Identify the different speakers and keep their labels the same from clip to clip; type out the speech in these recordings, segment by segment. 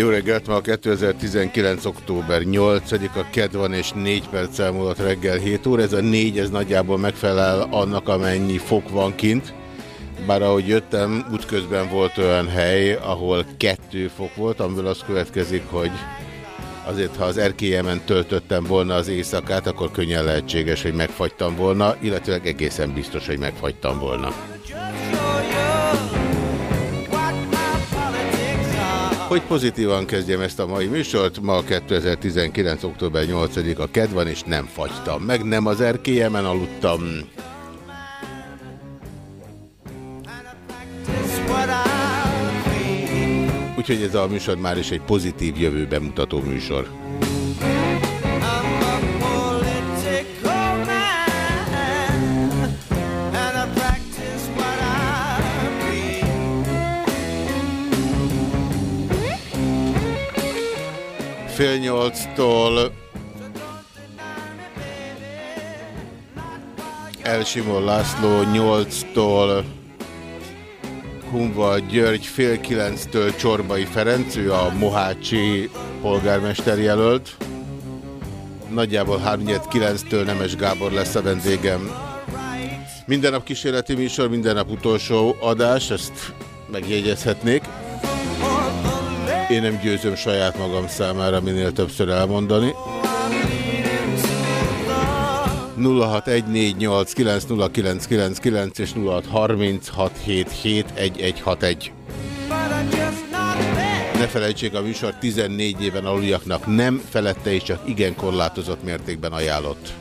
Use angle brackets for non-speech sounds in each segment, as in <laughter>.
Speaker 1: Jó reggelt, ma a 2019. október 8-a, KED van és 4 perc elmúlott reggel 7 óra. Ez a 4, ez nagyjából megfelel annak, amennyi fok van kint. Bár ahogy jöttem, útközben volt olyan hely, ahol 2 fok volt, amiből az következik, hogy azért, ha az erkélyemen töltöttem volna az éjszakát, akkor könnyen lehetséges, hogy megfagytam volna, illetőleg egészen biztos, hogy megfagytam volna. Hogy pozitívan kezdjem ezt a mai műsort, ma 2019. október 8-a kedv van, és nem fagytam meg, nem az erkélyemen aludtam. Úgyhogy ez a műsor már is egy pozitív jövő bemutató műsor. Fél nyolctól Elsimon László nyolctól Humva György fél kilenctől Csorbai Ferenc, ő a Mohácsi polgármester jelölt. Nagyjából 3-9-től Nemes Gábor lesz a vendégem. Minden nap kísérleti műsor, minden nap utolsó adás, ezt megjegyezhetnék. Én nem győzöm saját magam számára minél többször elmondani. 0614890999 és 0636771161. Ne felejtsék, a műsor 14 éven aluljaknak nem felette és csak igen korlátozott mértékben ajánlott.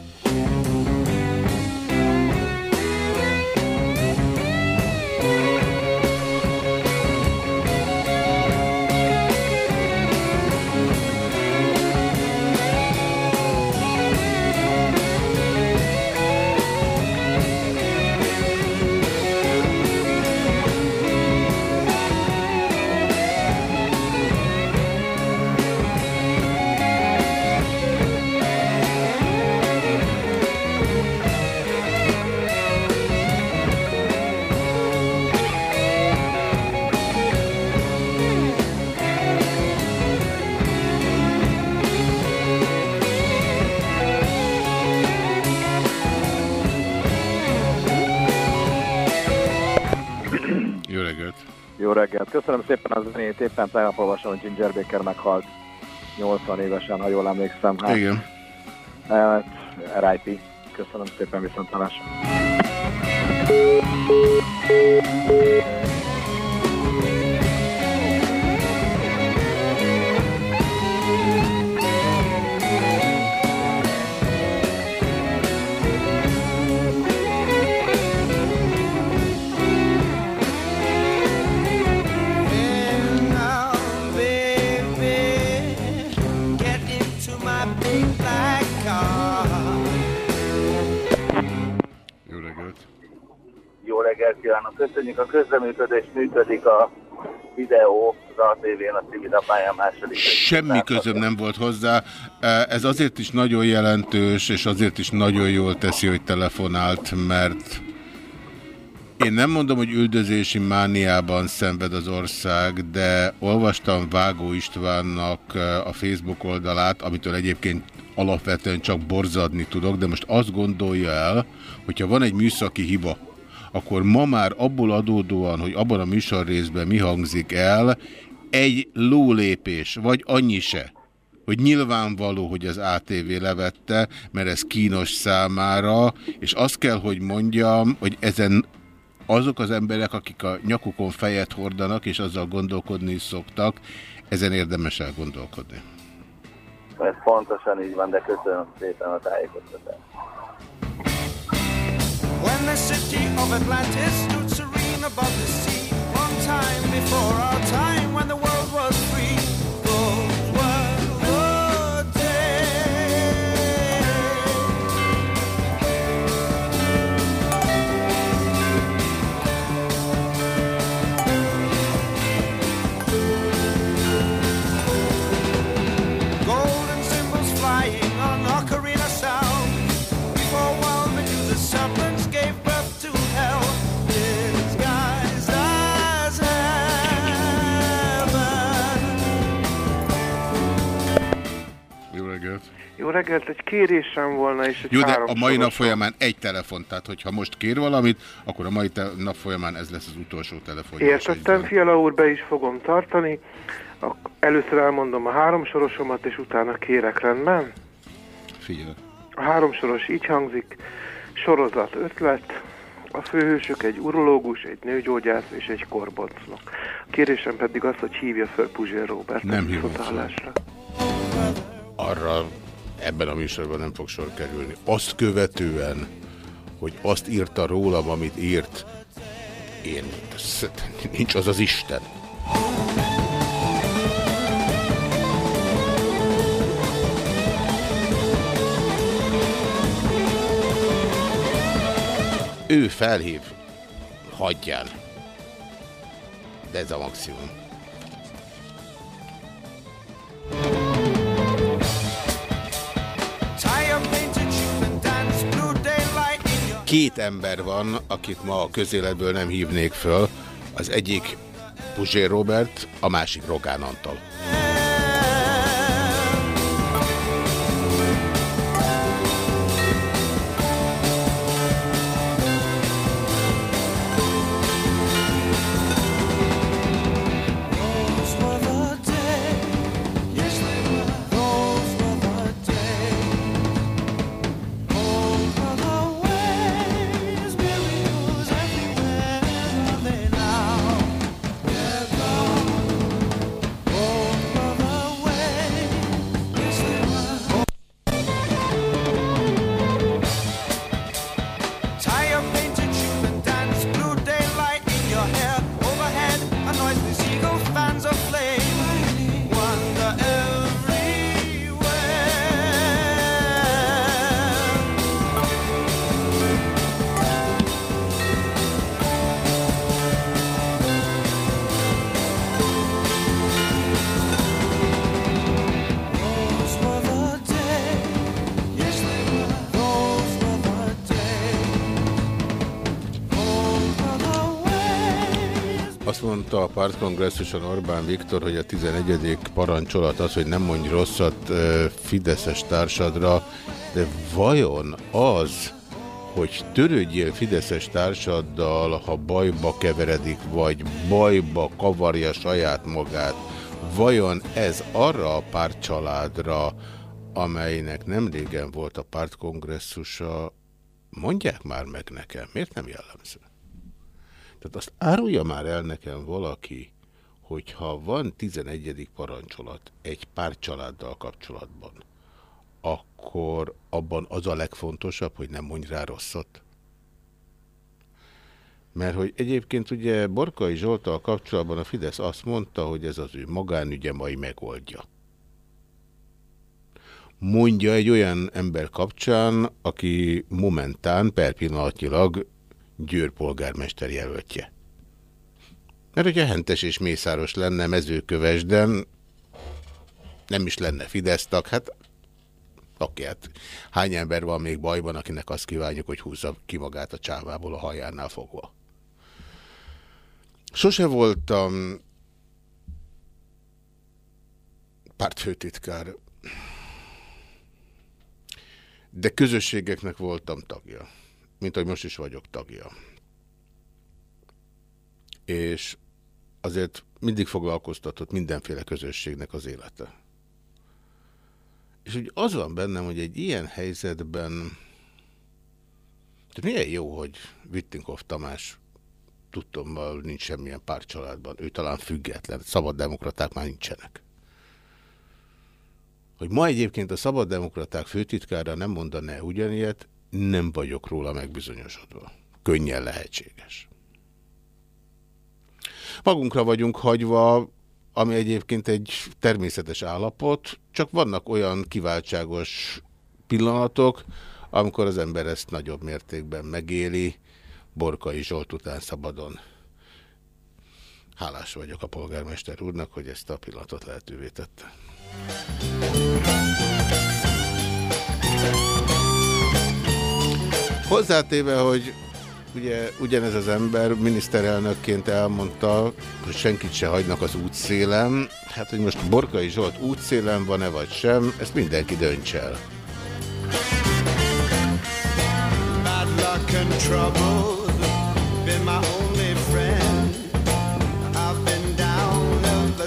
Speaker 2: Zenét, éppen tegnap olvasom, hogy Ginger Baker meghalt 80 évesen, ha jól emlékszem. Hát,
Speaker 1: Igen.
Speaker 2: hát, RIP. Köszönöm szépen, viszontlátásra.
Speaker 1: Reggelt
Speaker 3: kívánok! Köszönjük a közreműködés, működik a videó az ATV-n, a Civilapályán második.
Speaker 1: Semmi közöm nem volt hozzá. Ez azért is nagyon jelentős, és azért is nagyon jól teszi, hogy telefonált, mert én nem mondom, hogy üldözési mániában szenved az ország, de olvastam Vágó Istvánnak a Facebook oldalát, amitől egyébként alapvetően csak borzadni tudok, de most azt gondolja el, hogyha van egy műszaki hiba, akkor ma már abból adódóan, hogy abban a műsorrészben mi hangzik el, egy lólépés, vagy annyi se, hogy nyilvánvaló, hogy az ATV levette, mert ez kínos számára, és azt kell, hogy mondjam, hogy ezen azok az emberek, akik a nyakukon fejet hordanak, és azzal gondolkodni szoktak, ezen érdemes elgondolkodni.
Speaker 3: Ez pontosan így van, de köszönöm szépen a tájékoztatást.
Speaker 4: The city of Atlantis stood serene above the sea. Long time before our time when the world was free.
Speaker 1: Jó reggelt,
Speaker 5: egy kérésem volna, és egy
Speaker 1: Jó, de a mai nap folyamán egy telefon, tehát hogyha most kér valamit, akkor a mai nap folyamán ez lesz az utolsó telefon.
Speaker 5: Értettem, Fiala úr, be is fogom tartani. Először elmondom a háromsorosomat, és utána kérek rendben.
Speaker 1: Figyelj.
Speaker 5: A háromsoros így hangzik. Sorozat ötlet. A főhősök egy urológus, egy nőgyógyász és egy korboncnok. A kérésem pedig az, hogy hívja föl Puzsér Robert.
Speaker 1: Nem hívom föl. Arra ebben a műsorban nem fog sor kerülni. Azt követően, hogy azt írta rólam, amit írt, én, nincs az az Isten. Ő felhív, hagyján. De ez a maximum.
Speaker 4: Tie
Speaker 1: Két ember van, akit ma a közéletből nem hívnék föl. Az egyik Puzsér Robert, a másik Rogán Antal. Pártkongresszuson Orbán Viktor, hogy a 11. parancsolat az, hogy nem mondj rosszat Fideszes társadra, de vajon az, hogy törődjél Fideszes társaddal, ha bajba keveredik, vagy bajba kavarja saját magát, vajon ez arra a pártcsaládra, amelynek nem régen volt a pártkongresszusa, mondják már meg nekem, miért nem jellemző? Tehát azt árulja már el nekem valaki, hogyha van 11. parancsolat egy pártcsaláddal kapcsolatban, akkor abban az a legfontosabb, hogy nem mondj rá rosszat. Mert hogy egyébként ugye Borkai Zsoltal kapcsolatban a Fidesz azt mondta, hogy ez az ő magánügye majd megoldja. Mondja egy olyan ember kapcsán, aki momentán per pillanatnyilag Győr polgármester jelöltje. Mert hogyha Hentes és Mészáros lenne mezőkövesden, nem is lenne Fidesz tag, hát oké, hát hány ember van még bajban, akinek azt kívánjuk, hogy húzza ki magát a csávából a hajánál fogva. Sose voltam pártfőtitkár, de közösségeknek voltam tagja, mint ahogy most is vagyok tagja. És azért mindig foglalkoztatott mindenféle közösségnek az élete. És úgy az van bennem, hogy egy ilyen helyzetben tehát milyen jó, hogy Wittinghoff Tamás tudtommal nincs semmilyen pártcsaládban. Ő talán független, szabaddemokraták már nincsenek. Hogy ma egyébként a szabaddemokraták főtitkára nem mondaná ugyanilyet, nem vagyok róla megbizonyosodva. könnyen lehetséges. Magunkra vagyunk hagyva, ami egyébként egy természetes állapot, csak vannak olyan kiváltságos pillanatok, amikor az ember ezt nagyobb mértékben megéli, Borkai Zsolt után szabadon. Hálás vagyok a polgármester úrnak, hogy ezt a pillanatot lehetővé tette. Hozzátéve, hogy ugye ugyanez az ember miniszterelnökként elmondta, hogy senkit se hagynak az útszélen. Hát, hogy most Borkai Zsolt útszélen van-e vagy sem, ezt mindenki dönts el.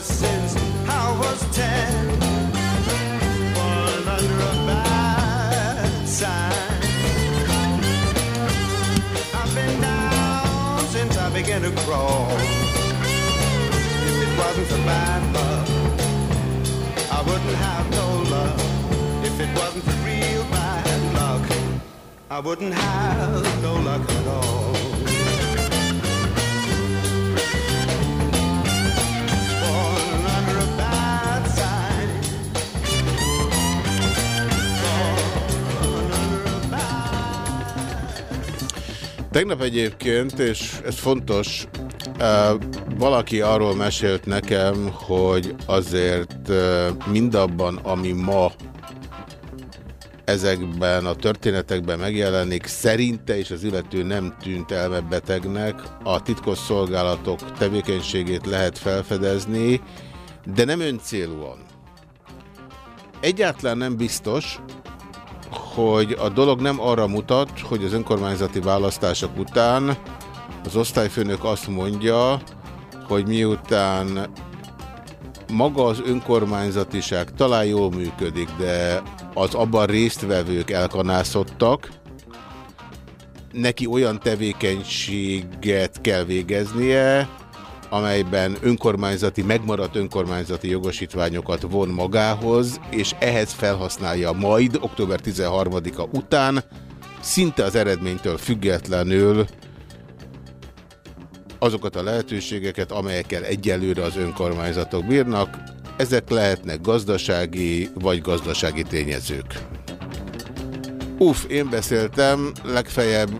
Speaker 4: Since I was ten. To crawl. If it wasn't for bad luck, I wouldn't have no love. If it wasn't for real bad luck, I wouldn't have no luck at all.
Speaker 1: Tegnap egyébként, és ez fontos, valaki arról mesélt nekem, hogy azért mindabban, ami ma ezekben a történetekben megjelenik, szerinte és az illető nem tűnt elmebetegnek, a titkosszolgálatok tevékenységét lehet felfedezni, de nem öncélúan. Egyáltalán nem biztos, hogy a dolog nem arra mutat, hogy az önkormányzati választások után az osztályfőnök azt mondja, hogy miután maga az önkormányzatiság talán jól működik, de az abban résztvevők elkanászottak, neki olyan tevékenységet kell végeznie, amelyben önkormányzati, megmaradt önkormányzati jogosítványokat von magához, és ehhez felhasználja majd október 13-a után, szinte az eredménytől függetlenül azokat a lehetőségeket, amelyekkel egyelőre az önkormányzatok bírnak. Ezek lehetnek gazdasági vagy gazdasági tényezők. Uff, én beszéltem, legfeljebb,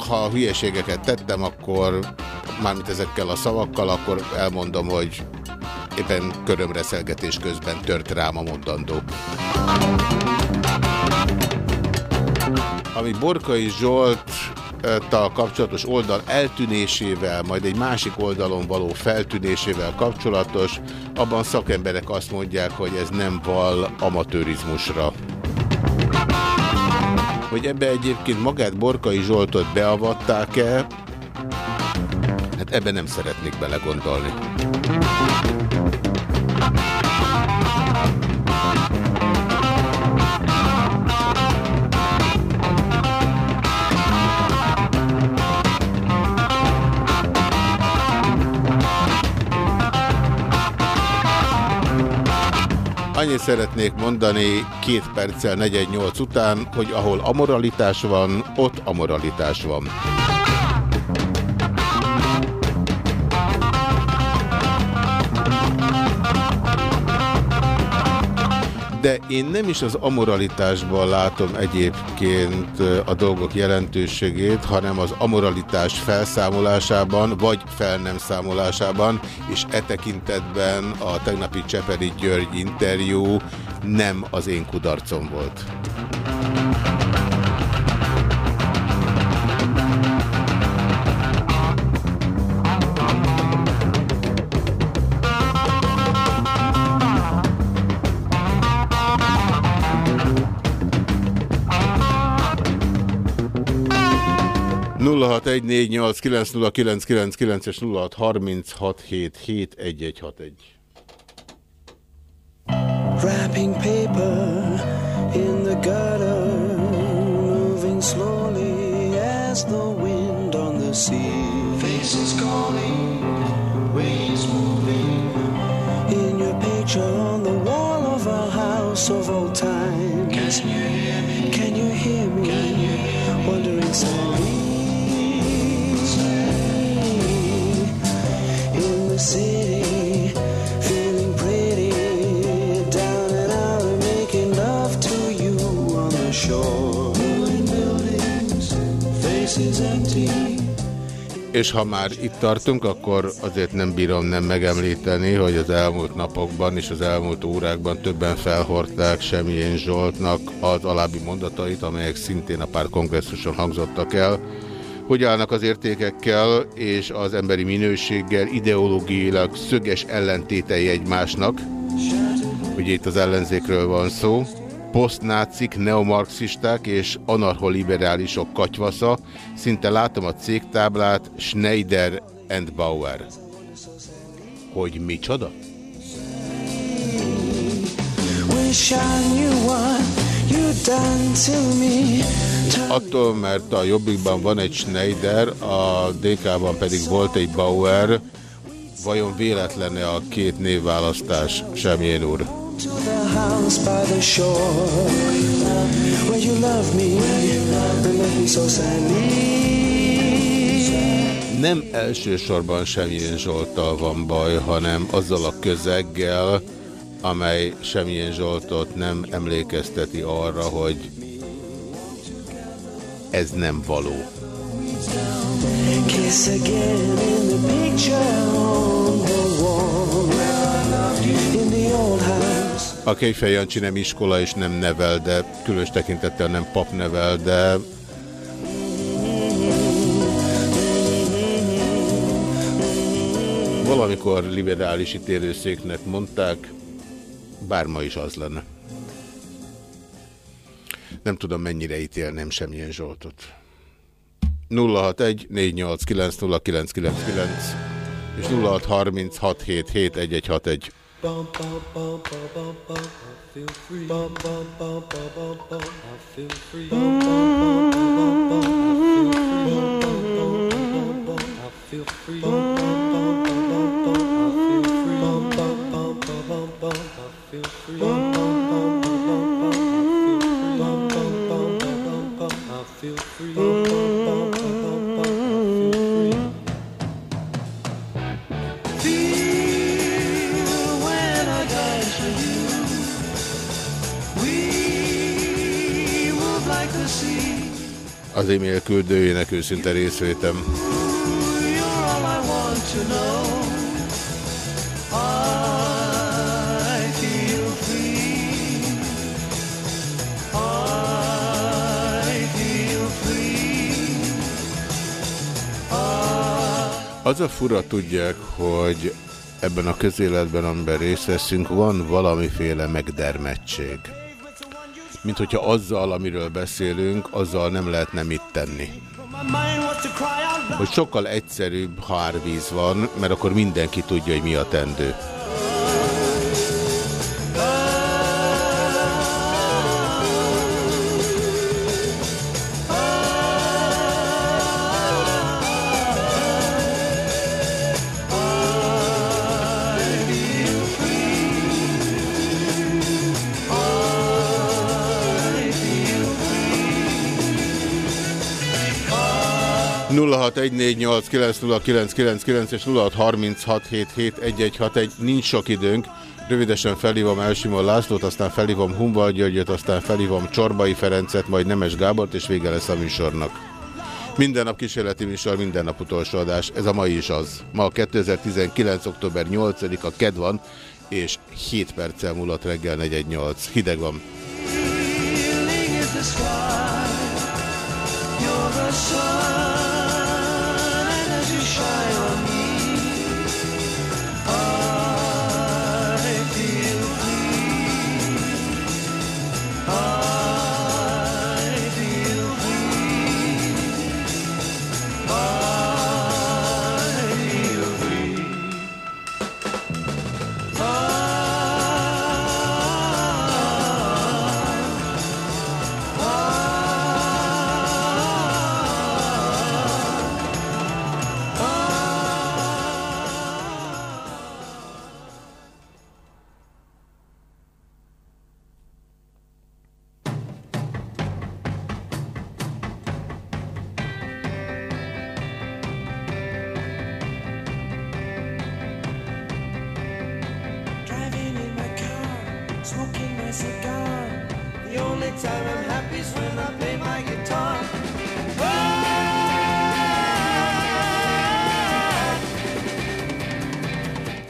Speaker 1: ha hülyeségeket tettem, akkor mármint ezekkel a szavakkal, akkor elmondom, hogy éppen körömreszelgetés közben tört rám a mondandó. Ami Borkai Zsolttal kapcsolatos oldal eltűnésével, majd egy másik oldalon való feltűnésével kapcsolatos, abban szakemberek azt mondják, hogy ez nem val amatőrizmusra. Hogy ebbe egyébként magát Borkai Zsoltot beavatták-e, hát ebben nem szeretnék belegondolni. Annyit szeretnék mondani két perccel 418 után, hogy ahol amoralitás van, ott amoralitás van. De én nem is az amoralitásban látom egyébként a dolgok jelentőségét, hanem az amoralitás felszámolásában, vagy fel nem számolásában, és e tekintetben a tegnapi Cseperi György interjú nem az én kudarcom volt. Nulla és 0636771161.
Speaker 4: Wrapping paper in the gutter, moving slowly as the wind on the sea. Faces calling, waves moving. In your picture on the wall of a house of old time. Can you
Speaker 1: És ha már itt tartunk, akkor azért nem bírom nem megemlíteni, hogy az elmúlt napokban és az elmúlt órákban többen felhordták Semjén Zsoltnak az alábbi mondatait, amelyek szintén a pár kongresszuson hangzottak el. Hogy állnak az értékekkel és az emberi minőséggel ideológiailag szöges ellentétei egymásnak. Ugye itt az ellenzékről van szó. Posztnácik, neomarxisták és anarcholiberálisok katyvasza. Szinte látom a cégtáblát Schneider and Bauer. Hogy micsoda?
Speaker 4: Wish I knew what
Speaker 1: Attól, mert a Jobbikban van egy Schneider, a DK-ban pedig volt egy Bauer, vajon véletlene a két névválasztás, Semjén úr? Nem elsősorban Semjén Zsolttal van baj, hanem azzal a közeggel, amely Semjén Zsoltot nem emlékezteti arra, hogy ez nem való. A Kejfej Jancsi nem iskola és nem nevel, de különös tekintettel nem pap nevel, de valamikor liberális ítélőszéknek mondták, bár ma is az lenne. Nem tudom, mennyire ítélném semmilyen Zsoltot. 061 489 0999 és 0636 1161.
Speaker 4: Bum,
Speaker 1: Az e-mail küldőjének őszinte részvétem. Az a fura tudják, hogy ebben a közéletben, amiben részt veszünk, van valamiféle megdermettség. Mint hogyha azzal, amiről beszélünk, azzal nem lehetne mit tenni. Hogy sokkal egyszerűbb, ha árvíz van, mert akkor mindenki tudja, hogy mi a tendő. És 0636771161 nincs sok időnk. Rövidesen felhívom Elsimon Lászlót, aztán felhívom Humval Györgyöt, aztán felhívom Csorbai Ferencet, majd Nemes Gábort, és vége lesz a műsornak. Minden nap kísérleti műsor, minden nap utolsó adás. Ez a mai is az. Ma 2019. október 8-a KED van, és 7 perccel múlott reggel 418. Hideg van.
Speaker 4: You're the sun,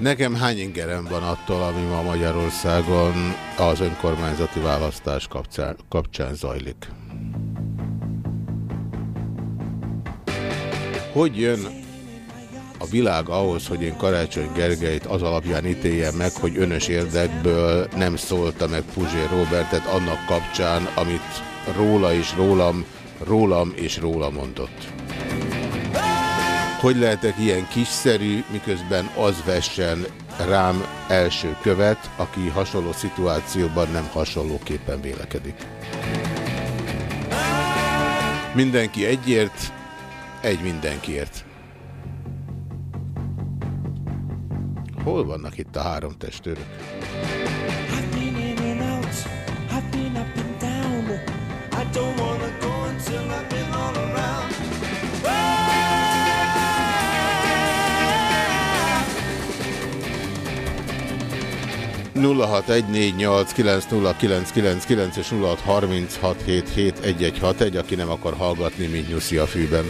Speaker 1: Nekem hány ingerem van attól, ami ma Magyarországon az önkormányzati választás kapcsán, kapcsán zajlik? Hogy jön a világ ahhoz, hogy én Karácsony Gergelyt az alapján ítéljem meg, hogy önös érdekből nem szólta meg Puzsér Robertet annak kapcsán, amit róla és rólam, rólam és róla mondott. Hogy lehetek ilyen kiszerű, miközben az vessen rám első követ, aki hasonló szituációban nem hasonlóképpen vélekedik. Mindenki egyért, egy mindenkiért. Hol vannak itt a három testőrök?
Speaker 4: I don't wanna
Speaker 1: 0614890999 és 0636771161, aki nem akar hallgatni, mint nyuszi a fűben.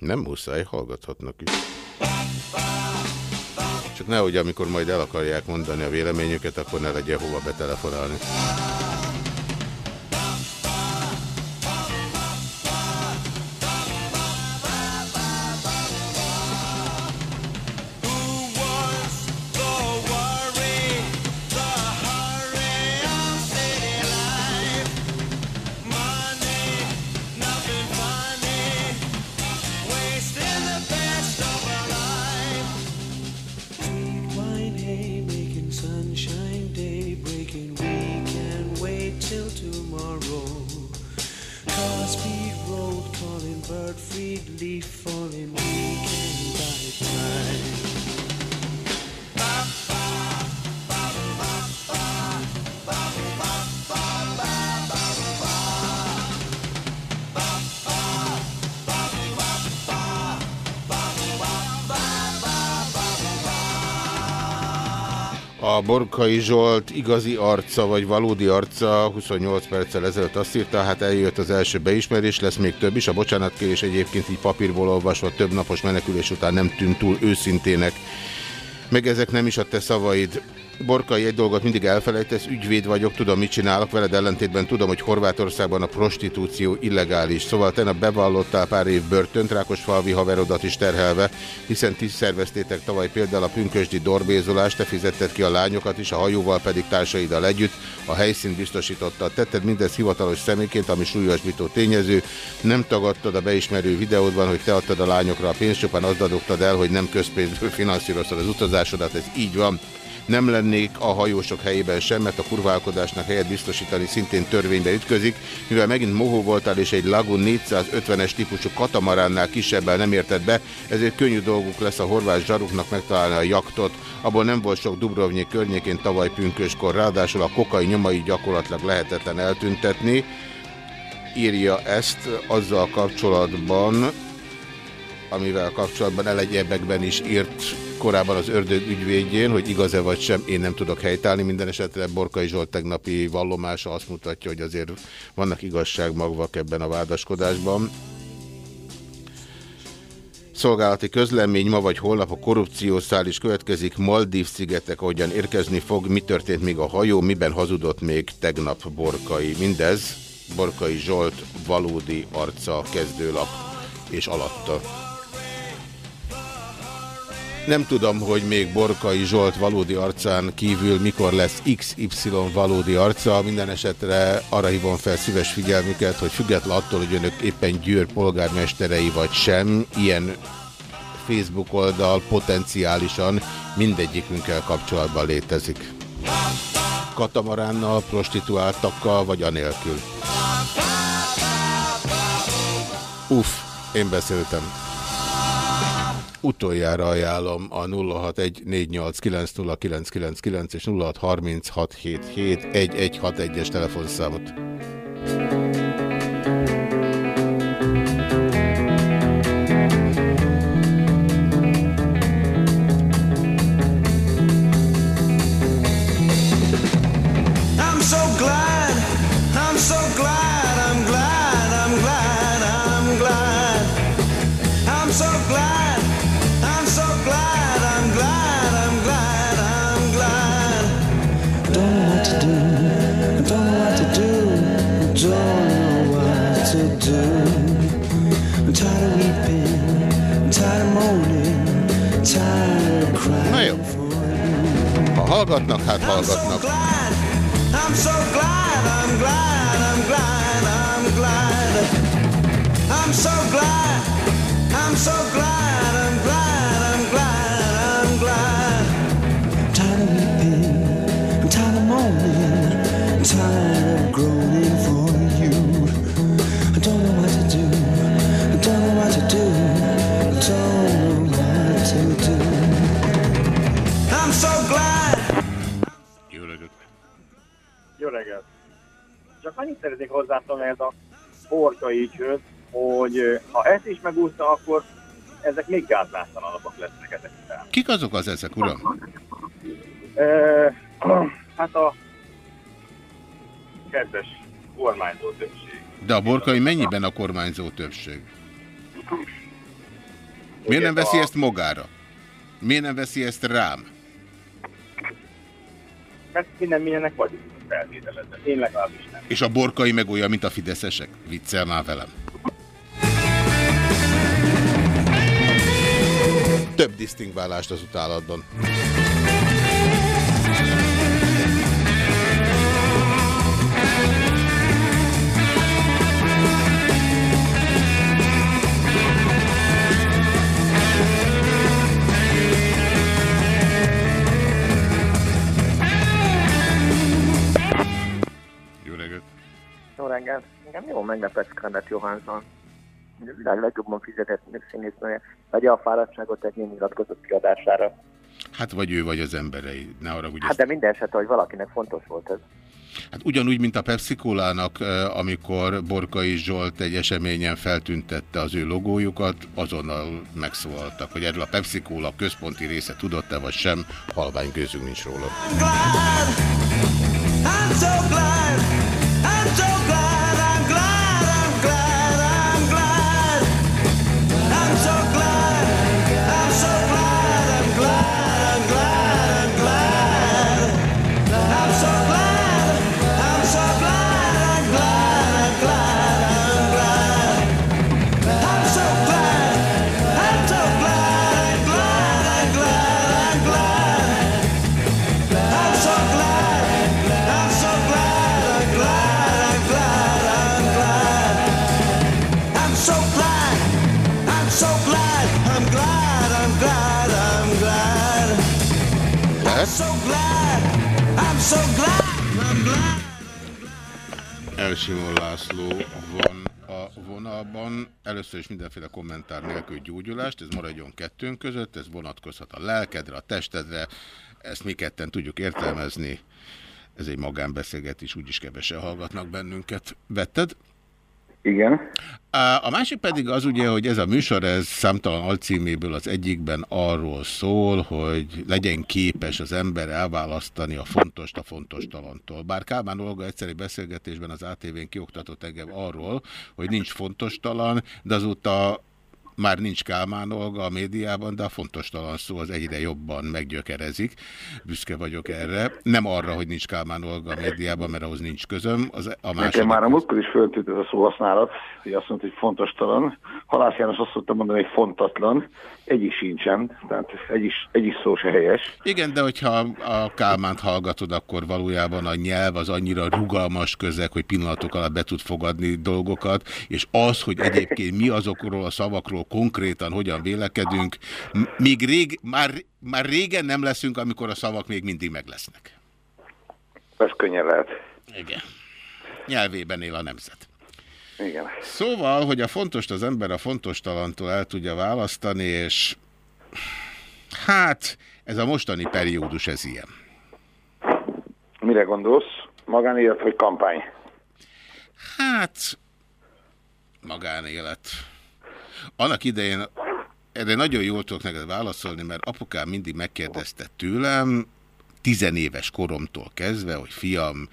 Speaker 1: Nem muszáj, hallgathatnak is. Csak nehogy amikor majd el akarják mondani a véleményüket, akkor ne legyen hova betelefonálni. Borkai Zsolt igazi arca, vagy valódi arca 28 perccel ezelőtt azt írta, hát eljött az első beismerés, lesz még több is. A bocsánatkérés egyébként így papírból olvasva több napos menekülés után nem tűnt túl őszintének. Meg ezek nem is a te szavaid. Borkai egy dolgot mindig elfelejtesz, ügyvéd vagyok, tudom mit csinálok, veled ellentétben tudom, hogy Horvátországban a prostitúció illegális. Szóval tegnap bevallottál pár év börtönt, Rákosfalvi haverodat is terhelve, hiszen ti szerveztétek tavaly például a pünkösdi dorbézolást, te fizetted ki a lányokat is, a hajóval pedig társaiddal együtt, a helyszínt biztosította. Tetted mindez hivatalos személyként, ami súlyosbító tényező. Nem tagadtad a beismerő videódban, hogy te adtad a lányokra a pénzt, csupán azt adogtad el, hogy nem közpénzből finanszíroztad az utazásodat, ez így van. Nem lennék a hajósok helyében sem, mert a kurválkodásnak helyet biztosítani szintén törvénybe ütközik, mivel megint mohó voltál és egy Lagun 450-es típusú katamaránnál kisebbel nem érted be, ezért könnyű dolguk lesz a horvát zsaruknak megtalálni a jaktot. Abból nem volt sok Dubrovnik környékén tavaly pünköskor, ráadásul a kokai nyomai gyakorlatilag lehetetlen eltüntetni. Írja ezt azzal kapcsolatban, amivel kapcsolatban elegyebekben is írt korábban az ördög ügyvédjén, hogy igaz-e vagy sem, én nem tudok helytállni. Minden esetre Borkai Zsolt tegnapi vallomása azt mutatja, hogy azért vannak igazságmagvak ebben a vádaskodásban. Szolgálati közlemény ma vagy holnap a korrupciószál is következik. Maldív szigetek, ahogyan érkezni fog. Mi történt még a hajó, miben hazudott még tegnap Borkai. Mindez Borkai Zsolt valódi arca kezdőlap és alatta. Nem tudom, hogy még Borkai Zsolt valódi arcán kívül mikor lesz XY valódi arca. Minden esetre arra hívom fel szíves figyelmüket, hogy független attól, hogy önök éppen Győr polgármesterei vagy sem, ilyen Facebook oldal potenciálisan mindegyikünkkel kapcsolatban létezik. Katamaránnal, prostituáltakkal vagy anélkül. Uff, én beszéltem. Utoljára ajánlom a 0614890999 és 0636771161-es telefonszámot. Hallgatnak, hát hallgatnak.
Speaker 6: I'm so glad, I'm glad, I'm glad, I'm glad. I'm so glad, I'm so glad, I'm glad, I'm glad, I'm glad. Tired of weeping, I'm tired of moaning, I'm tired of groaning for
Speaker 2: annyit szeretnék hozzászólni ez a porkai ügyhöz, hogy ha ezt is megúszta, akkor ezek még gátlástalanabbak lesznek ezek után.
Speaker 1: Kik azok az ezek, uram?
Speaker 2: Hát a kedves kormányzó többség.
Speaker 1: De a borkai mennyiben a kormányzó többség? Miért nem veszi ezt magára? Miért nem veszi ezt rám?
Speaker 2: Mert minden mindennek vagyunk feltételezve. Én legalábbis nem.
Speaker 1: És a borkai meg olyan, mint a fideszesek? Viccel már velem. Több disztingválást az utálatban. Jó reggelt!
Speaker 7: Engem jól meglepett Scarlett Johansson. A világ legjobban fizetett színésznője. Vegye a fáradtságot egy nyilatkozott kiadására.
Speaker 1: Hát vagy ő, vagy az emberei. Ne arra, hogy
Speaker 7: Hát de minden esetre, hogy valakinek fontos volt ez.
Speaker 1: Hát ugyanúgy, mint a Pepsi Cola-nak, amikor Borkai Zsolt egy eseményen feltüntette az ő logójukat, azonnal megszólaltak, hogy erről a Pepsi Cola központi része tudott-e vagy sem, halvány közünk nincs róla.
Speaker 6: I'm so glad, I'm so
Speaker 1: Elsimon László van a vonalban. Először is mindenféle kommentár nélkül gyógyulást, ez maradjon kettőnk között, ez vonatkozhat a lelkedre, a testedre, ezt mi ketten tudjuk értelmezni. Ez egy magánbeszélgetés, úgyis kevesen hallgatnak bennünket. Vetted?
Speaker 7: Igen.
Speaker 1: A másik pedig az ugye, hogy ez a műsor, ez számtalan alcíméből az egyikben arról szól, hogy legyen képes az ember elválasztani a fontos a fontos talantól. Bár Kálmán Olga egyszerű beszélgetésben az ATV-n kioktatott engem arról, hogy nincs fontos talan, de azóta már nincs Kálmán Olga a médiában, de a fontos talan szó az egyre jobban meggyökerezik. Büszke vagyok erre. Nem arra, hogy nincs Kálmán Olga a médiában, mert ahhoz nincs közöm. Az, a
Speaker 8: Nekem
Speaker 1: második...
Speaker 8: már a múltkor is föltűnt ez a szóhasználat, hogy azt mondta, hogy fontos talan. Halász János azt szokta mondani, hogy fontatlan. Egy is sincsen, tehát egy is, egy is szó se helyes.
Speaker 1: Igen, de hogyha a Kálmánt hallgatod, akkor valójában a nyelv az annyira rugalmas közeg, hogy pillanatok alatt be tud fogadni dolgokat, és az, hogy egyébként mi azokról a szavakról konkrétan hogyan vélekedünk, még rég, már, már régen nem leszünk, amikor a szavak még mindig meg lesznek.
Speaker 8: Ez könnyen lehet.
Speaker 1: Igen. Nyelvében él a nemzet.
Speaker 8: Igen.
Speaker 1: Szóval, hogy a fontos az ember a fontos talantól el tudja választani, és hát ez a mostani periódus ez ilyen.
Speaker 8: Mire gondolsz? Magánélet vagy kampány?
Speaker 1: Hát, magánélet. Annak idején erre nagyon jól tudok neked válaszolni, mert apukám mindig megkérdezte tőlem, tizenéves koromtól kezdve, hogy fiam,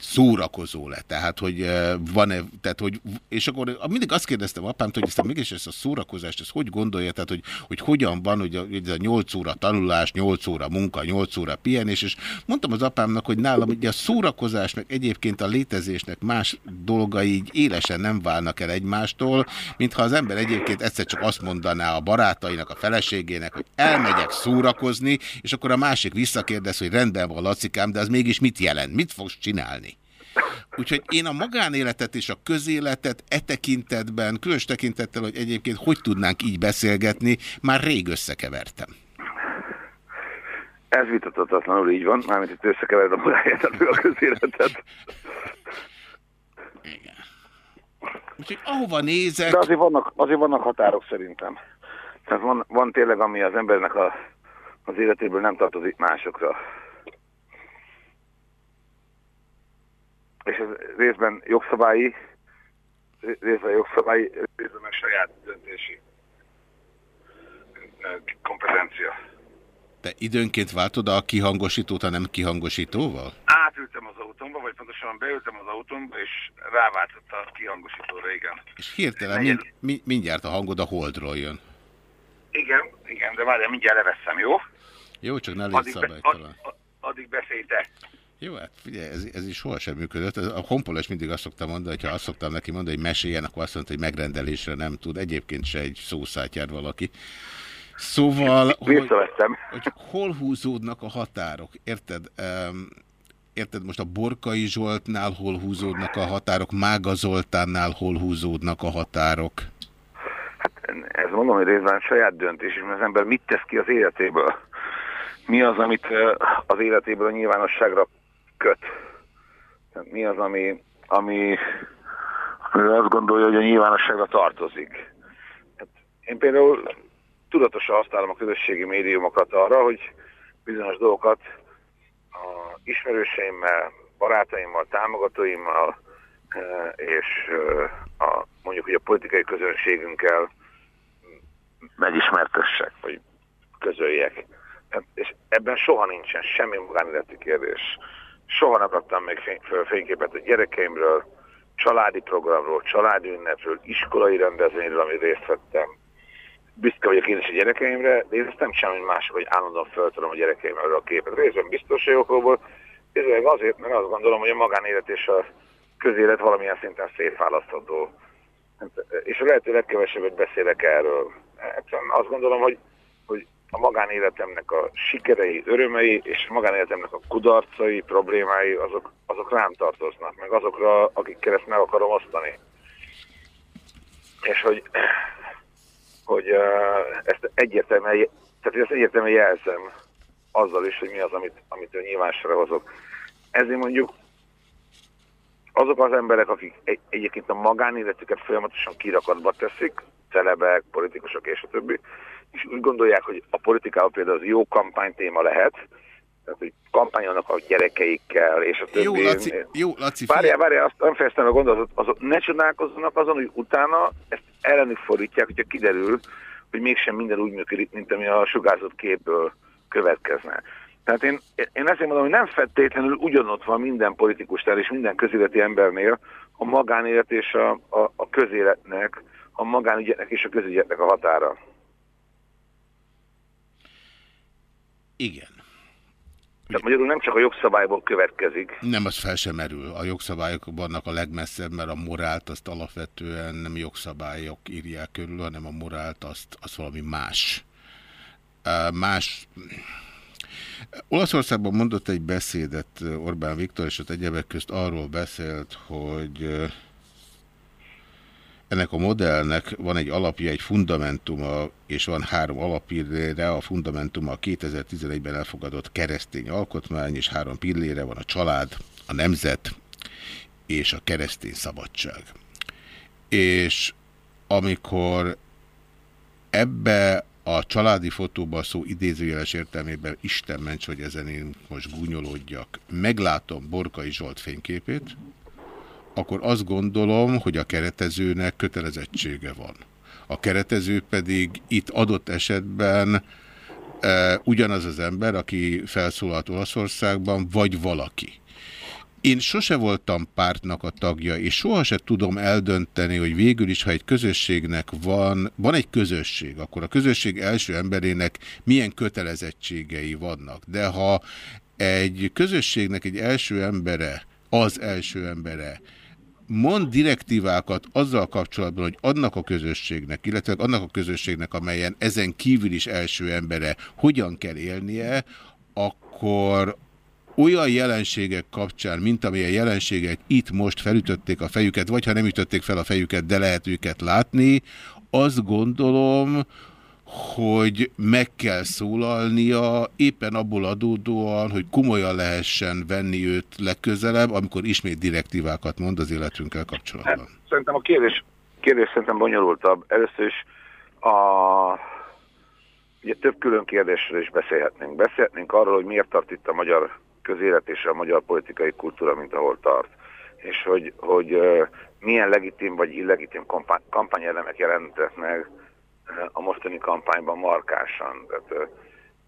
Speaker 1: szórakozó le, tehát hogy van-e, tehát hogy, és akkor mindig azt kérdeztem apámtól, hogy ezt mégis ezt a szórakozást, ezt hogy gondolja, tehát hogy, hogy hogyan van, a, hogy ez a 8 óra tanulás, 8 óra munka, 8 óra pihenés, és mondtam az apámnak, hogy nálam ugye a szórakozásnak egyébként a létezésnek más dolgai így élesen nem válnak el egymástól, mintha az ember egyébként egyszer csak azt mondaná a barátainak, a feleségének, hogy elmegyek szórakozni, és akkor a másik visszakérdez, hogy rendben van, Lacikám, de az mégis mit jelent? Mit fogsz csinálni? Úgyhogy én a magánéletet és a közéletet e tekintetben, különös tekintettel, hogy egyébként hogy tudnánk így beszélgetni, már rég összekevertem.
Speaker 8: Ez vitathatatlanul így van, mármint itt összekevered a magánéletet, a közéletet.
Speaker 1: Úgyhogy ahova nézek...
Speaker 8: De azért vannak, azért vannak határok szerintem. Tehát van, van tényleg, ami az embernek a, az életéből nem tartozik másokra. És ez részben jogszabályi, részben jogszabályi, részben meg saját döntési kompetencia.
Speaker 1: Te időnként váltod a kihangosítót a nem kihangosítóval?
Speaker 8: Átültem az autómba, vagy pontosan beültem az autómba, és ráváltott a kihangosítóra, igen.
Speaker 1: És hirtelen mind, mi- mindjárt a hangod a holdról jön.
Speaker 8: Igen, igen, de várjál, mindjárt leveszem, jó?
Speaker 1: Jó, csak ne légy
Speaker 8: Addig, be,
Speaker 1: szabálytalan.
Speaker 8: ad- addig beszélj te.
Speaker 1: Jó, hát figyelj, ez, ez is sohasem működött. A honpoles mindig azt szokta mondani, hogy ha azt szoktam neki mondani, hogy meséljen, akkor azt mondta, hogy megrendelésre nem tud. Egyébként se egy szószátjár valaki. Szóval, hogy, hogy hol húzódnak a határok, érted? Um, érted, most a Borkai Zsoltnál hol húzódnak a határok, Mága Zoltánnál hol húzódnak a határok?
Speaker 8: Ez mondom, hogy részben saját döntés, és az ember mit tesz ki az életéből. Mi az, amit az életéből a nyilvánosságra köt? Mi az, ami, ami amiről azt gondolja, hogy a nyilvánosságra tartozik. Hát én például tudatosan használom a közösségi médiumokat arra, hogy bizonyos dolgokat a ismerőseimmel, barátaimmal, támogatóimmal eh, és eh, a, mondjuk, hogy a politikai közönségünkkel megismertessek, vagy közöljek. Hát, És ebben soha nincsen semmi magánéleti kérdés. Soha nem adtam még fényképet a gyerekeimről, családi programról, családi ünnepről, iskolai rendezvényről, amit részt vettem. Büszke vagyok én is a gyerekeimre, de én ezt nem semmi mások, hogy állandóan föltolom a gyerekeimről a képet. Részben biztonságokból, részben azért, mert azt gondolom, hogy a magánélet és a közélet valamilyen szinten szétválasztható. Hát, És a lehető legkevesebbet beszélek erről. Egyszerűen azt gondolom, hogy, hogy a magánéletemnek a sikerei, örömei és a magánéletemnek a kudarcai, problémái, azok, azok rám tartoznak, meg azokra, akikkel ezt meg akarom osztani. És hogy, hogy ezt egyértelműen, tehát ezt egyértelműen jelzem azzal is, hogy mi az, amit, amit ő nyilvánosra hozok. Ezért mondjuk azok az emberek, akik egy, egyébként a magánéletüket folyamatosan kirakatba teszik, celebek, politikusok és a többi, és úgy gondolják, hogy a politikában például az jó kampánytéma lehet, tehát hogy kampányolnak a gyerekeikkel és a többi.
Speaker 1: Jó, Laci, jó, Laci,
Speaker 8: Várjál, várjál, azt nem fejeztem a gondolatot, azok ne csodálkozzanak azon, hogy utána ezt ellenük fordítják, hogyha kiderül, hogy mégsem minden úgy működik, mint ami a sugárzott képből következne. Tehát én, én ezért mondom, hogy nem feltétlenül ugyanott van minden politikusnál és minden közéleti embernél a magánélet és a, a, a közéletnek a magánügyeknek és a közügyeknek a határa.
Speaker 1: Igen.
Speaker 8: Tehát magyarul nem csak a jogszabályból következik.
Speaker 1: Nem, az fel sem merül. A jogszabályok vannak a legmesszebb, mert a morált azt alapvetően nem jogszabályok írják körül, hanem a morált azt, azt valami más. Más... Olaszországban mondott egy beszédet Orbán Viktor, és ott egyebek közt arról beszélt, hogy ennek a modellnek van egy alapja, egy fundamentuma, és van három alapillére. A fundamentuma a 2011-ben elfogadott keresztény alkotmány, és három pillére van a család, a nemzet és a keresztény szabadság. És amikor ebbe a családi fotóban szó idézőjeles értelmében Isten ments, hogy ezen én most gúnyolódjak, meglátom Borkai Zsolt fényképét, akkor azt gondolom, hogy a keretezőnek kötelezettsége van. A keretező pedig itt adott esetben e, ugyanaz az ember, aki felszólalt Olaszországban, vagy valaki. Én sose voltam pártnak a tagja, és soha se tudom eldönteni, hogy végül is, ha egy közösségnek van, van egy közösség, akkor a közösség első emberének milyen kötelezettségei vannak. De ha egy közösségnek egy első embere, az első embere, mond direktívákat azzal kapcsolatban, hogy annak a közösségnek, illetve annak a közösségnek, amelyen ezen kívül is első embere hogyan kell élnie, akkor olyan jelenségek kapcsán, mint amilyen jelenségek itt most felütötték a fejüket, vagy ha nem ütötték fel a fejüket, de lehet őket látni, azt gondolom, hogy meg kell szólalnia éppen abból adódóan, hogy komolyan lehessen venni őt legközelebb, amikor ismét direktívákat mond az életünkkel kapcsolatban.
Speaker 8: Szerintem a kérdés, kérdés szerintem bonyolultabb. Először is a, ugye több külön kérdésről is beszélhetnénk. Beszélhetnénk arról, hogy miért tart itt a magyar közélet és a magyar politikai kultúra, mint ahol tart. És hogy, hogy milyen legitim vagy illegitim kampány, kampányelemek jelentek meg a mostani kampányban markásan. Tehát,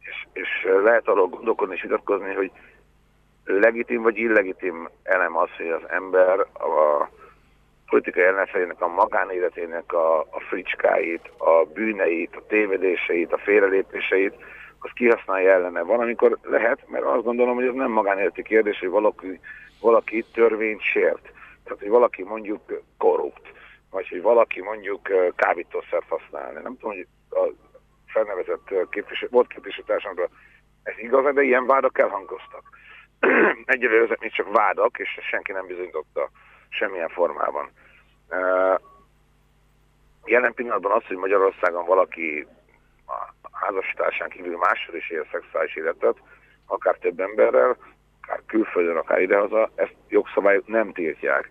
Speaker 8: és, és lehet arról gondolkodni és vitatkozni, hogy legitim vagy illegitim elem az, hogy az ember a politikai ellenfelének a magánéletének a, a fricskáit, a bűneit, a tévedéseit, a félrelépéseit, az kihasználja ellene. Van, amikor lehet, mert azt gondolom, hogy ez nem magánéleti kérdés, hogy valaki, valaki törvényt sért. Tehát, hogy valaki mondjuk korrupt vagy hogy valaki mondjuk kábítószert használni. Nem tudom, hogy a felnevezett képviselő, volt képviselőtársamra ez igaz, de ilyen vádak elhangoztak. <clears throat> Egyelőre ezek még csak vádak, és senki nem bizonyította semmilyen formában. Jelen pillanatban az, hogy Magyarországon valaki a házastársán kívül máshol is él szexuális életet, akár több emberrel, akár külföldön, akár idehaza, ezt jogszabályok nem tiltják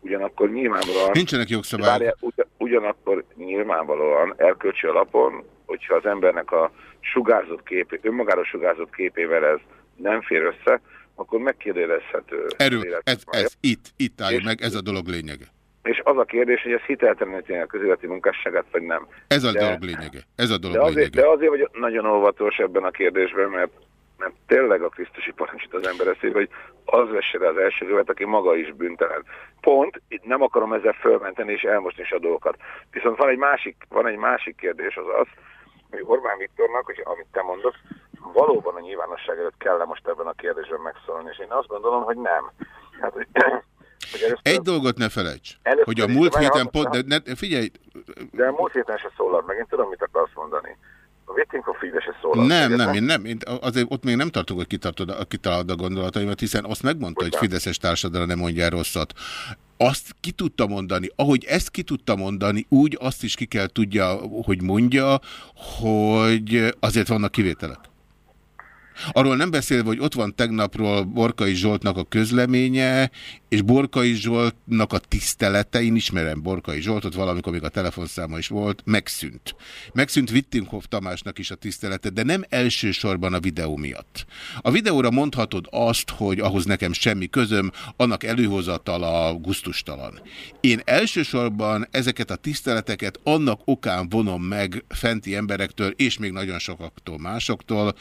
Speaker 8: ugyanakkor nyilvánvalóan...
Speaker 1: Nincsenek jogszabályok.
Speaker 8: Várja, ugyan, ugyanakkor nyilvánvalóan erkölcsi alapon, hogyha az embernek a sugárzott képé, önmagára sugárzott képével ez nem fér össze, akkor megkérdezhető.
Speaker 1: Erő, ez, ez itt, itt állj meg, ez a dolog lényege.
Speaker 8: És az a kérdés, hogy ez hitelteleníti a közéleti munkásságát, vagy nem.
Speaker 1: Ez a de, dolog lényege. Ez a dolog
Speaker 8: de azért,
Speaker 1: lényege.
Speaker 8: De azért vagy nagyon óvatos ebben a kérdésben, mert mert tényleg a Krisztusi parancsot az ember eszébe, hogy az vesse le az első követ, aki maga is bűntelen. Pont, itt nem akarom ezzel fölmenteni és elmosni is a dolgokat. Viszont van egy másik, van egy másik kérdés az az, hogy Orbán Viktornak, hogy amit te mondod, valóban a nyilvánosság előtt kell -e most ebben a kérdésben megszólalni, és én azt gondolom, hogy nem. Hát, hogy,
Speaker 1: először, egy dolgot ne felejts, hogy a múlt héten pont, de ne, figyelj...
Speaker 8: De a múlt héten se szólal meg, én tudom, mit akarsz mondani. A Wittinghoff Fide se szólal.
Speaker 1: Nem, nem, én nem. Én azért ott még nem tartok, hogy kitartod, kitalálod a gondolataimat, hiszen azt megmondta, Ugyan. hogy Fideszes társadalom nem mondja rosszat. Azt ki tudta mondani, ahogy ezt ki tudta mondani, úgy azt is ki kell tudja, hogy mondja, hogy azért vannak kivételek. Arról nem beszélve, hogy ott van tegnapról Borkai Zsoltnak a közleménye, és Borkai Zsoltnak a tisztelete, én ismerem Borkai Zsoltot, valamikor még a telefonszáma is volt, megszűnt. Megszűnt Wittinghoff Tamásnak is a tisztelete, de nem elsősorban a videó miatt. A videóra mondhatod azt, hogy ahhoz nekem semmi közöm, annak előhozatala guztustalan. Én elsősorban ezeket a tiszteleteket annak okán vonom meg fenti emberektől, és még nagyon sokaktól másoktól,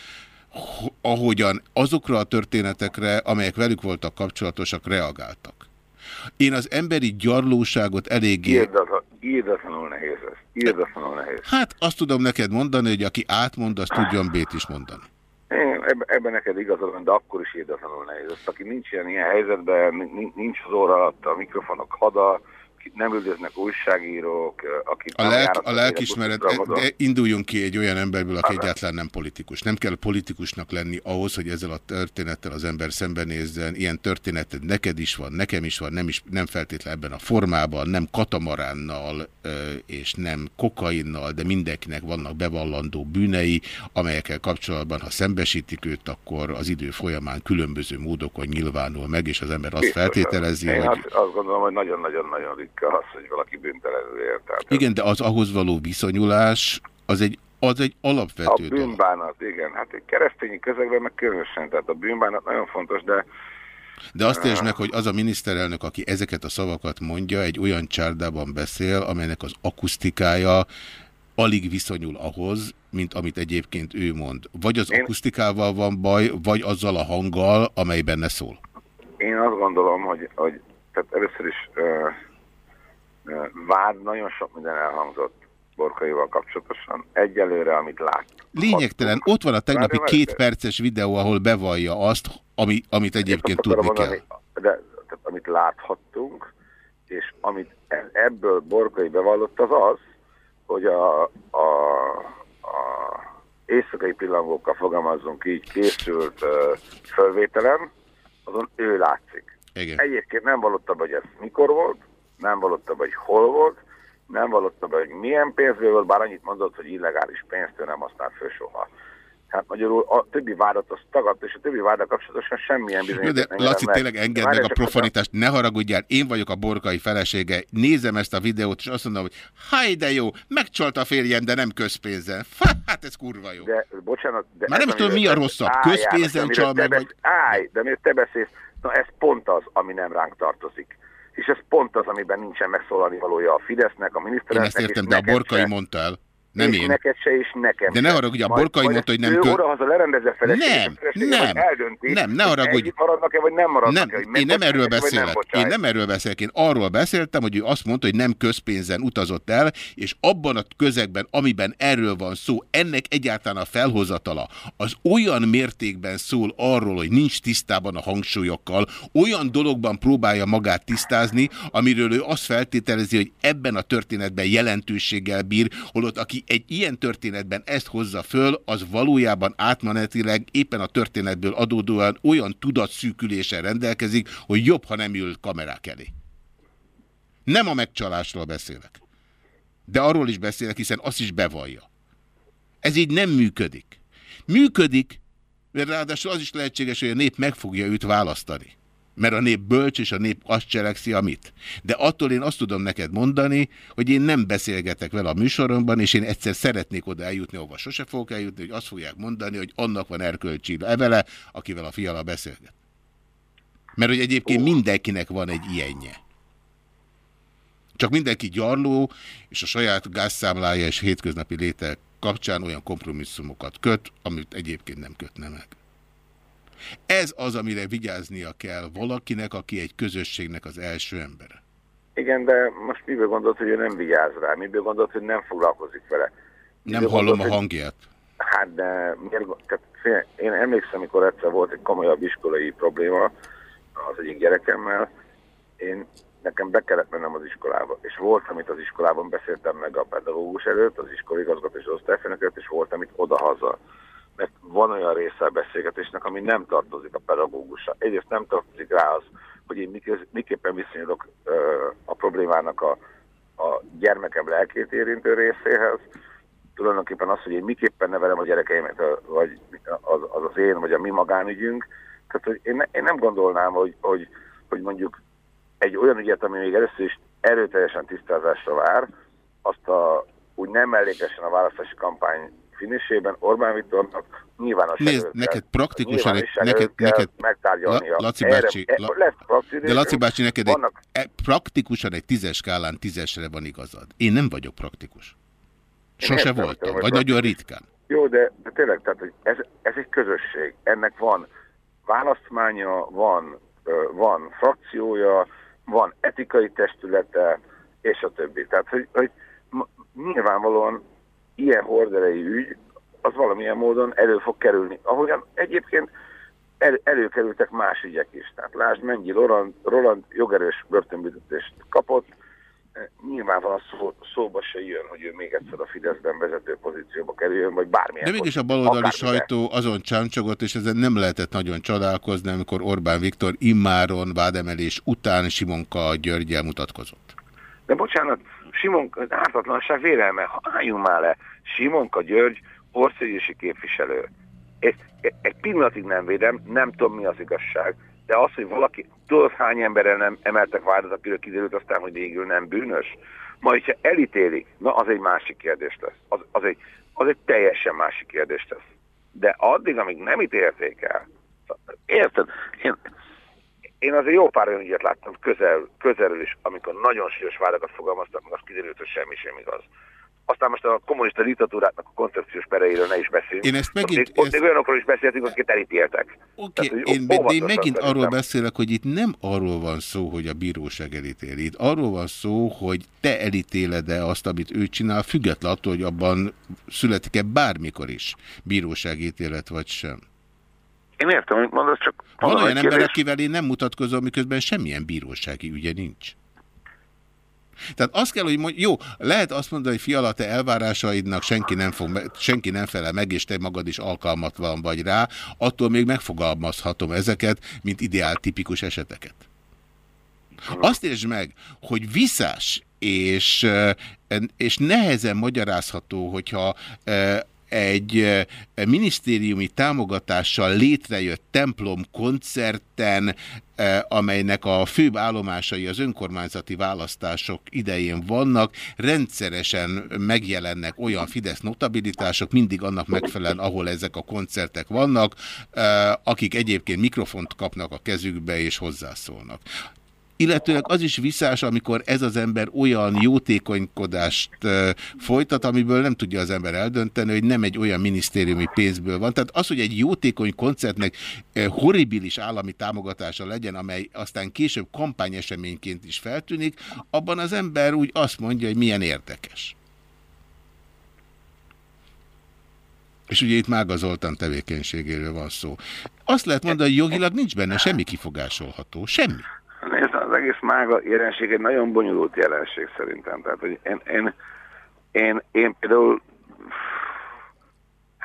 Speaker 1: ahogyan azokra a történetekre, amelyek velük voltak kapcsolatosak, reagáltak. Én az emberi gyarlóságot eléggé...
Speaker 8: Írdatlan, írdatlanul nehéz ez. Írdatlanul nehéz.
Speaker 1: Hát azt tudom neked mondani, hogy aki átmond, azt tudjon B-t is mondani.
Speaker 8: Én, ebben, neked igazad van, de akkor is írdatlanul nehéz. Azt, aki nincs ilyen, ilyen helyzetben, ni- nincs az óra alatt a mikrofonok hada, nem üldöznek újságírók, akik
Speaker 1: A, lelk, a lelkismeret, de induljunk ki egy olyan emberből, aki egyáltalán nem politikus. Nem kell politikusnak lenni ahhoz, hogy ezzel a történettel az ember szembenézzen. Ilyen történeted neked is van, nekem is van, nem, is, nem feltétlenül ebben a formában, nem katamaránnal és nem kokainnal, de mindenkinek vannak bevallandó bűnei, amelyekkel kapcsolatban, ha szembesítik őt, akkor az idő folyamán különböző módokon nyilvánul meg, és az ember azt
Speaker 8: Biztosan.
Speaker 1: feltételezi,
Speaker 8: Én
Speaker 1: hogy...
Speaker 8: azt, azt gondolom, hogy nagyon-nagyon-nagyon ritka az, hogy valaki büntelenül ér. Tehát
Speaker 1: Igen, de az ahhoz való viszonyulás, az egy, az egy
Speaker 8: a
Speaker 1: alapvető dolog.
Speaker 8: bűnbánat, igen. Hát egy keresztényi közegben meg különösen, tehát a bűnbánat nagyon fontos, de
Speaker 1: De azt értsd meg, hogy az a miniszterelnök, aki ezeket a szavakat mondja, egy olyan csárdában beszél, amelynek az akusztikája alig viszonyul ahhoz, mint amit egyébként ő mond. Vagy az
Speaker 8: Én-
Speaker 1: akusztikával van baj, vagy azzal a hanggal, amely benne szól.
Speaker 8: Én azt gondolom, hogy, hogy tehát először is ö, vád, nagyon sok minden elhangzott Borkaival kapcsolatosan. Egyelőre, amit lát.
Speaker 1: Lényegtelen, ott van a tegnapi
Speaker 8: Várj,
Speaker 1: két perces videó, ahol bevallja azt, ami, amit egyébként tudni kell.
Speaker 8: mondani, De, tehát, amit láthattunk, és amit e- ebből Borkai bevallott, az az, hogy a, a, a éjszakai pillangókkal fogalmazzunk így készült uh, fölvételen, azon ő látszik.
Speaker 1: Igen.
Speaker 8: Egyébként nem vallotta hogy ez mikor volt, nem vallotta be, hogy hol volt, nem vallotta be, hogy milyen pénzből volt, bár annyit mondott, hogy illegális pénzt ő nem használt föl soha. Hát magyarul a többi vádat azt tagadta, és a többi vádat kapcsolatosan semmilyen bizonyíték
Speaker 1: de Laci,
Speaker 8: jelent
Speaker 1: tényleg engedd
Speaker 8: Várj,
Speaker 1: meg a profanitást, ne haragudjál, én vagyok a borkai felesége, nézem ezt a videót, és azt mondom, hogy haj, de jó, megcsalt a férjem, de nem közpénzen. <laughs> Hát ez kurva jó.
Speaker 8: De, bocsánat, de
Speaker 1: Már nem tudom, mi a rosszabb,
Speaker 8: Álljál,
Speaker 1: közpénzen
Speaker 8: amiről
Speaker 1: csal meg, vagy-
Speaker 8: Állj, de miért te beszélsz, na ez pont az, ami nem ránk tartozik. És ez pont az, amiben nincsen megszólalni valója a Fidesznek, a
Speaker 1: Én
Speaker 8: miniszterelnöknek.
Speaker 1: ezt értem, de a borkai mondta el. Nem
Speaker 8: és
Speaker 1: én.
Speaker 8: neked se, és nekem
Speaker 1: De ne haragudj, a
Speaker 8: Majd-
Speaker 1: Borkai
Speaker 8: majd
Speaker 1: mondta, hogy nem
Speaker 8: ő
Speaker 1: kö-
Speaker 8: odahaza lerendezze feleségét,
Speaker 1: Nem,
Speaker 8: felesége
Speaker 1: nem,
Speaker 8: eldönti,
Speaker 1: nem, ne haragudj.
Speaker 8: maradnak-e, vagy nem maradnak-e,
Speaker 1: Nem,
Speaker 8: hogy
Speaker 1: én nem erről
Speaker 8: vagy nem
Speaker 1: beszélek. Én nem erről beszélek. Én arról beszéltem, hogy ő azt mondta, hogy nem közpénzen utazott el, és abban a közegben, amiben erről van szó, ennek egyáltalán a felhozatala, az olyan mértékben szól arról, hogy nincs tisztában a hangsúlyokkal, olyan dologban próbálja magát tisztázni, amiről ő azt feltételezi, hogy ebben a történetben jelentőséggel bír, holott aki egy ilyen történetben ezt hozza föl, az valójában átmenetileg éppen a történetből adódóan olyan tudatszűküléssel rendelkezik, hogy jobb, ha nem ül kamerák elé. Nem a megcsalásról beszélek. De arról is beszélek, hiszen azt is bevallja. Ez így nem működik. Működik, mert ráadásul az is lehetséges, hogy a nép meg fogja őt választani. Mert a nép bölcs, és a nép azt cselekszi, amit. De attól én azt tudom neked mondani, hogy én nem beszélgetek vele a műsoromban, és én egyszer szeretnék oda eljutni, ahova sose fogok eljutni, hogy azt fogják mondani, hogy annak van erkölcsi evele, akivel a fiala beszélget. Mert hogy egyébként mindenkinek van egy ilyenje. Csak mindenki gyarló, és a saját gázszámlája és hétköznapi léte kapcsán olyan kompromisszumokat köt, amit egyébként nem kötne meg. Ez az, amire vigyáznia kell valakinek, aki egy közösségnek az első embere.
Speaker 8: Igen, de most miből gondolt, hogy ő nem vigyáz rá? Miből gondolt, hogy nem foglalkozik vele?
Speaker 1: Nem
Speaker 8: Miből
Speaker 1: hallom a
Speaker 8: gondolt, hogy-
Speaker 1: hangját.
Speaker 8: Hát de miért, tehát, én emlékszem, amikor egyszer volt egy komolyabb iskolai probléma az egyik gyerekemmel, én nekem be kellett mennem az iskolába, és volt, amit az iskolában beszéltem meg a pedagógus előtt, az iskoligazgató és az osztályfőnök előtt, és volt, amit odahaza. Mert van olyan része a beszélgetésnek, ami nem tartozik a pedagógusra. Egyrészt nem tartozik rá az, hogy én miképpen viszonyulok a problémának a, a gyermekem lelkét érintő részéhez, tulajdonképpen az, hogy én miképpen nevelem a gyerekeimet, vagy az, az én, vagy a mi magánügyünk. Tehát, hogy én, én nem gondolnám, hogy, hogy, hogy mondjuk egy olyan ügyet, ami még először is erőteljesen tisztázásra vár, azt a, úgy nem mellékesen a választási kampány finisében Orbán Viktornak nyilvános
Speaker 1: Nézd,
Speaker 8: előtt
Speaker 1: neked praktikusan, egy, neked, neked,
Speaker 8: megtárgyalnia.
Speaker 1: La, Laci
Speaker 8: Erre-
Speaker 1: bácsi,
Speaker 8: e-
Speaker 1: la,
Speaker 8: lesz
Speaker 1: de Laci bácsi, neked egy,
Speaker 8: vannak,
Speaker 1: e, praktikusan egy tízes skálán tízesre van igazad. Én nem vagyok praktikus. Sose voltam, vagy nagyon ritkán.
Speaker 8: Jó, de, de tényleg, tehát, hogy ez, ez egy közösség. Ennek van választmánya, van, van frakciója, van etikai testülete, és a többi. Tehát, hogy, hogy nyilvánvalóan ilyen horderei ügy, az valamilyen módon elő fog kerülni. Ahogyan egyébként el, előkerültek más ügyek is. Tehát lásd, Mennyi Roland, Roland jogerős börtönbüntetést kapott, Eh, nyilvánvalóan szó, szóba se jön, hogy ő még egyszer a Fideszben vezető pozícióba kerüljön, vagy bármilyen
Speaker 1: De mégis a baloldali sajtó azon csámcsogott, és ezen nem lehetett nagyon csodálkozni, amikor Orbán Viktor immáron vádemelés után Simonka Györgyel mutatkozott.
Speaker 8: De bocsánat, Simon, ártatlanság vélelme, álljunk már le. Simonka György, országgyűlési képviselő. Egy, egy pillanatig nem védem, nem tudom mi az igazság, de az, hogy valaki, tudod hány emberrel nem emeltek vádat, akiről kiderült aztán, hogy végül nem bűnös, majd, hogyha elítélik, na az egy másik kérdés lesz. Az, az, egy, az egy teljesen másik kérdés lesz. De addig, amíg nem ítélték el, érted? Én, én azért jó pár olyan ügyet láttam közel, közelről is, amikor nagyon súlyos vádakat fogalmaztak, meg azt kiderült, hogy semmi sem igaz. Aztán most a kommunista diktatúráknak a koncepciós pereiről ne is beszéljünk.
Speaker 1: Én ezt megint-
Speaker 8: Ott,
Speaker 1: ezt-
Speaker 8: még olyanokról is beszéltünk, akiket elítéltek.
Speaker 1: Oké,
Speaker 8: Tehát, hogy
Speaker 1: én, de én megint arról
Speaker 8: szerintem.
Speaker 1: beszélek, hogy itt nem arról van szó, hogy a bíróság elítéli. Itt arról van szó, hogy te elítéled-e azt, amit ő csinál, független attól, hogy abban születik-e bármikor is bírósági ítélet vagy sem.
Speaker 8: Én értem, amit mondasz, csak...
Speaker 1: Van olyan
Speaker 8: hogy
Speaker 1: ember,
Speaker 8: kérdés-
Speaker 1: akivel én nem mutatkozom, miközben semmilyen bírósági ügye nincs. Tehát azt kell, hogy mondj, jó, lehet azt mondani, hogy fiala, te elvárásaidnak senki nem, fog, senki nem felel meg, és te magad is alkalmatlan vagy rá, attól még megfogalmazhatom ezeket, mint ideál tipikus eseteket. Azt értsd meg, hogy visszás és, és nehezen magyarázható, hogyha egy minisztériumi támogatással létrejött templom koncerten, amelynek a főbb állomásai az önkormányzati választások idején vannak, rendszeresen megjelennek olyan Fidesz notabilitások, mindig annak megfelelően, ahol ezek a koncertek vannak, akik egyébként mikrofont kapnak a kezükbe és hozzászólnak. Illetőleg az is visszás, amikor ez az ember olyan jótékonykodást folytat, amiből nem tudja az ember eldönteni, hogy nem egy olyan minisztériumi pénzből van. Tehát az, hogy egy jótékony koncertnek horribilis állami támogatása legyen, amely aztán később kampányeseményként is feltűnik, abban az ember úgy azt mondja, hogy milyen érdekes. És ugye itt Mága Zoltán tevékenységéről van szó. Azt lehet mondani, hogy jogilag nincs benne semmi kifogásolható. Semmi.
Speaker 8: Egész mága jelenség egy nagyon bonyolult jelenség szerintem. Tehát, hogy én, én, én, én például...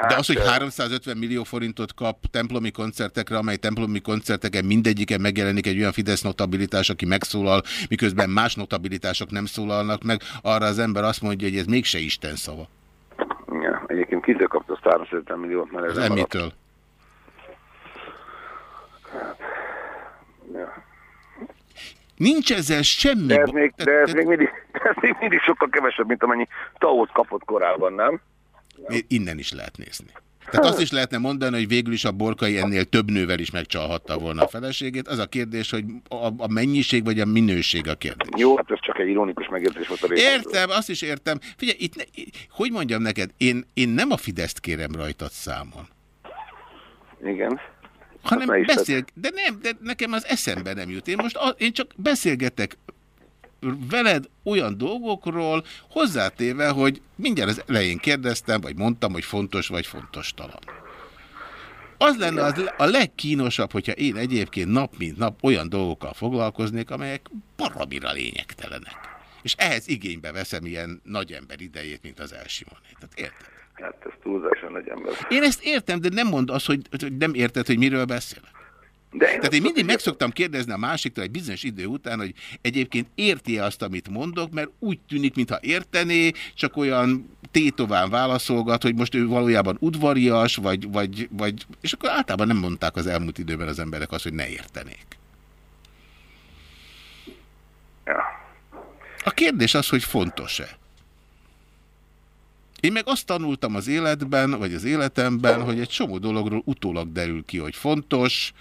Speaker 1: De az, hogy
Speaker 8: ö,
Speaker 1: 350 millió forintot kap templomi koncertekre, amely templomi koncerteken mindegyiken megjelenik egy olyan Fidesz notabilitás, aki megszólal, miközben más notabilitások nem szólalnak meg, arra az ember azt mondja, hogy ez mégse Isten szava.
Speaker 8: Ja, egyébként kitől kapta azt 350 milliót, mert ez nem maradt.
Speaker 1: emmitől.
Speaker 8: Ja.
Speaker 1: Nincs ezzel semmi...
Speaker 8: De ez, még, de, ez még mindig, de <laughs> ez még mindig sokkal kevesebb, mint amennyi Taót kapott korábban, nem?
Speaker 1: Innen is lehet nézni. Tehát azt is lehetne mondani, hogy végül is a borkai ennél több nővel is megcsalhatta volna a feleségét. Az a kérdés, hogy a, a mennyiség vagy a minőség a kérdés.
Speaker 8: Jó, hát ez csak egy ironikus megértés volt a részemről.
Speaker 1: Értem, azt is értem. Figyelj, itt ne, hogy mondjam neked, én, én nem a Fideszt kérem rajtad számon.
Speaker 8: Igen.
Speaker 1: Hanem
Speaker 8: ne
Speaker 1: beszél, de nem, de nekem az eszembe nem jut. Én most a, én csak beszélgetek veled olyan dolgokról, hozzátéve, hogy mindjárt az elején kérdeztem, vagy mondtam, hogy fontos vagy fontos talan. Az lenne az, a legkínosabb, hogyha én egyébként nap mint nap olyan dolgokkal foglalkoznék, amelyek baromira lényegtelenek. És ehhez igénybe veszem ilyen nagy ember idejét, mint az elsimoné. Tehát érted?
Speaker 8: Hát ez túlzásan nagy ember.
Speaker 1: Én ezt értem, de nem mondd azt, hogy, hogy nem érted, hogy miről beszélek.
Speaker 8: De én
Speaker 1: Tehát én mindig meg szoktam kérdezni a másiktól egy bizonyos idő után, hogy egyébként érti-e azt, amit mondok, mert úgy tűnik, mintha értené, csak olyan tétován válaszolgat, hogy most ő valójában udvarias, vagy, vagy, vagy, és akkor általában nem mondták az elmúlt időben az emberek azt, hogy ne értenék.
Speaker 8: Ja.
Speaker 1: A kérdés az, hogy fontos-e. Én meg azt tanultam az életben, vagy az életemben, hogy egy csomó dologról utólag derül ki, hogy fontos,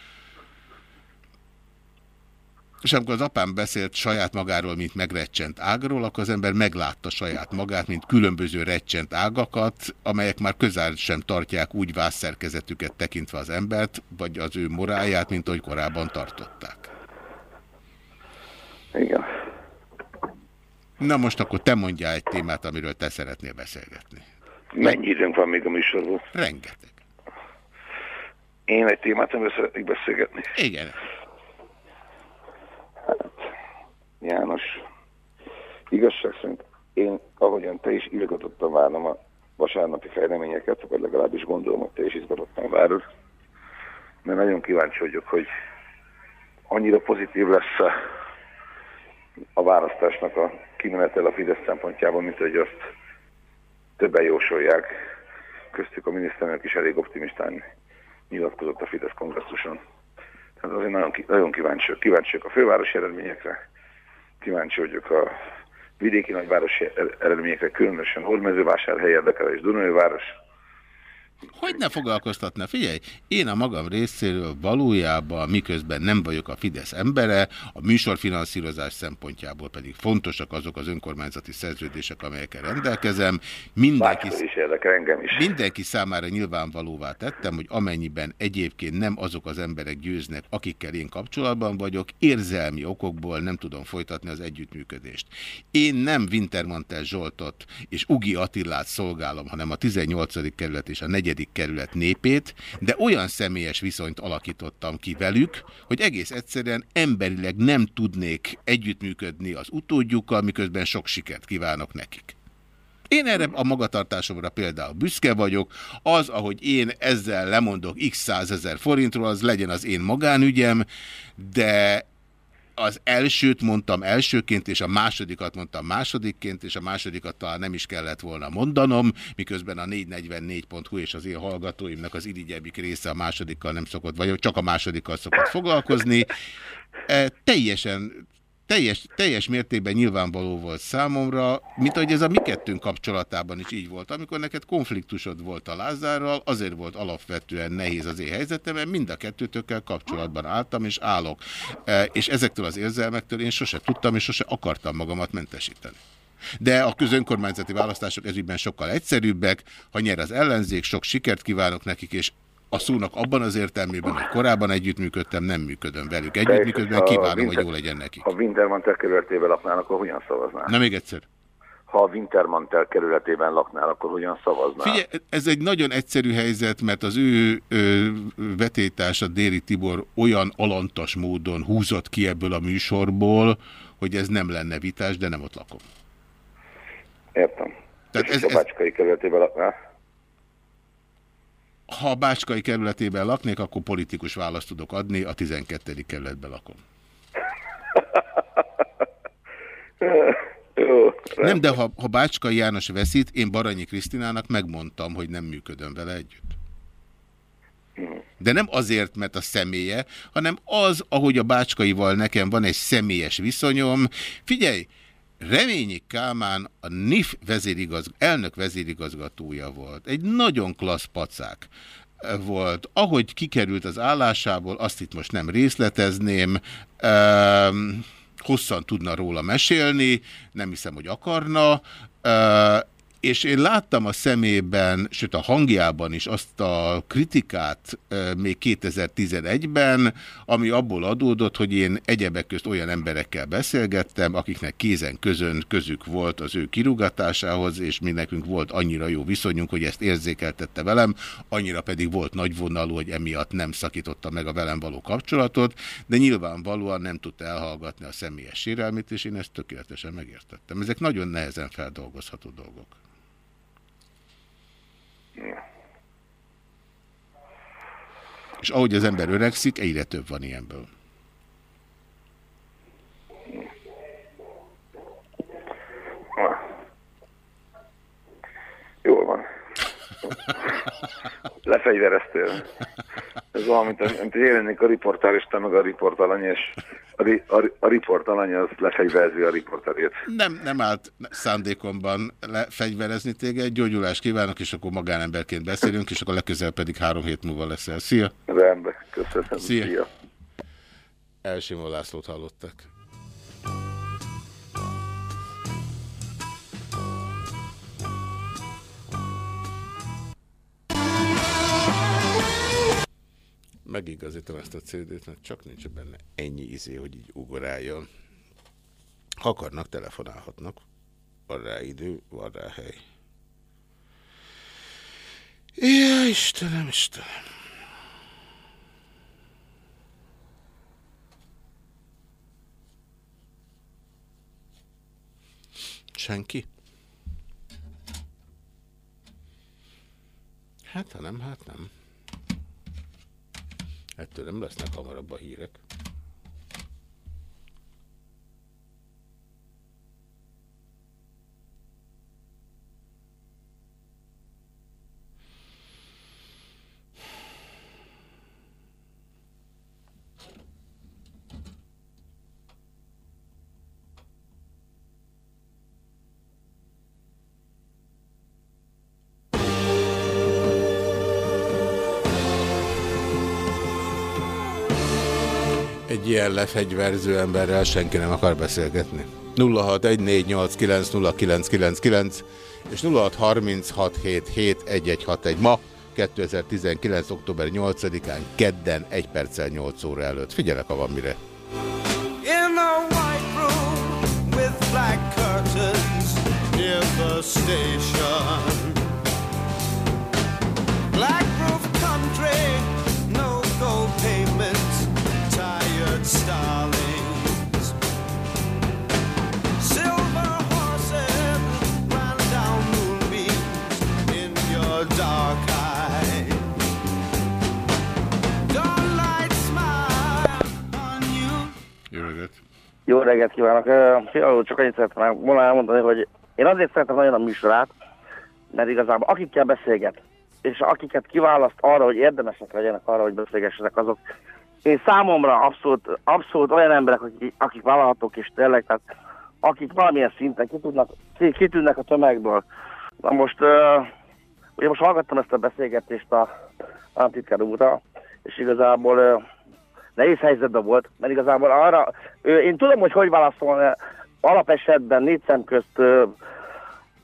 Speaker 1: és amikor az apám beszélt saját magáról, mint megrecsent ágról, akkor az ember meglátta saját magát, mint különböző recsent ágakat, amelyek már közel sem tartják úgy vászszerkezetüket tekintve az embert, vagy az ő moráját, mint ahogy korábban tartották.
Speaker 8: Igen.
Speaker 1: Na most akkor te mondjál egy témát, amiről te szeretnél beszélgetni.
Speaker 8: Mennyi időnk van még a műsorban?
Speaker 1: Rengeteg.
Speaker 8: Én egy témát, amiről szeretnék beszélgetni.
Speaker 1: Igen.
Speaker 8: János, igazság szerint én, ahogyan te is izgatottan várom a vasárnapi fejleményeket, vagy legalábbis gondolom, hogy te is izgatottan várod, mert nagyon kíváncsi vagyok, hogy annyira pozitív lesz a, a választásnak a kimenetel a Fidesz szempontjából, mint hogy azt többen jósolják. Köztük a miniszterelnök is elég optimistán nyilatkozott a Fidesz kongresszuson. Tehát azért nagyon, nagyon kíváncsi, kíváncsiak a fővárosi eredményekre, kíváncsi vagyok a vidéki nagyvárosi er- eredményekre, különösen Hódmezővásárhely érdekel és Dunajváros.
Speaker 1: Hogy ne foglalkoztatna? Figyelj, én a magam részéről valójában, miközben nem vagyok a Fidesz embere, a műsorfinanszírozás szempontjából pedig fontosak azok az önkormányzati szerződések, amelyekkel rendelkezem. Mindenki,
Speaker 8: is érdekel engem is.
Speaker 1: mindenki számára nyilvánvalóvá tettem, hogy amennyiben egyébként nem azok az emberek győznek, akikkel én kapcsolatban vagyok, érzelmi okokból nem tudom folytatni az együttműködést. Én nem Wintermantel Zsoltot és Ugi Attilát szolgálom, hanem a 18. kerület és a 4. kerület népét, de olyan személyes viszonyt alakítottam ki velük, hogy egész egyszerűen emberileg nem tudnék együttműködni az utódjukkal, miközben sok sikert kívánok nekik. Én erre a magatartásomra például büszke vagyok, az, ahogy én ezzel lemondok x százezer forintról, az legyen az én magánügyem, de az elsőt mondtam elsőként, és a másodikat mondtam másodikként, és a másodikat talán nem is kellett volna mondanom, miközben a 444.hu és az én hallgatóimnak az irigyebbik része a másodikkal nem szokott, vagy csak a másodikkal szokott foglalkozni. E, teljesen teljes, teljes mértékben nyilvánvaló volt számomra, mint ahogy ez a mi kettőnk kapcsolatában is így volt. Amikor neked konfliktusod volt a Lázárral, azért volt alapvetően nehéz az én helyzetem, mert mind a kettőtökkel kapcsolatban álltam és állok. E, és ezektől az érzelmektől én sose tudtam és sose akartam magamat mentesíteni. De a közönkormányzati választások ezügyben sokkal egyszerűbbek, ha nyer az ellenzék, sok sikert kívánok nekik, és a szónak abban az értelmében, hogy korábban együttműködtem, nem működöm velük. Együttműködben kívánom, hogy
Speaker 8: Winter-
Speaker 1: jó legyen nekik.
Speaker 8: Ha Wintermantel kerületében laknál, akkor hogyan szavaznál?
Speaker 1: Na még egyszer.
Speaker 8: Ha a Wintermantel kerületében laknál, akkor hogyan szavaznál?
Speaker 1: Figyelj, ez egy nagyon egyszerű helyzet, mert az ő ö, vetétársa Déri Tibor olyan alantas módon húzott ki ebből a műsorból, hogy ez nem lenne vitás, de nem ott lakom.
Speaker 8: Értem.
Speaker 1: Tehát
Speaker 8: És
Speaker 1: ez,
Speaker 8: a
Speaker 1: ez,
Speaker 8: Bácskai kerületében laknál?
Speaker 1: Ha a Bácskai kerületében laknék, akkor politikus választ tudok adni, a 12. kerületben lakom.
Speaker 8: Jó.
Speaker 1: Nem, de ha, ha Bácskai János veszít, én Baranyi Krisztinának megmondtam, hogy nem működöm vele együtt. De nem azért, mert a személye, hanem az, ahogy a Bácskaival nekem van egy személyes viszonyom. Figyelj, Reményi Kálmán a NIF vezérigaz, elnök vezérigazgatója volt. Egy nagyon klassz pacák volt. Ahogy kikerült az állásából, azt itt most nem részletezném, um, hosszan tudna róla mesélni, nem hiszem, hogy akarna, uh, és én láttam a szemében, sőt a hangjában is azt a kritikát még 2011-ben, ami abból adódott, hogy én egyebek közt olyan emberekkel beszélgettem, akiknek kézen közön közük volt az ő kirugatásához, és mi nekünk volt annyira jó viszonyunk, hogy ezt érzékeltette velem, annyira pedig volt nagyvonalú, hogy emiatt nem szakította meg a velem való kapcsolatot, de nyilvánvalóan nem tudta elhallgatni a személyes sérelmét, és én ezt tökéletesen megértettem. Ezek nagyon nehezen feldolgozható dolgok. És ahogy az ember öregszik, egyre több van ilyenből.
Speaker 8: Jól van. <laughs> Lefegyvereztél. Ez olyan, mint, a- mint jelenik a riportálista, meg a riportalany, és a, ri, a, a riportalany az lefegyverzi a riporterét.
Speaker 1: Nem, nem állt szándékomban lefegyverezni téged, gyógyulást kívánok, és akkor magánemberként beszélünk, és akkor legközelebb pedig három hét múlva leszel. Szia!
Speaker 8: Rendben, köszönöm.
Speaker 1: Szia.
Speaker 8: Szia.
Speaker 1: Elsimó Lászlót hallottak. Megigazítom ezt a CD-t, mert csak nincs benne ennyi izé, hogy így ugoráljon. Ha akarnak, telefonálhatnak. Van rá idő, van rá hely. Ja, Istenem, Istenem. Senki? Hát, ha nem, hát nem. Ettől nem lesznek hamarabb a hírek. Egy ilyen lefegyverző emberrel senki nem akar beszélgetni. 0614890999 és 0636771161 ma 2019. október 8-án kedden 1 perccel 8 óra előtt. Figyelek, ha van mire.
Speaker 4: In a white room with black curtains near the station. Black roof country,
Speaker 1: Jó reggelt
Speaker 9: kívánok! Fialó, csak annyit szeretném volna elmondani, hogy én azért szeretem nagyon a műsorát, mert igazából akikkel beszélget, és akiket kiválaszt arra, hogy érdemesek legyenek arra, hogy beszélgessenek, azok én számomra abszolút, abszolút olyan emberek, akik, akik vállalhatók és tényleg, tehát akik valamilyen szinten kitűnnek, kitűnnek a tömegből. Na most, uh, ugye most hallgattam ezt a beszélgetést a államtitkár úrral, és igazából uh, nehéz helyzetben volt, mert igazából arra, én tudom, hogy hogy válaszol alapesetben négy szem közt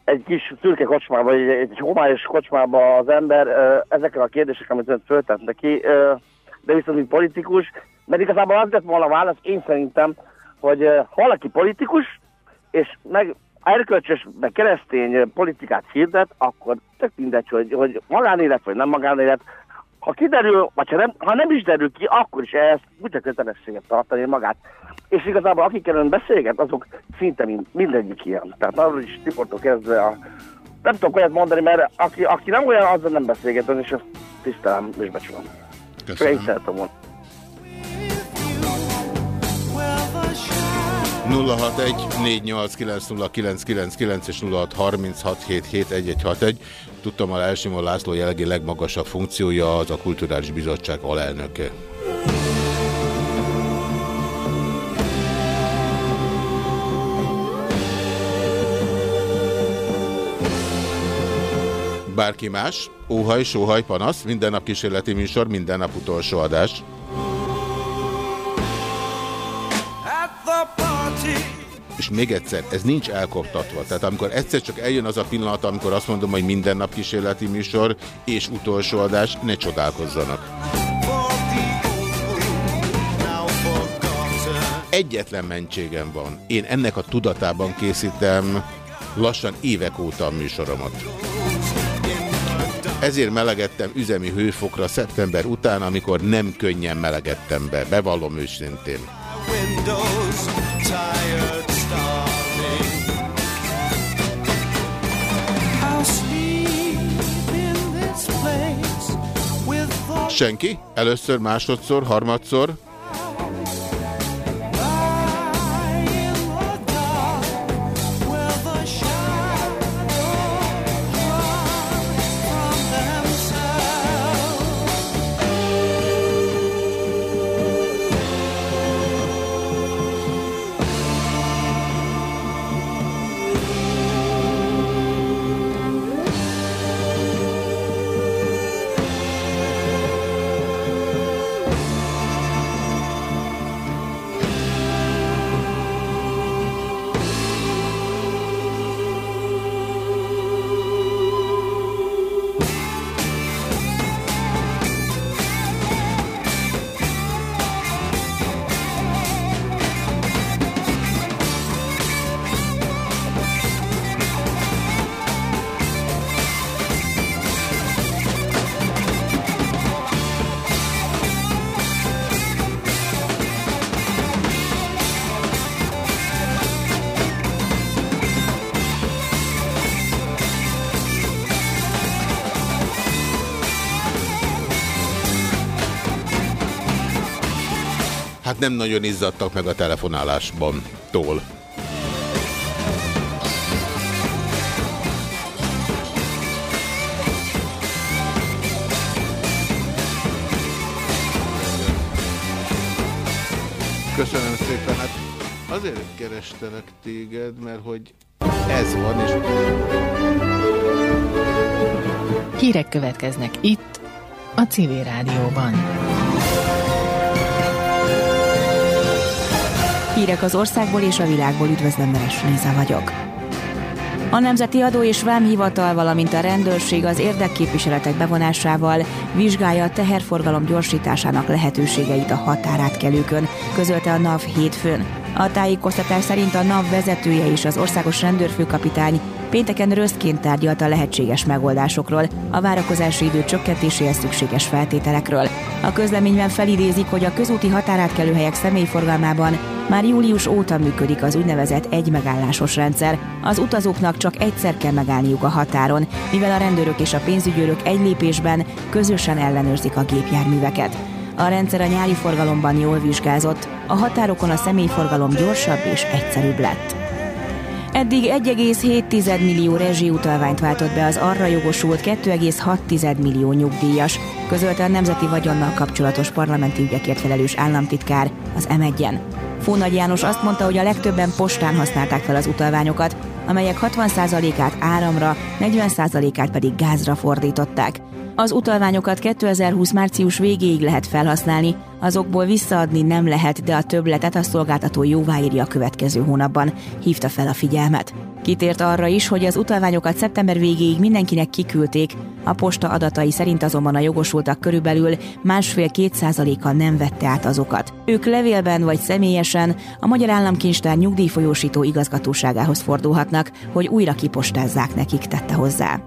Speaker 9: egy kis szürke kocsmába, egy, egy homályos kocsmába az ember ö, ezekkel a kérdésekkel, amit ön föltett neki, ö, de viszont mint politikus, mert igazából az lett volna a válasz, én szerintem, hogy ö, valaki politikus, és meg erkölcsös, meg keresztény politikát hirdet, akkor tök mindegy, hogy, hogy magánélet vagy nem magánélet, ha kiderül, vagy ha nem, ha nem is derül ki, akkor is ehhez úgy kötelességet tartani magát. És igazából akikkel ön beszélget, azok szinte mind, mindegyik ilyen. Tehát arról is Tibortól kezdve a... Nem tudok olyat mondani, mert aki, aki nem olyan, azzal nem beszélget, és azt tisztelem és becsülöm. Köszönöm. Én szeretem volna.
Speaker 1: 061-489-0999 és 0636771161. Tudtam, a Elsimon László jelenlegi legmagasabb funkciója az a Kulturális Bizottság alelnöke. Bárki más, óhaj, sóhaj, panasz, minden nap kísérleti műsor, minden nap utolsó adás.
Speaker 4: At the party.
Speaker 1: És még egyszer, ez nincs elkoptatva. Tehát amikor egyszer csak eljön az a pillanat, amikor azt mondom, hogy minden nap kísérleti műsor és utolsó adás, ne csodálkozzanak. Egyetlen mentségem van. Én ennek a tudatában készítem lassan évek óta a műsoromat. Ezért melegettem üzemi hőfokra szeptember után, amikor nem könnyen melegedtem be. Bevallom őszintén. Senki? Először, másodszor, harmadszor? Nagyon izzadtak meg a telefonálásban tól. Köszönöm szépen, hát azért kerestelek téged, mert hogy ez van, és
Speaker 10: Hírek következnek itt, a Civil Rádióban.
Speaker 11: Hírek az országból és a világból üdvözlöm, Léza vagyok. A Nemzeti Adó és Vámhivatal, valamint a rendőrség az érdekképviseletek bevonásával vizsgálja a teherforgalom gyorsításának lehetőségeit a határátkelőkön, közölte a NAV hétfőn. A tájékoztatás szerint a NAV vezetője és az országos rendőrfőkapitány pénteken rösztként tárgyalt a lehetséges megoldásokról, a várakozási idő csökkentéséhez szükséges feltételekről. A közleményben felidézik, hogy a közúti határátkelőhelyek személyforgalmában már július óta működik az úgynevezett egy megállásos rendszer. Az utazóknak csak egyszer kell megállniuk a határon, mivel a rendőrök és a pénzügyőrök egy lépésben közösen ellenőrzik a gépjárműveket. A rendszer a nyári forgalomban jól vizsgázott, a határokon a személyforgalom gyorsabb és egyszerűbb lett. Eddig 1,7 millió rezsiutalványt váltott be az arra jogosult 2,6 millió nyugdíjas, közölte a Nemzeti Vagyonnal kapcsolatos parlamenti ügyekért felelős államtitkár az M1-en. Fónagy János azt mondta, hogy a legtöbben postán használták fel az utalványokat, amelyek 60%-át áramra, 40%-át pedig gázra fordították. Az utalványokat 2020 március végéig lehet felhasználni, azokból visszaadni nem lehet, de a többletet a szolgáltató jóváírja a következő hónapban, hívta fel a figyelmet. Kitért arra is, hogy az utalványokat szeptember végéig mindenkinek kiküldték, a posta adatai szerint azonban a jogosultak körülbelül másfél-két százaléka nem vette át azokat. Ők levélben vagy személyesen a Magyar Államkincstár nyugdíjfolyósító igazgatóságához fordulhatnak, hogy újra kipostázzák nekik, tette hozzá.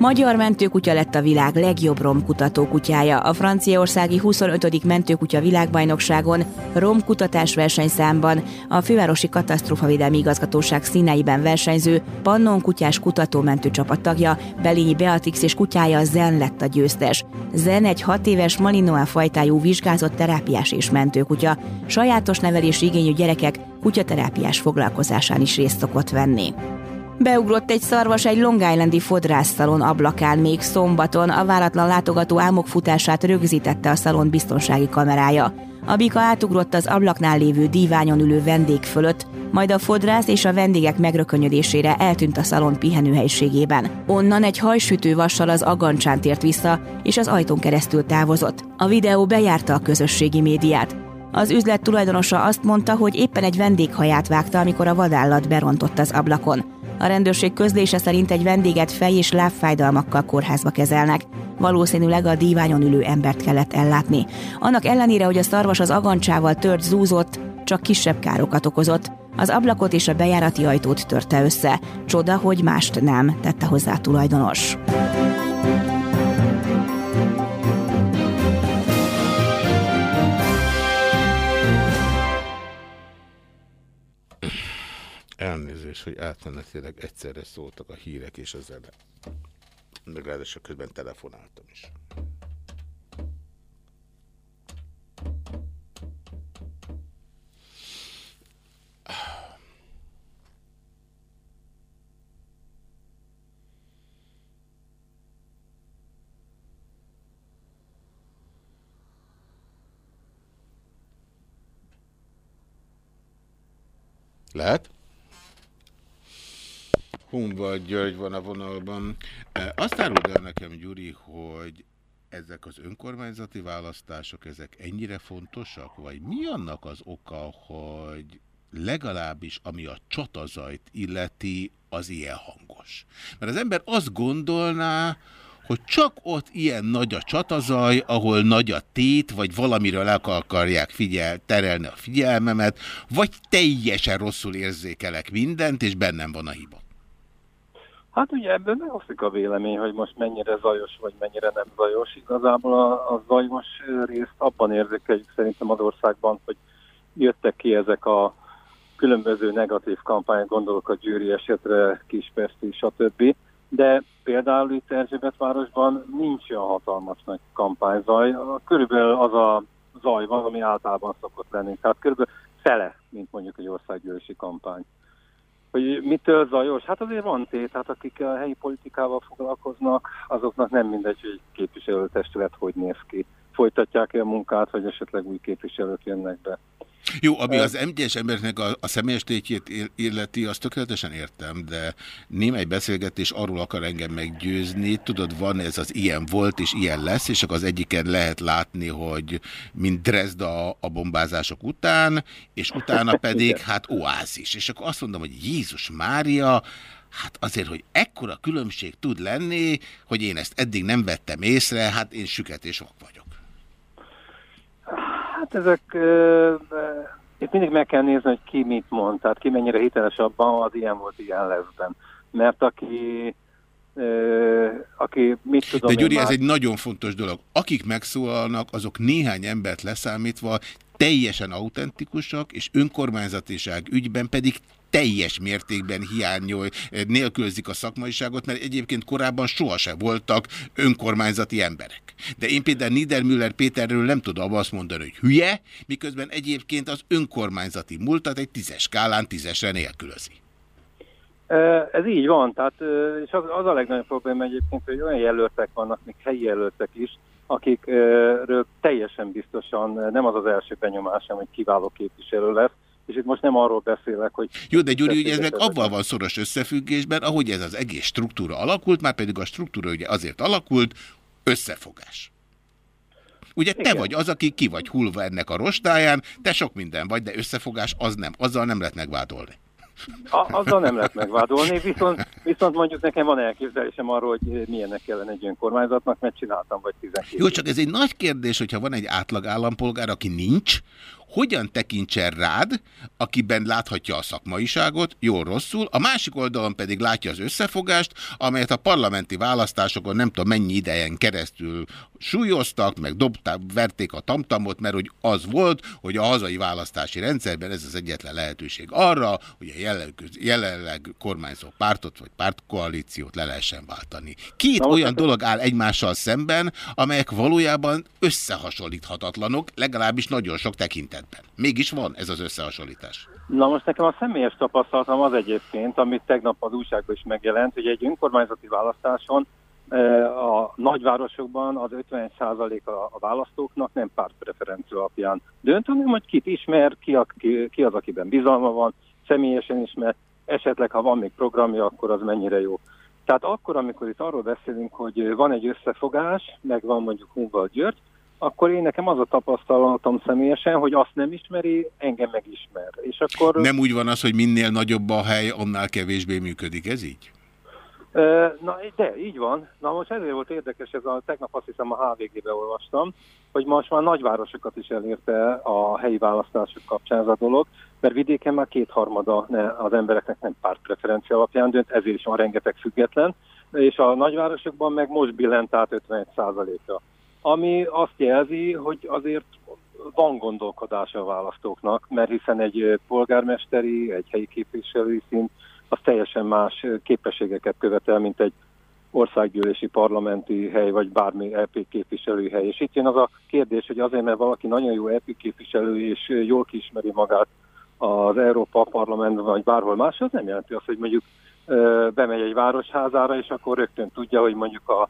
Speaker 11: Magyar mentőkutya lett a világ legjobb romkutató kutyája. A franciaországi 25. mentőkutya világbajnokságon romkutatás versenyszámban a fővárosi katasztrófavédelmi igazgatóság színeiben versenyző Pannon kutyás kutatómentő csapattagja Belényi Beatrix és kutyája Zen lett a győztes. Zen egy 6 éves Malinois fajtájú vizsgázott terápiás és mentőkutya. Sajátos nevelés igényű gyerekek kutyaterápiás foglalkozásán is részt szokott venni. Beugrott egy szarvas egy Long Islandi fodrászszalon ablakán még szombaton, a váratlan látogató álmokfutását rögzítette a szalon biztonsági kamerája. A bika átugrott az ablaknál lévő díványon ülő vendég fölött, majd a fodrász és a vendégek megrökönyödésére eltűnt a szalon pihenőhelyiségében. Onnan egy hajsütő vassal az agancsán tért vissza, és az ajtón keresztül távozott. A videó bejárta a közösségi médiát. Az üzlet tulajdonosa azt mondta, hogy éppen egy vendéghaját vágta, amikor a vadállat berontott az ablakon. A rendőrség közlése szerint egy vendéget fej- és lábfájdalmakkal kórházba kezelnek. Valószínűleg a díványon ülő embert kellett ellátni. Annak ellenére, hogy a szarvas az agancsával tört zúzott, csak kisebb károkat okozott. Az ablakot és a bejárati ajtót törte össze. Csoda, hogy mást nem, tette hozzá tulajdonos.
Speaker 1: Elnézést, hogy átmenetileg egyszerre szóltak a hírek és a zene. Meg ráadásul közben telefonáltam is. Lehet? Humboldt György van a vonalban. E, Azt áruld el nekem, Gyuri, hogy ezek az önkormányzati választások, ezek ennyire fontosak? Vagy mi annak az oka, hogy legalábbis ami a csatazajt illeti, az ilyen hangos? Mert az ember azt gondolná, hogy csak ott ilyen nagy a csatazaj, ahol nagy a tét, vagy valamiről el akarják figyel, terelni a figyelmemet, vagy teljesen rosszul érzékelek mindent, és bennem van a hiba.
Speaker 12: Hát ugye ebből megosztik a vélemény, hogy most mennyire zajos, vagy mennyire nem zajos. Igazából a, a zajos részt abban érzékeljük szerintem az országban, hogy jöttek ki ezek a különböző negatív kampányok, gondolok a Győri esetre, Kispesti, stb. De például itt Erzsébetvárosban nincs olyan hatalmas nagy kampányzaj. Körülbelül az a zaj van, ami általában szokott lenni. Tehát körülbelül fele, mint mondjuk egy országgyűlési kampány. Hogy mitől zajos? Hát azért van tét, hát akik a helyi politikával foglalkoznak, azoknak nem mindegy, hogy egy képviselőtestület hogy néz ki. Folytatják-e a munkát, vagy esetleg új képviselők jönnek be.
Speaker 1: Jó, ami az egyes embernek a, a személyes tétjét illeti, azt tökéletesen értem, de némely beszélgetés arról akar engem meggyőzni, tudod, van ez az ilyen volt és ilyen lesz, és akkor az egyiken lehet látni, hogy mint Dresda a bombázások után, és utána <laughs> pedig hát oázis. És akkor azt mondom, hogy Jézus Mária, Hát azért, hogy ekkora különbség tud lenni, hogy én ezt eddig nem vettem észre, hát én süket és ok vagyok.
Speaker 12: Hát ezek, ö, itt mindig meg kell nézni, hogy ki mit mond, tehát ki mennyire hiteles abban, az ilyen volt, ilyen leszben. Mert aki, ö, aki mit tudom
Speaker 1: De Gyuri,
Speaker 12: már-
Speaker 1: ez egy nagyon fontos dolog. Akik megszólalnak, azok néhány embert leszámítva teljesen autentikusak, és önkormányzatiság ügyben pedig teljes mértékben hiányol, nélkülözik a szakmaiságot, mert egyébként korábban sohasem voltak önkormányzati emberek. De én például Niedermüller Péterről nem tudom azt mondani, hogy hülye, miközben egyébként az önkormányzati múltat egy tízes skálán tízesre nélkülözi.
Speaker 12: Ez így van, tehát, és az, az a legnagyobb probléma egyébként, hogy olyan jelöltek vannak, még helyi jelöltek is, akikről teljesen biztosan nem az az első benyomásom, hogy kiváló képviselő lesz, és itt most nem arról beszélek, hogy...
Speaker 1: Jó, de Gyuri, ugye ez meg avval van szoros összefüggésben, ahogy ez az egész struktúra alakult, már pedig a struktúra ugye azért alakult, összefogás. Ugye te
Speaker 12: Igen.
Speaker 1: vagy az, aki ki vagy hullva ennek a rostáján, te sok minden vagy, de összefogás az nem, azzal nem lehet megvádolni.
Speaker 12: A, azzal nem lehet megvádolni, viszont, viszont mondjuk nekem van elképzelésem arról, hogy milyennek kellene egy önkormányzatnak, mert csináltam vagy 12
Speaker 1: Jó, csak ez egy nagy kérdés, hogyha van egy átlag állampolgár, aki nincs, hogyan tekintsen rád, akiben láthatja a szakmaiságot, jól-rosszul, a másik oldalon pedig látja az összefogást, amelyet a parlamenti választásokon nem tudom mennyi idejen keresztül súlyoztak, meg dobták, verték a tamtamot, mert hogy az volt, hogy a hazai választási rendszerben ez az egyetlen lehetőség arra, hogy a jelenleg, jelenleg kormányzó pártot vagy pártkoalíciót le lehessen váltani. Két
Speaker 12: Na,
Speaker 1: olyan dolog áll egymással szemben, amelyek valójában összehasonlíthatatlanok, legalábbis nagyon sok tekintetben. Mégis van ez az összehasonlítás.
Speaker 12: Na most nekem a személyes tapasztalatom az egyébként, amit tegnap az újságban is megjelent, hogy egy önkormányzati választáson a nagyvárosokban az 51% a, választóknak nem pártpreferencia alapján dönt, hanem hogy kit ismer, ki, a, ki, ki az, akiben bizalma van, személyesen ismer, esetleg ha van még programja, akkor az mennyire jó. Tehát akkor, amikor itt arról beszélünk, hogy van egy összefogás, meg van mondjuk Hunval György, akkor én nekem az a tapasztalatom személyesen, hogy azt nem ismeri, engem megismer. És akkor...
Speaker 1: Nem úgy van az, hogy minél nagyobb a hely, annál kevésbé működik, ez így?
Speaker 12: Na, de így van. Na most ezért volt érdekes, ez a tegnap azt hiszem a HVG-be olvastam, hogy most már nagyvárosokat is elérte a helyi választások kapcsán ez a dolog, mert vidéken már kétharmada az embereknek nem pártpreferencia alapján dönt, ezért is van rengeteg független, és a nagyvárosokban meg most billent át 51%-ra. Ami azt jelzi, hogy azért van gondolkodása a választóknak, mert hiszen egy polgármesteri, egy helyi képviselői szint, az teljesen más képességeket követel, mint egy országgyűlési parlamenti hely, vagy bármi EP képviselői hely. És itt jön az a kérdés, hogy azért, mert valaki nagyon jó EP képviselő, és jól kiismeri magát az Európa Parlamentben, vagy bárhol más, az nem jelenti azt, hogy mondjuk bemegy egy városházára, és akkor rögtön tudja, hogy mondjuk a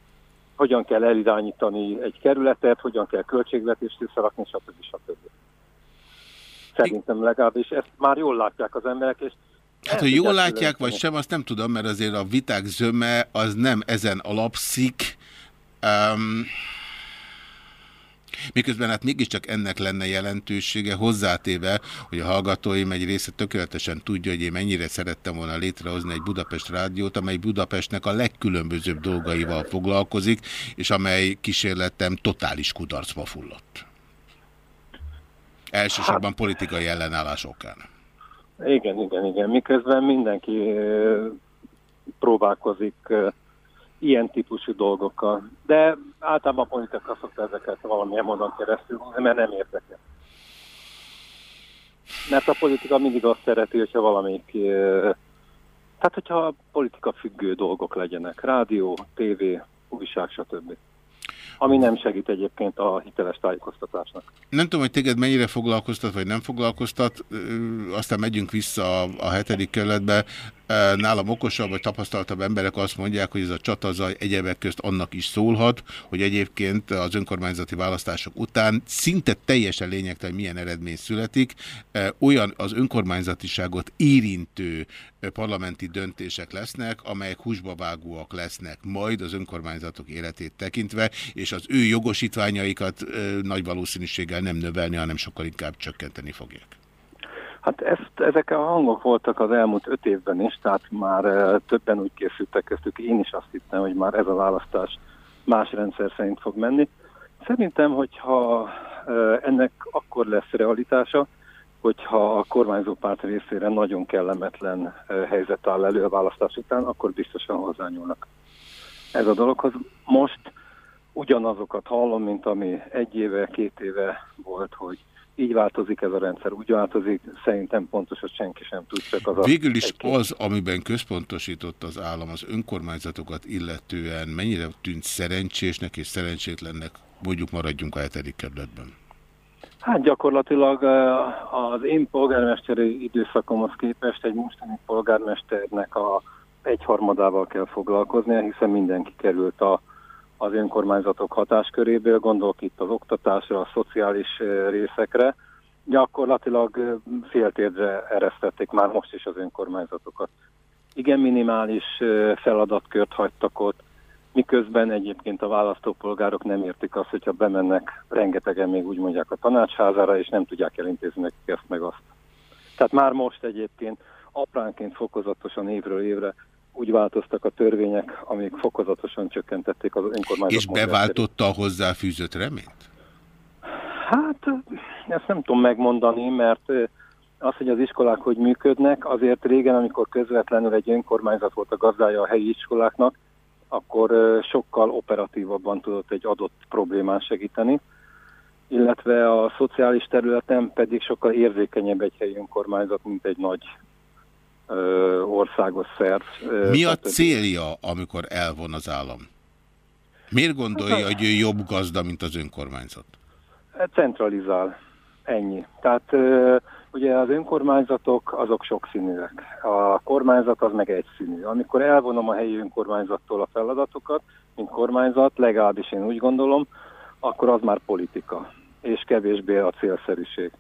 Speaker 12: hogyan kell elirányítani egy kerületet, hogyan kell költségvetést összerakni, stb. stb. Szerintem legalábbis ezt már jól látják az emberek, és
Speaker 1: Hát, hogy jól látják, vagy sem, azt nem tudom, mert azért a viták zöme az nem ezen alapszik. Um, miközben hát mégiscsak ennek lenne jelentősége, hozzátéve, hogy a hallgatóim egy része tökéletesen tudja, hogy én mennyire szerettem volna létrehozni egy Budapest rádiót, amely Budapestnek a legkülönbözőbb dolgaival foglalkozik, és amely kísérletem totális kudarcba fullott. Elsősorban politikai ellenállás okán.
Speaker 12: Igen, igen, igen. Miközben mindenki próbálkozik ilyen típusú dolgokkal. De általában a politika szokta ezeket valamilyen módon keresztül, mert nem érdekel. Mert a politika mindig azt szereti, hogyha valamelyik... ö, Tehát, hogyha politika függő dolgok legyenek. Rádió, tévé, újság, stb. Ami nem segít egyébként a hiteles tájékoztatásnak.
Speaker 1: Nem tudom, hogy téged mennyire foglalkoztat, vagy nem foglalkoztat, aztán megyünk vissza a, a hetedik kerületbe. Nálam okosabb, vagy tapasztaltabb emberek azt mondják, hogy ez a csatazaj egyebek közt annak is szólhat, hogy egyébként az önkormányzati választások után szinte teljesen lényegtelen milyen eredmény születik. Olyan az önkormányzatiságot érintő parlamenti döntések lesznek, amelyek húsba vágóak lesznek majd az önkormányzatok életét tekintve, és az ő jogosítványaikat nagy valószínűséggel nem növelni, hanem sokkal inkább csökkenteni fogják.
Speaker 12: Hát ezt, ezek a hangok voltak az elmúlt öt évben is, tehát már többen úgy készültek köztük, én is azt hittem, hogy már ez a választás más rendszer szerint fog menni. Szerintem, hogyha ennek akkor lesz realitása, hogyha a kormányzó párt részére nagyon kellemetlen helyzet áll elő a választás után, akkor biztosan hozzányúlnak. Ez a dologhoz most ugyanazokat hallom, mint ami egy éve, két éve volt, hogy így változik ez a rendszer, úgy változik, szerintem pontosan senki sem tud, csak az a...
Speaker 1: Végül is az, amiben központosított az állam az önkormányzatokat illetően mennyire tűnt szerencsésnek és szerencsétlennek, mondjuk maradjunk a hetedik kerületben.
Speaker 12: Hát gyakorlatilag az én polgármesteri időszakomhoz képest egy mostani polgármesternek a egyharmadával kell foglalkoznia, hiszen mindenki került a, az önkormányzatok hatásköréből, gondolok itt az oktatásra, a szociális eh, részekre. Gyakorlatilag eh, féltérdre eresztették már most is az önkormányzatokat. Igen minimális eh, feladatkört hagytak ott, miközben egyébként a választópolgárok nem értik azt, hogyha bemennek, rengetegen még úgy mondják a tanácsházára, és nem tudják elintézni nekik ezt meg azt. Tehát már most egyébként apránként fokozatosan évről évre úgy változtak a törvények, amik fokozatosan csökkentették az önkormányzat
Speaker 1: És beváltotta a hozzáfűzött reményt?
Speaker 12: Hát ezt nem tudom megmondani, mert az, hogy az iskolák hogy működnek, azért régen, amikor közvetlenül egy önkormányzat volt a gazdája a helyi iskoláknak, akkor sokkal operatívabban tudott egy adott problémán segíteni, illetve a szociális területen pedig sokkal érzékenyebb egy helyi önkormányzat, mint egy nagy országos szerv.
Speaker 1: Mi a célja, amikor elvon az állam? Miért gondolja, hogy ő jobb gazda, mint az önkormányzat?
Speaker 12: Centralizál. Ennyi. Tehát ugye az önkormányzatok azok sokszínűek. A kormányzat az meg egyszínű. Amikor elvonom a helyi önkormányzattól a feladatokat, mint kormányzat, legalábbis én úgy gondolom, akkor az már politika, és kevésbé a célszerűség.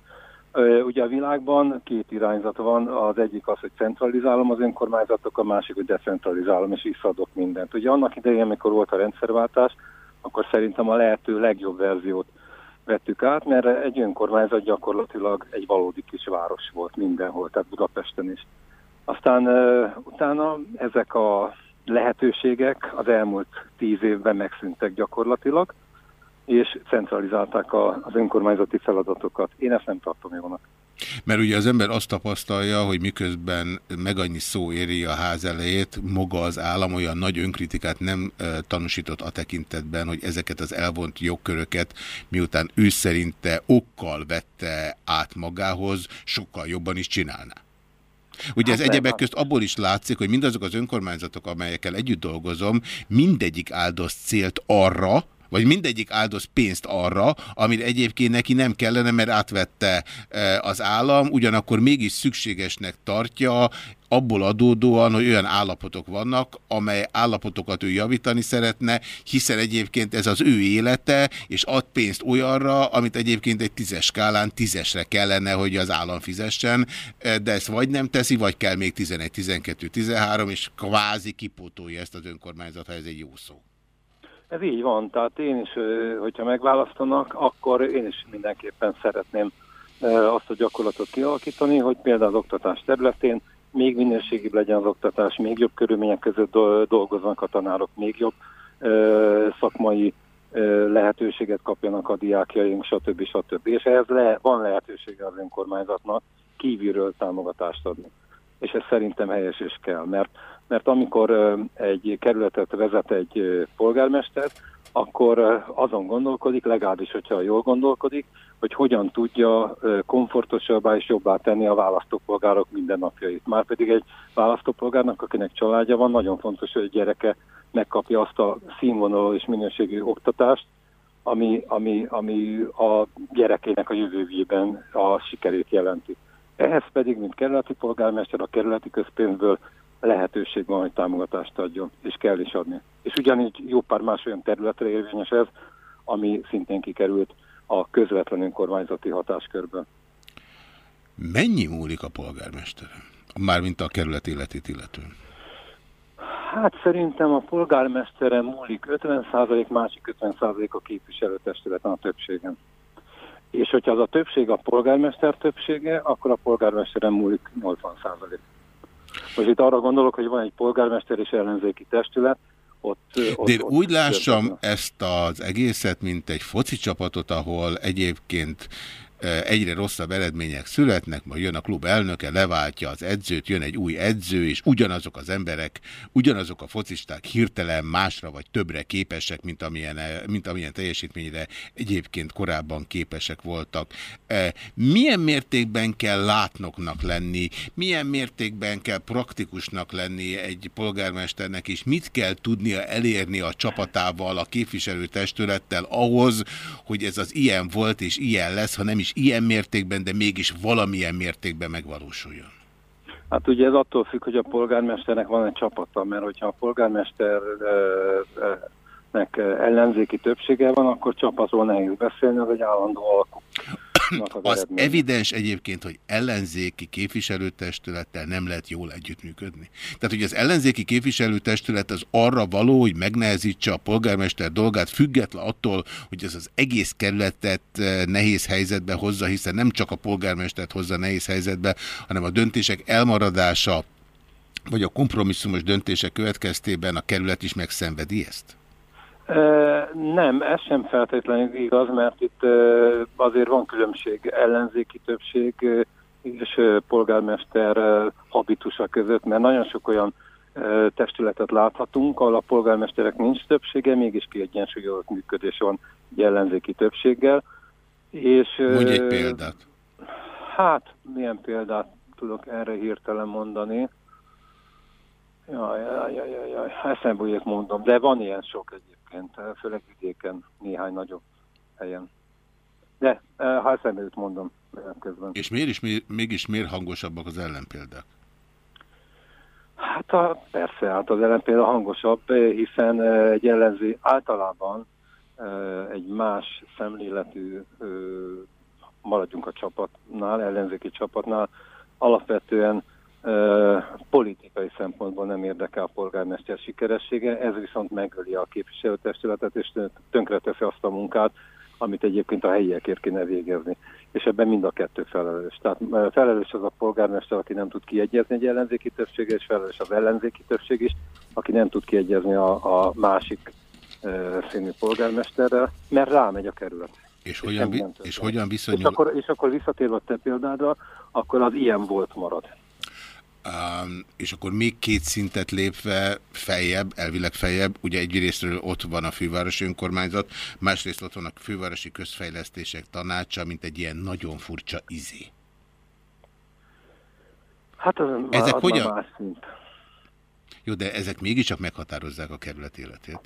Speaker 12: Ugye a világban két irányzat van, az egyik az, hogy centralizálom az önkormányzatok, a másik, hogy decentralizálom és visszaadok mindent. Ugye annak idején, amikor volt a rendszerváltás, akkor szerintem a lehető legjobb verziót vettük át, mert egy önkormányzat gyakorlatilag egy valódi kis város volt mindenhol, tehát Budapesten is. Aztán utána ezek a lehetőségek az elmúlt tíz évben megszűntek gyakorlatilag, és centralizálták a, az önkormányzati feladatokat. Én ezt nem tartom jónak.
Speaker 1: Mert ugye az ember azt tapasztalja, hogy miközben meg annyi szó éri a ház elejét, maga az állam olyan nagy önkritikát nem tanúsított a tekintetben, hogy ezeket az elvont jogköröket, miután ő szerinte okkal vette át magához, sokkal jobban is csinálná. Ugye ez
Speaker 13: Hát
Speaker 1: egyebek
Speaker 13: nem,
Speaker 1: közt abból is látszik, hogy mindazok az önkormányzatok, amelyekkel együtt dolgozom, mindegyik áldoz célt arra, vagy mindegyik áldoz pénzt arra, amit egyébként neki nem kellene, mert átvette e, az állam, ugyanakkor mégis szükségesnek tartja, abból adódóan, hogy olyan állapotok vannak, amely állapotokat ő javítani szeretne, hiszen egyébként ez az ő élete, és ad pénzt olyanra, amit egyébként egy tízes skálán tízesre kellene, hogy az állam fizessen, e, de ezt vagy nem teszi, vagy kell még 11, 12, 13, és kvázi kipótolja ezt az önkormányzat, ha ez egy jó szó.
Speaker 12: Ez így van, tehát én is, hogyha megválasztanak, akkor én is mindenképpen szeretném azt a gyakorlatot kialakítani, hogy például az oktatás területén még minőségibb legyen az oktatás, még jobb körülmények között do- dolgoznak a tanárok, még jobb szakmai lehetőséget kapjanak a diákjaink, stb. stb. És ehhez le, van lehetősége az önkormányzatnak kívülről támogatást adni. És ez szerintem helyes is kell, mert, mert amikor egy kerületet vezet egy polgármester, akkor azon gondolkodik, legalábbis, hogyha jól gondolkodik, hogy hogyan tudja komfortosabbá és jobbá tenni a választópolgárok mindennapjait. Márpedig egy választópolgárnak, akinek családja van, nagyon fontos, hogy a gyereke megkapja azt a színvonalú és minőségű oktatást, ami, ami, ami a gyerekének a jövőjében a sikerét jelenti. Ehhez pedig, mint kerületi polgármester, a kerületi közpénzből lehetőség van, hogy támogatást adjon, és kell is adni. És ugyanígy jó pár más olyan területre érvényes ez, ami szintén kikerült a közvetlen önkormányzati hatáskörből.
Speaker 1: Mennyi múlik a polgármesteren? Mármint a kerület életét illetően.
Speaker 12: Hát szerintem a polgármesteren múlik 50%, másik 50% a képviselőtestületen a többségen. És hogyha az a többség a polgármester többsége, akkor a polgármesteren múlik 80%. Most itt arra gondolok, hogy van egy polgármester és ellenzéki testület, ott, ott,
Speaker 1: De én
Speaker 12: ott
Speaker 1: úgy lássam ezt az egészet, mint egy foci csapatot, ahol egyébként egyre rosszabb eredmények születnek, majd jön a klub elnöke, leváltja az edzőt, jön egy új edző, és ugyanazok az emberek, ugyanazok a focisták hirtelen másra vagy többre képesek, mint amilyen, eh, mint amilyen teljesítményre egyébként korábban képesek voltak. Eh, Milyen mértékben kell látnoknak lenni, milyen mértékben kell praktikusnak lenni egy polgármesternek, és mit kell tudnia elérni a csapatával, a képviselőtestülettel ahhoz, hogy ez az ilyen volt és ilyen lesz, ha nem is ilyen mértékben, de mégis valamilyen mértékben megvalósuljon.
Speaker 12: Hát ugye ez attól függ, hogy a polgármesternek van egy csapata, mert hogyha a polgármesternek ellenzéki többsége van, akkor csapatról nehéz beszélni, az egy állandó alkú.
Speaker 1: Az evidens egyébként, hogy ellenzéki képviselőtestülettel nem lehet jól együttműködni. Tehát, hogy az ellenzéki képviselőtestület az arra való, hogy megnehezítse a polgármester dolgát, független attól, hogy ez az egész kerületet eh, nehéz helyzetbe hozza, hiszen nem csak a polgármestert hozza nehéz helyzetbe, hanem a döntések elmaradása, vagy a kompromisszumos döntések következtében a kerület is megszenvedi ezt?
Speaker 12: Nem, ez sem feltétlenül igaz, mert itt azért van különbség ellenzéki többség és polgármester habitusa között, mert nagyon sok olyan testületet láthatunk, ahol a polgármesterek nincs többsége, mégis kiegyensúlyozott működés van egy ellenzéki többséggel. És,
Speaker 1: Mondj egy példát.
Speaker 12: Hát, milyen példát tudok erre hirtelen mondani? Jaj, jaj, jaj, jaj, eszembe mondom, de van ilyen sok egyébként, főleg vidéken, néhány nagyobb helyen. De eh, ha eszembe jut, mondom eh, közben.
Speaker 1: És miért is, mi- mégis miért hangosabbak az ellenpéldák?
Speaker 12: Hát a, persze, hát az ellen például hangosabb, eh, hiszen eh, egy ellenzé általában eh, egy más szemléletű, eh, maradjunk a csapatnál, ellenzéki csapatnál, alapvetően eh, politikai szempontból nem érdekel a polgármester sikeressége, ez viszont megöli a képviselőtestületet, és tönkreteszi azt a munkát, amit egyébként a helyiekért kéne végezni. És ebben mind a kettő felelős. Tehát eh, felelős az a polgármester, aki nem tud kiegyezni egy ellenzéki többsége, és felelős az ellenzéki többség is, aki nem tud kiegyezni a, a másik színű polgármesterrel, mert rámegy a kerület.
Speaker 1: És hogyan, és hogyan
Speaker 12: És
Speaker 1: viszonyul...
Speaker 12: akkor, és akkor visszatérve a te példádra, akkor az ilyen volt marad.
Speaker 1: Um, és akkor még két szintet lépve feljebb, elvileg feljebb, ugye egyrésztről ott van a fővárosi önkormányzat, másrészt ott van a fővárosi közfejlesztések tanácsa, mint egy ilyen nagyon furcsa izé.
Speaker 12: Hát az,
Speaker 1: Ezek
Speaker 12: az
Speaker 1: hogyan-
Speaker 12: más szint.
Speaker 1: Jó, de ezek mégiscsak meghatározzák a kerület életét.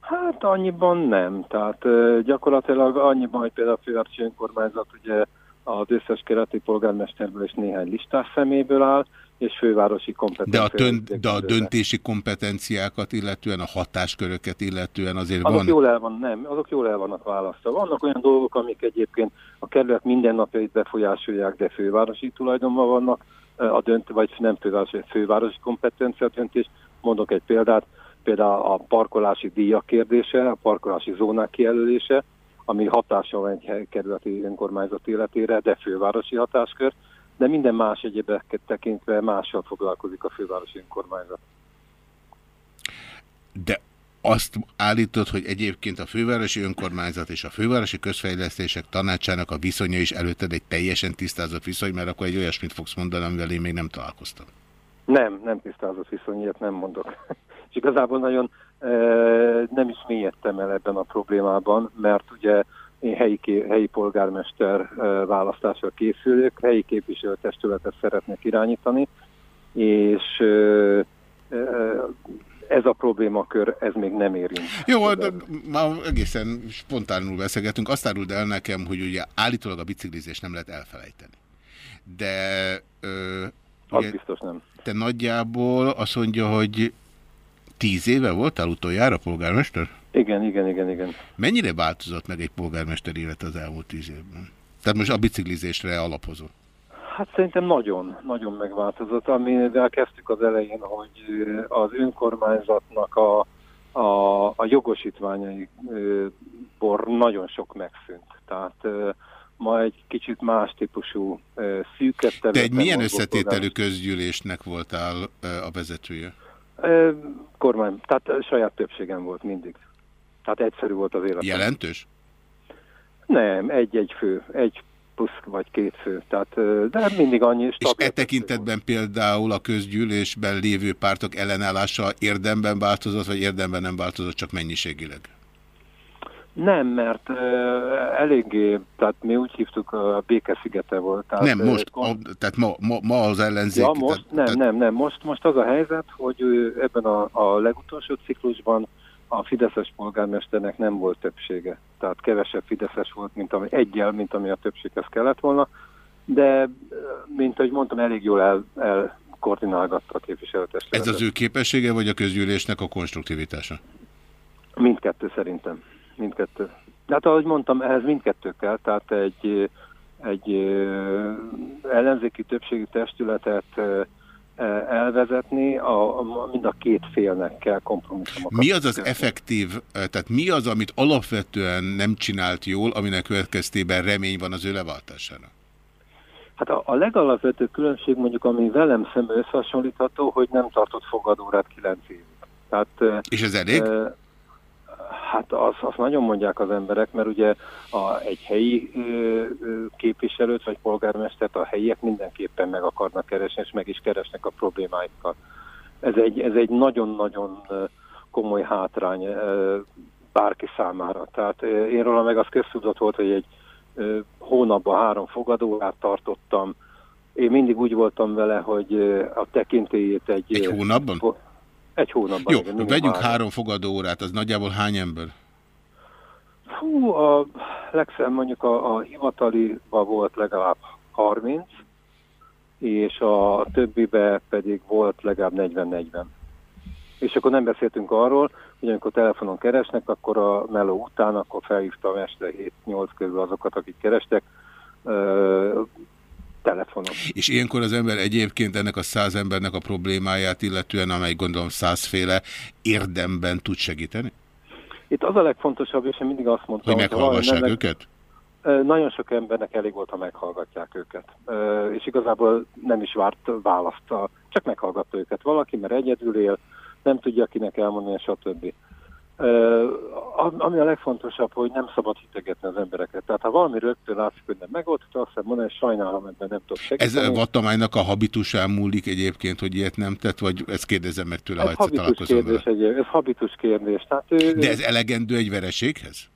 Speaker 12: Hát annyiban nem. Tehát gyakorlatilag annyiban, hogy például a fővárosi önkormányzat ugye az összes kereti polgármesterből és néhány listás szeméből áll, és fővárosi
Speaker 1: De
Speaker 12: kompetencia.
Speaker 1: a, tön- de a döntési kompetenciákat illetően, a hatásköröket illetően azért
Speaker 12: Azok
Speaker 1: van...
Speaker 12: jól el van, nem, azok jól el vannak választva. Vannak olyan dolgok, amik egyébként a kerület mindennapjait befolyásolják, de fővárosi tulajdonban vannak, a dönt, vagy nem fővárosi, fővárosi kompetencia döntés. Mondok egy példát, például a parkolási díjak kérdése, a parkolási zónák kijelölése, ami hatással van egy kerületi önkormányzat életére, de fővárosi hatáskör, de minden más egyébeket tekintve mással foglalkozik a fővárosi önkormányzat.
Speaker 1: De azt állítod, hogy egyébként a fővárosi önkormányzat és a fővárosi közfejlesztések tanácsának a viszonya is előtted egy teljesen tisztázott viszony, mert akkor egy olyasmit fogsz mondani, amivel én még nem találkoztam.
Speaker 12: Nem, nem tisztázott viszony, ilyet nem mondok. <laughs> És igazából nagyon nem is mélyedtem el ebben a problémában, mert ugye én helyi, helyi polgármester választásra készülök, helyi képviselőtestületet szeretnék irányítani, és ez a problémakör, ez még nem érint.
Speaker 1: Jó, de már egészen spontánul beszélgetünk. Azt áruld el nekem, hogy ugye állítólag a biciklizést nem lehet elfelejteni. De... Ö,
Speaker 12: Az
Speaker 1: ugye,
Speaker 12: biztos nem.
Speaker 1: Te nagyjából azt mondja, hogy tíz éve voltál utoljára polgármester?
Speaker 12: Igen, igen, igen, igen.
Speaker 1: Mennyire változott meg egy polgármester élet az elmúlt tíz évben? Tehát most a biciklizésre alapozó.
Speaker 12: Hát szerintem nagyon, nagyon megváltozott. Amivel kezdtük az elején, hogy az önkormányzatnak a, a, a jogosítványaiból nagyon sok megszűnt. Tehát ma egy kicsit más típusú szűkebb
Speaker 1: Te
Speaker 12: területen
Speaker 1: egy milyen összetételű közgyűlésnek voltál a vezetője?
Speaker 12: Kormány, tehát saját többségem volt mindig. Tehát egyszerű volt az élet.
Speaker 1: Jelentős?
Speaker 12: Nem, egy-egy fő, egy plusz vagy két fő. Tehát, de mindig annyi
Speaker 1: És
Speaker 12: stabil.
Speaker 1: e tekintetben például a közgyűlésben lévő pártok ellenállása érdemben változott, vagy érdemben nem változott, csak mennyiségileg?
Speaker 12: Nem, mert uh, eléggé, tehát mi úgy hívtuk, a békeszigete volt. Tehát,
Speaker 1: nem, most, a, tehát ma, ma, ma az ellenzék...
Speaker 12: Ja, most,
Speaker 1: tehát,
Speaker 12: nem, nem, nem. Most, most az a helyzet, hogy ebben a, a legutolsó ciklusban a Fideszes polgármesternek nem volt többsége. Tehát kevesebb Fideszes volt, mint ami egyel, mint ami a többséghez kellett volna. De, mint ahogy mondtam, elég jól el, elkoordinálgatta a képviselőtestületet.
Speaker 1: Ez az ő képessége, vagy a közgyűlésnek a konstruktivitása?
Speaker 12: Mindkettő szerintem. Mindkettő. Hát ahogy mondtam, ehhez mindkettő kell, tehát egy, egy ellenzéki többségi testületet ö, elvezetni, a, a, mind a két félnek kell kompromisszumokat.
Speaker 1: Mi az az effektív, eh, tehát mi az, amit alapvetően nem csinált jól, aminek következtében remény van az ő leváltására?
Speaker 12: Hát a, a legalapvetőbb különbség mondjuk, ami velem szemben összehasonlítható, hogy nem tartott fogadórát 9 évig. Tehát,
Speaker 1: És ez elég?
Speaker 12: ö, Hát azt az nagyon mondják az emberek, mert ugye a, egy helyi ö, ö, képviselőt vagy polgármestert a helyiek mindenképpen meg akarnak keresni, és meg is keresnek a problémáikkal. Ez egy, ez egy nagyon-nagyon ö, komoly hátrány ö, bárki számára. Tehát ö, én róla meg az köztudott volt, hogy egy ö, hónapban három fogadórát tartottam. Én mindig úgy voltam vele, hogy ö, a tekintélyét egy...
Speaker 1: Egy
Speaker 12: ö,
Speaker 1: hónapban?
Speaker 12: Egy hónapban.
Speaker 1: Jó,
Speaker 12: igen,
Speaker 1: vegyünk három fogadóórát, az nagyjából hány ember?
Speaker 12: Hú, a legszebb mondjuk a, a hivataliba volt legalább 30, és a többibe pedig volt legalább 40-40. És akkor nem beszéltünk arról, hogy amikor telefonon keresnek, akkor a meló után, akkor felhívtam este 7-8 körül azokat, akik kerestek, telefonon.
Speaker 1: És ilyenkor az ember egyébként ennek a száz embernek a problémáját, illetően amely gondolom százféle érdemben tud segíteni?
Speaker 12: Itt az a legfontosabb, és én mindig azt mondtam,
Speaker 1: Hogy
Speaker 12: ha
Speaker 1: meghallgassák
Speaker 12: nem-
Speaker 1: őket?
Speaker 12: Nagyon sok embernek elég volt, ha meghallgatják őket. És igazából nem is várt választ, csak meghallgatta őket valaki, mert egyedül él, nem tudja kinek elmondani, stb. Ami a legfontosabb, hogy nem szabad hitegetni az embereket. Tehát ha valami rögtön látszik, hogy nem megoldta, azt mondani, hogy sajnálom, ebben nem tudok
Speaker 1: Ez
Speaker 12: segíteni.
Speaker 1: Vattamánynak a habitusán múlik egyébként, hogy ilyet nem tett, vagy ezt kérdezem meg tőle, ha
Speaker 12: Ez
Speaker 1: egyszer
Speaker 12: habitus
Speaker 1: találkozom vele.
Speaker 12: kérdés, egy, ez habitus kérdés. Tehát ő,
Speaker 1: De ez elegendő egy vereséghez?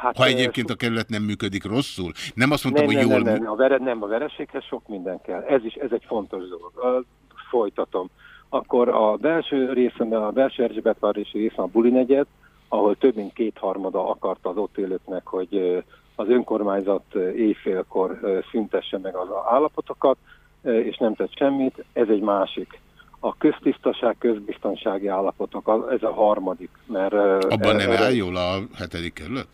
Speaker 12: hát,
Speaker 1: Ha egyébként a kerület nem működik rosszul? Nem azt mondtam,
Speaker 12: nem,
Speaker 1: hogy
Speaker 12: nem,
Speaker 1: jól
Speaker 12: nem, nem, a vere, nem, a vereséghez sok minden kell. Ez is, ez egy fontos dolog. Folytatom. Akkor a belső részen, a belső Erzsébetvárosi részen a Buli negyed, ahol több mint kétharmada akarta az ott élőknek, hogy az önkormányzat éjfélkor szüntesse meg az állapotokat, és nem tett semmit. Ez egy másik. A köztisztaság, közbiztonsági állapotok, ez a harmadik. Mert,
Speaker 1: Abban nem áll jól a hetedik kerület?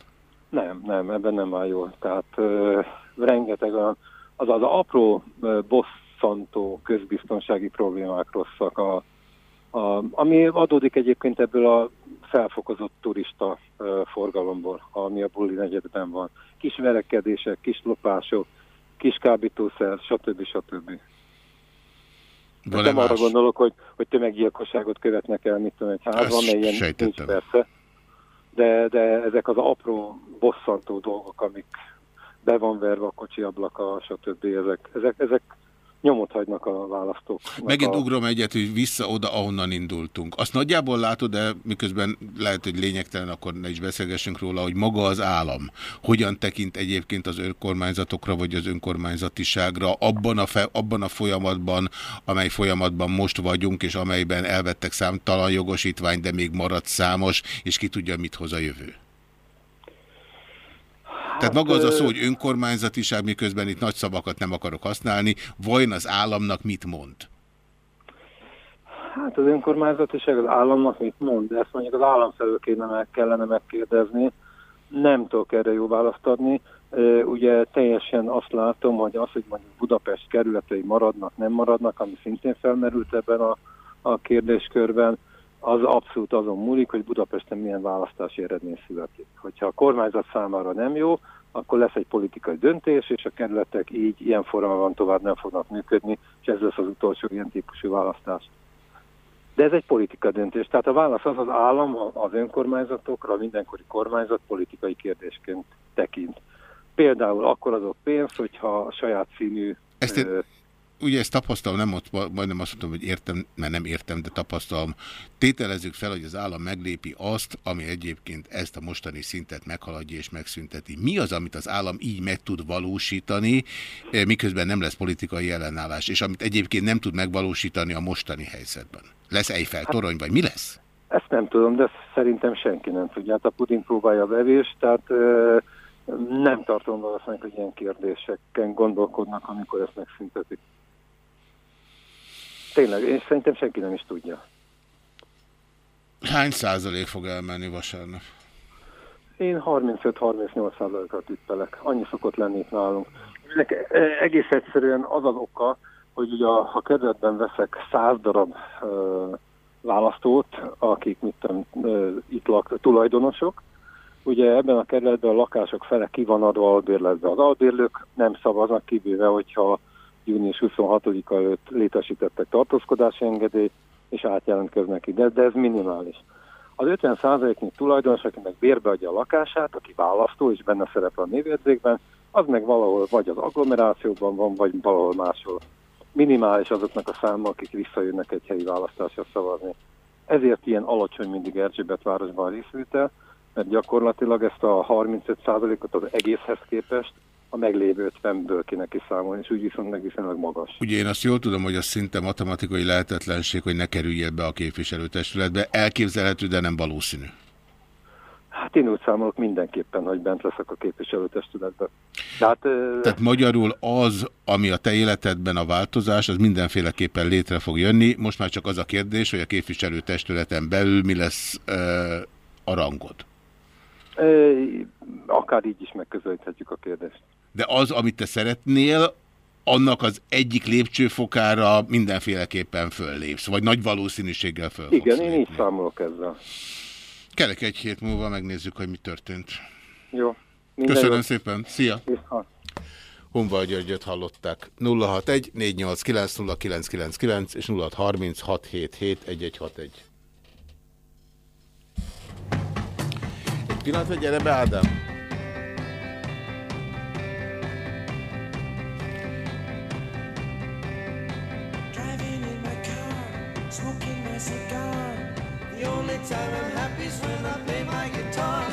Speaker 12: nem, nem, ebben nem áll jól. Tehát rengeteg olyan, az az apró ö, bosszantó közbiztonsági problémák rosszak, a, a, ami adódik egyébként ebből a felfokozott turista ö, forgalomból, ami a Bulli negyedben van. Kis verekedések, kis lopások, kis kábítószer, stb. stb.
Speaker 1: Van-e
Speaker 12: nem arra gondolok, hogy, hogy tömeggyilkosságot követnek el, mit tudom, egy házban, mert ilyen nincs persze. De, de ezek az apró, bosszantó dolgok, amik be van verve a kocsi ablaka, stb. Ezek, ezek, ezek nyomot hagynak a választók.
Speaker 1: Megint
Speaker 12: a...
Speaker 1: ugrom egyet, hogy vissza oda, ahonnan indultunk. Azt nagyjából látod, de miközben lehet, hogy lényegtelen, akkor ne is beszélgessünk róla, hogy maga az állam hogyan tekint egyébként az önkormányzatokra, vagy az önkormányzatiságra abban a, fe, abban a folyamatban, amely folyamatban most vagyunk, és amelyben elvettek számtalan jogosítvány, de még maradt számos, és ki tudja, mit hoz a jövő. Tehát maga az a szó, hogy önkormányzatiság, miközben itt nagy szavakat nem akarok használni, vajon az államnak mit mond?
Speaker 12: Hát az önkormányzatiság az államnak mit mond, de ezt mondjuk az állam felől kéne meg, kellene megkérdezni. Nem tudok erre jó választ adni. Ugye teljesen azt látom, hogy az, hogy mondjuk Budapest kerületei maradnak, nem maradnak, ami szintén felmerült ebben a, a kérdéskörben, az abszolút azon múlik, hogy Budapesten milyen választási eredmény születik. Hogyha a kormányzat számára nem jó, akkor lesz egy politikai döntés, és a kerületek így ilyen formában tovább nem fognak működni, és ez lesz az utolsó ilyen típusú választás. De ez egy politika döntés. Tehát a válasz az az állam az önkormányzatokra, mindenkori kormányzat politikai kérdésként tekint. Például akkor azok pénzt, hogyha a saját színű...
Speaker 1: Ezt én, ugye ezt tapasztalom, nem ott, majdnem azt mondtam, hogy értem, mert nem értem, de tapasztalom. Tételezzük fel, hogy az állam meglépi azt, ami egyébként ezt a mostani szintet meghaladja és megszünteti. Mi az, amit az állam így meg tud valósítani, eh, miközben nem lesz politikai ellenállás, és amit egyébként nem tud megvalósítani a mostani helyzetben? Lesz Eiffel torony, vagy mi lesz?
Speaker 12: Ezt nem tudom, de szerintem senki nem tudja. Hát a Putin próbálja a bevést, tehát ö, nem tartom valószínűleg, hogy ilyen kérdéseken gondolkodnak, amikor ezt megszüntetik. Tényleg, én szerintem senki nem is tudja.
Speaker 1: Hány százalék fog elmenni vasárnap?
Speaker 12: Én 35-38 százalékot tippelek. Annyi szokott lenni itt nálunk. Ennek e- egész egyszerűen az az oka, hogy ugye ha kerületben veszek 100 darab ö, választót, akik mit tudom, ö, itt lak, tulajdonosok, ugye ebben a kerületben a lakások fele ki van adva albérletbe. Az albérlők nem szavaznak kivéve, hogyha június 26-a előtt létesítettek tartózkodási engedélyt, és átjelentkeznek ide, de ez minimális. Az 50%-nyi tulajdonos, akinek bérbe adja a lakását, aki választó és benne szerepel a névjegyzékben, az meg valahol vagy az agglomerációban van, vagy valahol máshol. Minimális azoknak a száma, akik visszajönnek egy helyi választásra szavazni. Ezért ilyen alacsony mindig Erzsébetvárosban a részvétel, mert gyakorlatilag ezt a 35%-ot az egészhez képest a meglévő 50-ből kéne kiszámolni, és úgy viszont viszonylag magas.
Speaker 1: Ugye én azt jól tudom, hogy az szinte matematikai lehetetlenség, hogy ne kerüljél be a képviselőtestületbe. Elképzelhető, de nem valószínű.
Speaker 12: Hát én úgy számolok mindenképpen, hogy bent leszek a képviselőtestületben. Tehát,
Speaker 1: Tehát magyarul az, ami a te életedben a változás, az mindenféleképpen létre fog jönni. Most már csak az a kérdés, hogy a képviselőtestületen belül mi lesz ö, a rangod.
Speaker 12: akár így is megközelíthetjük a kérdést.
Speaker 1: De az, amit te szeretnél, annak az egyik lépcsőfokára mindenféleképpen föllépsz, vagy nagy valószínűséggel föl
Speaker 12: Igen, én
Speaker 1: lépni.
Speaker 12: így számolok ezzel.
Speaker 1: Kellek egy hét múlva megnézzük, hogy mi történt.
Speaker 12: Jó.
Speaker 1: Köszönöm
Speaker 12: jót.
Speaker 1: szépen. Szia!
Speaker 12: Viszont.
Speaker 1: Honval Györgyöt hallották. 061 489 0999 és 0630 677 1161. Egy pillanat, hogy gyere be, Ádám.
Speaker 4: Smoking my cigar. The only time I'm happy is when I play my guitar.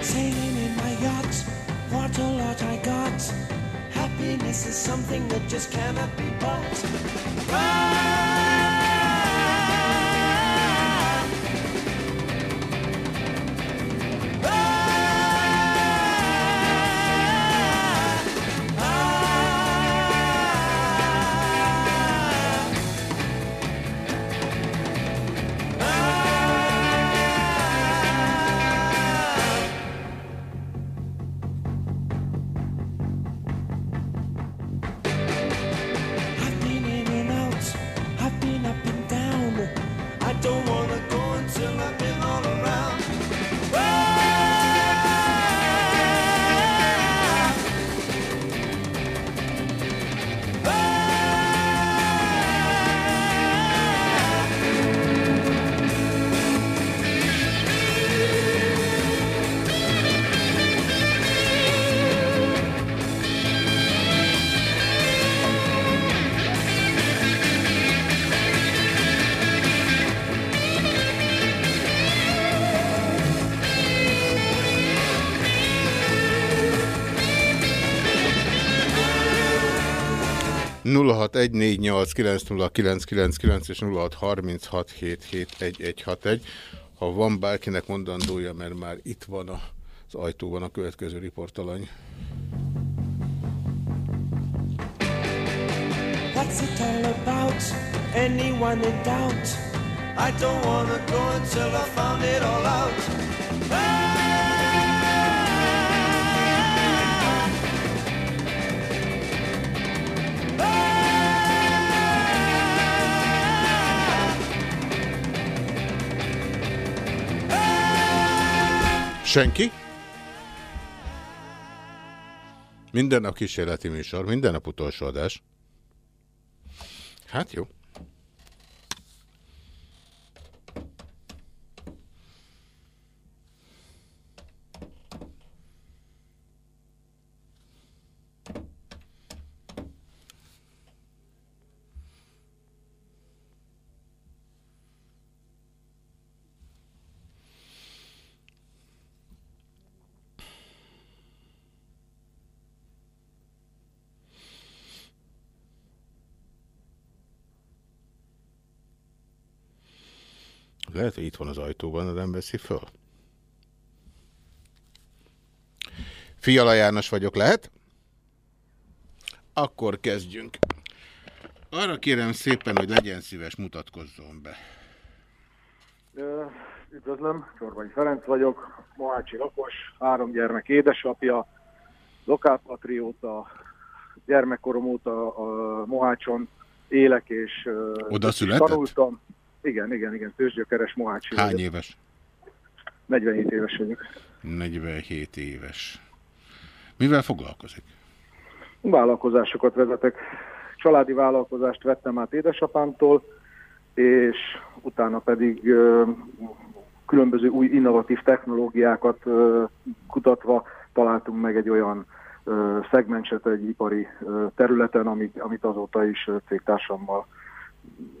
Speaker 4: Sailing in my yacht, what a lot I got. Happiness is something that just cannot be bought. I've
Speaker 1: 0614890999 és 0636771161. Ha van bárkinek mondandója, mert már itt van a, az ajtóban a következő riportalany.
Speaker 4: What's it all about? Anyone in doubt? I don't wanna go until I found it all out.
Speaker 1: Senki? Minden nap kísérleti műsor, minden nap utolsó adás. Hát jó. Lehet, hogy itt van az ajtóban, de nem veszi föl. Fiala János vagyok, lehet? Akkor kezdjünk. Arra kérem szépen, hogy legyen szíves, mutatkozzon be.
Speaker 13: Üdvözlöm, Csorbai Ferenc vagyok, Mohácsi lakos, három gyermek édesapja, lokálpatrióta, gyermekkorom óta a Mohácson élek és
Speaker 1: Oda született?
Speaker 13: tanultam. Igen, igen, igen, tőzsgyökeres Mohácsi
Speaker 1: Hány
Speaker 13: vagyok.
Speaker 1: éves?
Speaker 13: 47 éves vagyok.
Speaker 1: 47 éves. Mivel foglalkozik?
Speaker 13: Vállalkozásokat vezetek. Családi vállalkozást vettem át édesapámtól, és utána pedig ö, különböző új innovatív technológiákat ö, kutatva találtunk meg egy olyan ö, szegmenset egy ipari ö, területen, amit, amit azóta is cégtársammal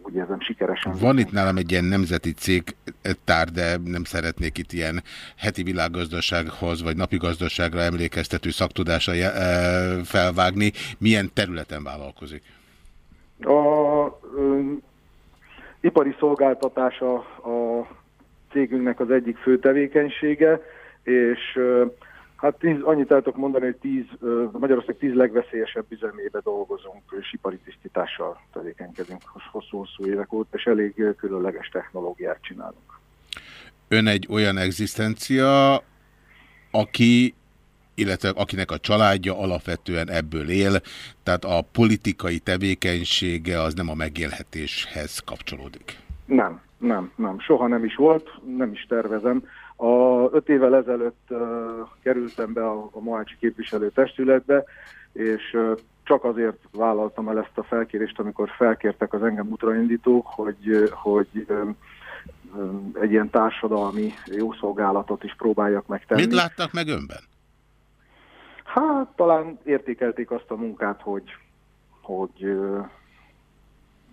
Speaker 13: úgy érzem sikeresen.
Speaker 1: Van itt nálam egy ilyen nemzeti cégtár, de nem szeretnék itt ilyen heti világgazdasághoz vagy napi gazdaságra emlékeztető szaktudásra eh, felvágni. Milyen területen vállalkozik?
Speaker 13: A ö, ipari szolgáltatás a, cégünknek az egyik fő tevékenysége, és ö, hát tíz, annyit el tudok mondani, hogy tíz, Magyarország tíz legveszélyesebb üzemébe dolgozunk, és ipari tisztítással tevékenykedünk hosszú-hosszú évek óta, és elég különleges technológiát csinálunk.
Speaker 1: Ön egy olyan egzisztencia, aki illetve akinek a családja alapvetően ebből él, tehát a politikai tevékenysége az nem a megélhetéshez kapcsolódik.
Speaker 13: Nem, nem, nem. Soha nem is volt, nem is tervezem. A öt évvel ezelőtt uh, kerültem be a, a Mohácsi képviselő testületbe, és uh, csak azért vállaltam el ezt a felkérést, amikor felkértek az engem útraindítók, hogy, uh, hogy um, um, egy ilyen társadalmi jószolgálatot is próbáljak megtenni.
Speaker 1: Mit láttak meg önben?
Speaker 13: Hát talán értékelték azt a munkát, hogy, hogy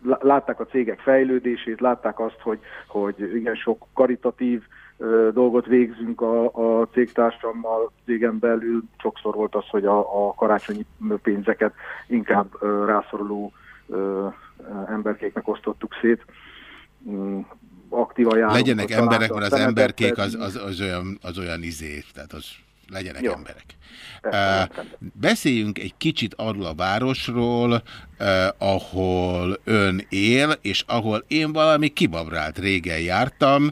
Speaker 13: lá- látták a cégek fejlődését, látták azt, hogy, hogy igen sok karitatív dolgot végzünk a, a cégtársammal, cégen belül. Sokszor volt az, hogy a, a karácsonyi pénzeket inkább rászoruló emberkéknek osztottuk szét. Aktívan járunk
Speaker 1: Legyenek emberek, mert az emberkék az, az, az, olyan, az olyan izé, tehát az legyenek
Speaker 13: Jó.
Speaker 1: emberek. Uh, beszéljünk egy kicsit arról a városról, uh, ahol ön él, és ahol én valami kibabrált régen jártam,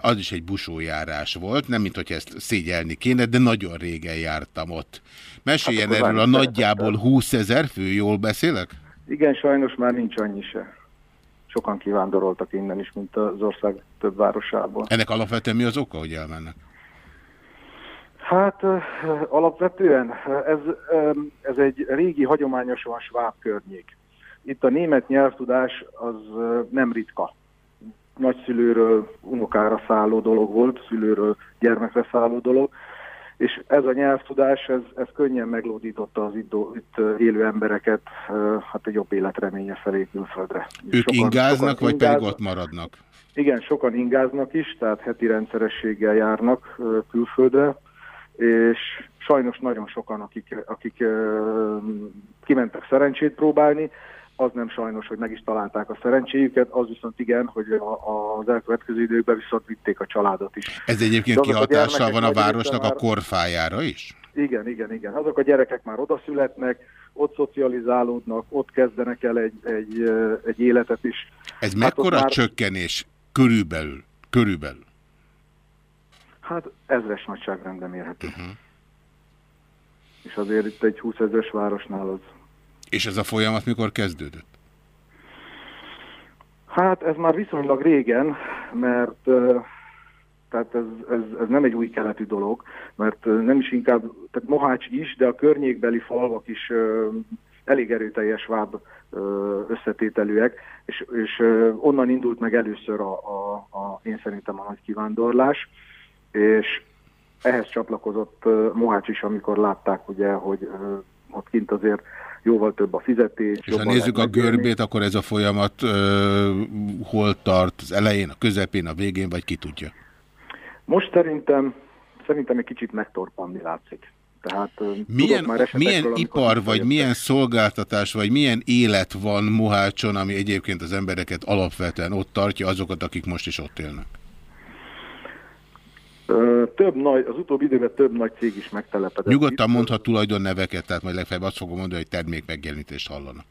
Speaker 1: az is egy busójárás volt, nem mint hogy ezt szégyelni kéne, de nagyon régen jártam ott. Meséljen
Speaker 13: Hát
Speaker 1: erről a nagyjából 20 ezer fő, jól beszélek?
Speaker 13: Igen, sajnos már nincs annyi se. Sokan kivándoroltak innen is, mint az ország több városából.
Speaker 1: Ennek alapvetően mi az oka, hogy elmennek?
Speaker 13: Hát alapvetően ez, ez egy régi, hagyományosan sváb környék. Itt a német nyelvtudás az nem ritka. Nagyszülőről unokára szálló dolog volt, szülőről gyermekre szálló dolog, és ez a nyelvtudás, ez, ez könnyen meglódította az itt, itt élő embereket hát egy jobb életreménye felé külföldre.
Speaker 1: Ők
Speaker 13: Sokan-
Speaker 1: ingáznak,
Speaker 13: sokan
Speaker 1: vagy pedig
Speaker 13: ingáznak.
Speaker 1: ott maradnak?
Speaker 13: Igen, sokan ingáznak is, tehát heti rendszerességgel járnak külföldre, és sajnos nagyon sokan, akik, akik kimentek szerencsét próbálni, az nem sajnos, hogy meg is találták a szerencséjüket, az viszont igen, hogy a, az elkövetkező időkben viszont vitték a családot is.
Speaker 1: Ez egyébként
Speaker 13: a
Speaker 1: kihatással van a városnak a korfájára is?
Speaker 13: Igen, igen, igen. Azok a gyerekek már oda születnek, ott szocializálódnak, ott kezdenek el egy, egy, ö, egy életet is.
Speaker 1: Ez
Speaker 13: Hát
Speaker 1: mekkora
Speaker 13: már-
Speaker 1: csökkenés? Körülbelül. Körülbelül.
Speaker 13: Hát ezres nagyságrendben mérhető.
Speaker 1: Mhm.
Speaker 13: Uh-huh. És azért itt egy 20 ezres városnál az...
Speaker 1: És ez a folyamat mikor kezdődött?
Speaker 13: Hát ez már viszonylag régen, mert tehát ez, ez, ez nem egy új keletű dolog, mert nem is inkább, tehát Mohács is, de a környékbeli falvak is elég erőteljes váb összetételűek, és, és onnan indult meg először a, a, a, én szerintem a nagy kivándorlás, és ehhez csatlakozott Mohács is, amikor látták ugye, hogy ott kint azért jóval több a fizetés.
Speaker 1: És ha nézzük a görbét, akkor ez a folyamat ö, hol tart? Az elején, a közepén, a végén, vagy ki tudja?
Speaker 13: Most szerintem, szerintem egy kicsit megtorpanni látszik. Tehát,
Speaker 1: Milyen,
Speaker 13: már esetekről,
Speaker 1: milyen ipar, vagy milyen szolgáltatás, vagy milyen élet van Mohácson, ami egyébként az embereket alapvetően ott tartja, azokat, akik most is ott élnek?
Speaker 13: Több nagy, az utóbbi időben több nagy cég is megtelepedett.
Speaker 1: Nyugodtan mondhat tulajdonneveket, tehát majd legfeljebb azt fogom mondani, hogy termék megjelenítést hallanak.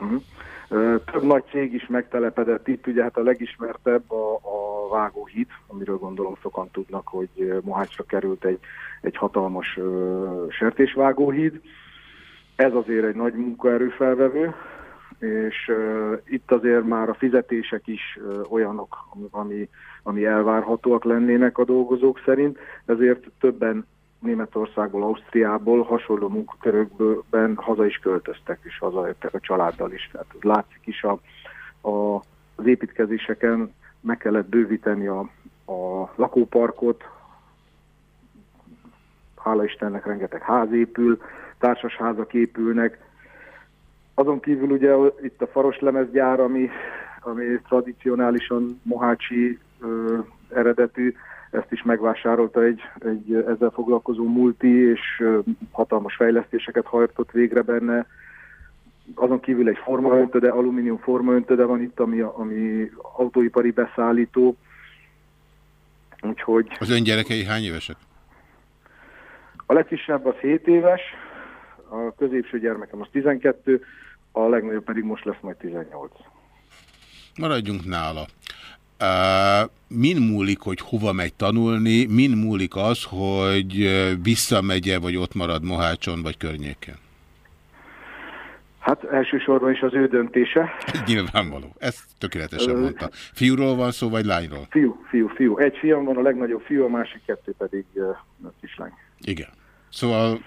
Speaker 13: Uh-huh. Ö, Több nagy cég is megtelepedett itt, ugye hát a legismertebb a, a Vágóhíd, amiről gondolom sokan tudnak, hogy Mohácsra került egy, egy hatalmas ö, sertésvágóhíd. Ez azért egy nagy munkaerőfelvevő, és ö, itt azért már a fizetések is ö, olyanok, ami, ami elvárhatóak lennének a dolgozók szerint, ezért többen Németországból, Ausztriából hasonló munkakörökben haza is költöztek, és hazajöttek a családdal is. Tehát látszik is a, a, az építkezéseken, meg kellett bővíteni a, a lakóparkot, hála Istennek rengeteg ház épül, társasházak épülnek. Azon kívül ugye itt a faros lemezgyár, ami, ami tradicionálisan mohácsi ö, eredetű, ezt is megvásárolta egy, egy ezzel foglalkozó multi, és ö, hatalmas fejlesztéseket hajtott végre benne. Azon kívül egy formaöntöde, alumínium formaöntöde van itt, ami, ami autóipari beszállító. Úgyhogy
Speaker 1: Az ön gyerekei hány évesek?
Speaker 13: a legkisebb az 7 éves, a középső gyermekem az 12, a legnagyobb pedig most lesz majd 18.
Speaker 1: Maradjunk nála. Min múlik, hogy hova megy tanulni, min múlik az, hogy visszamegye, vagy ott marad Mohácson, vagy környéken?
Speaker 13: Hát elsősorban is az ő döntése. <laughs>
Speaker 1: Nyilvánvaló. Ezt tökéletesen
Speaker 13: Ö,
Speaker 1: mondta. Fiúról van szó, vagy lányról?
Speaker 13: Fiú, fiú, fiú. Egy fiam van, a legnagyobb fiú, a másik kettő pedig uh, kislány.
Speaker 1: Igen. Szóval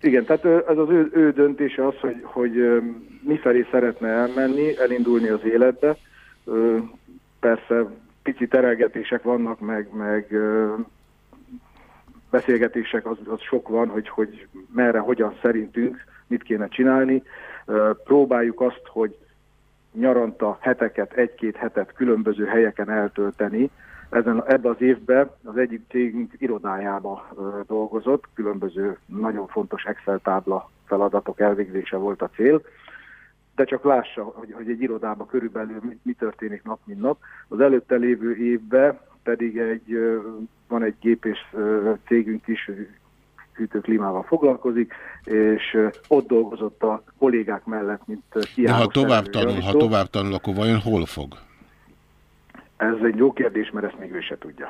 Speaker 13: Igen, tehát ez az ő, ő döntése az, hogy, hogy mifelé szeretne elmenni, elindulni az életbe. Persze pici terelgetések vannak, meg, meg beszélgetések az, az sok van, hogy, hogy merre, hogyan szerintünk, mit kéne csinálni. Próbáljuk azt, hogy nyaranta heteket, egy-két hetet különböző helyeken eltölteni. Ezen, ebben az évben az egyik cégünk irodájába dolgozott, különböző nagyon fontos Excel tábla feladatok elvégzése volt a cél, de csak lássa, hogy, hogy egy irodában körülbelül mi, mi történik nap, mint nap. Az előtte lévő évben pedig egy, van egy gépész cégünk is, hűtőklímával foglalkozik, és ott dolgozott a kollégák mellett, mint ö,
Speaker 1: de
Speaker 13: kiálló
Speaker 1: ha tovább tanul, ha tovább tanul, akkor vajon hol fog?
Speaker 13: Ez egy jó kérdés, mert ezt még ő se tudja.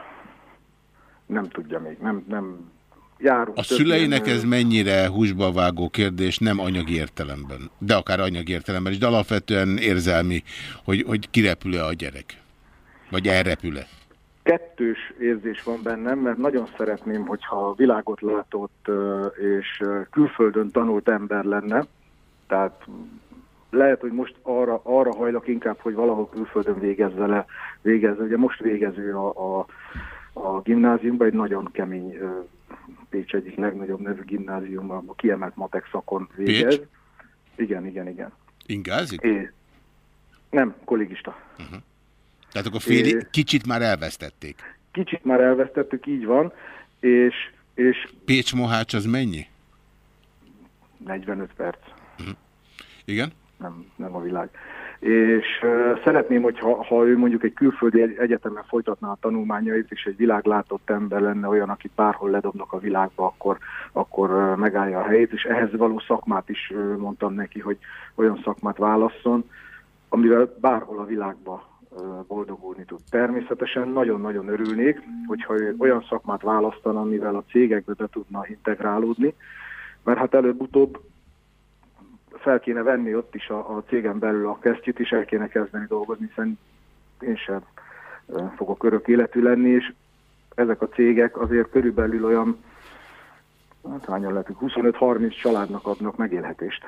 Speaker 13: Nem tudja még, nem, nem járunk.
Speaker 1: A szüleinek ez mennyire húsba vágó kérdés, nem anyagi értelemben, de akár anyagi értelemben is, de alapvetően érzelmi, hogy, hogy kirepül-e a gyerek? Vagy elrepül-e?
Speaker 13: kettős érzés van bennem, mert nagyon szeretném, hogyha világot látott és külföldön tanult ember lenne. Tehát lehet, hogy most arra, arra hajlok inkább, hogy valahol külföldön végezze le, végezze. Ugye most végező a, a, a gimnáziumban, egy nagyon kemény Pécs egyik legnagyobb nevű gimnázium, a kiemelt matek szakon végez.
Speaker 1: Pécs?
Speaker 13: Igen, igen, igen.
Speaker 1: Ingázik?
Speaker 13: É, nem, kollégista.
Speaker 1: Tehát akkor fél,
Speaker 13: É.
Speaker 1: kicsit már elvesztették.
Speaker 13: kicsit már elvesztettük, így van, és És
Speaker 1: Pécs-Mohács az mennyi?
Speaker 13: 45 perc.
Speaker 1: Igen?
Speaker 13: nem, nem a világ. És szeretném, hogyha ha ő mondjuk egy külföldi egy- egyetemen folytatná a tanulmányait, és egy világlátott ember lenne olyan, akit bárhol ledobnak a világba, akkor, akkor megállja a helyét, és ehhez való szakmát is mondtam neki, hogy olyan szakmát válasszon, amivel bárhol a világba boldogulni tud. Természetesen nagyon-nagyon örülnék, hogyha ő olyan szakmát választana, amivel a cégekbe be tudna integrálódni, mert hát előbb-utóbb fel kéne venni ott is a, a cégen belül a kesztyűt, és el kéne kezdeni dolgozni, hiszen én sem fogok örök életű lenni, és ezek a cégek azért körülbelül olyan, hát hányan lehetünk, 25-30 családnak adnak megélhetést.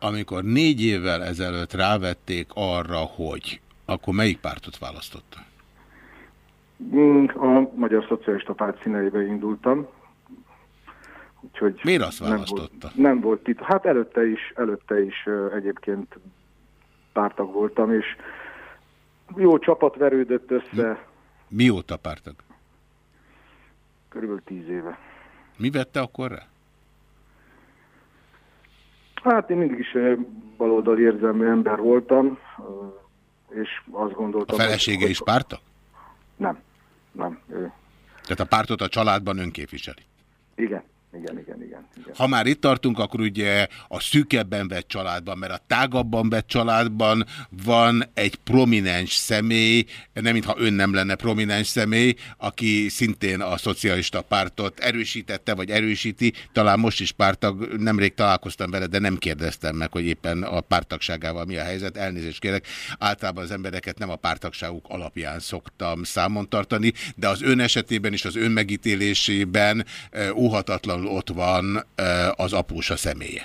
Speaker 1: Amikor négy évvel ezelőtt rávették arra, hogy akkor melyik pártot választotta?
Speaker 13: Mm, A Magyar Szocialista Párt színeibe indultam, úgyhogy
Speaker 1: Miért azt
Speaker 13: nem
Speaker 1: választotta?
Speaker 13: volt, nem volt tit. Hát előtte is, előtte is egyébként pártag voltam, és jó csapat verődött össze,
Speaker 1: Mióta pártag?
Speaker 13: körülbelül tíz éve.
Speaker 1: Mi vette akkor rá?
Speaker 13: Hát én mindig is baloldali érzelmű ember voltam, és azt
Speaker 1: A
Speaker 13: gondoltam...
Speaker 1: felesége
Speaker 13: hogy-
Speaker 1: is pártag?
Speaker 13: Nem, nem, ő.
Speaker 1: Tehát a pártot a családban önképviseli.
Speaker 13: Igen, igen, igen, igen. igen.
Speaker 1: Ha már itt tartunk, akkor ugye a szűkebben vett családban, mert a tágabban vett családban van egy prominens személy, nem mintha ön nem lenne prominens személy, aki szintén a szocialista pártot erősítette, vagy erősíti, talán most is pártag, nemrég találkoztam vele, de nem kérdeztem meg, hogy éppen a pártagságával mi a helyzet, elnézést kérek. Általában az embereket nem a pártagságuk alapján szoktam számon tartani, de az ön esetében és az ön megítélésében eh, óhatatlanul ott van eh, az apósa személye.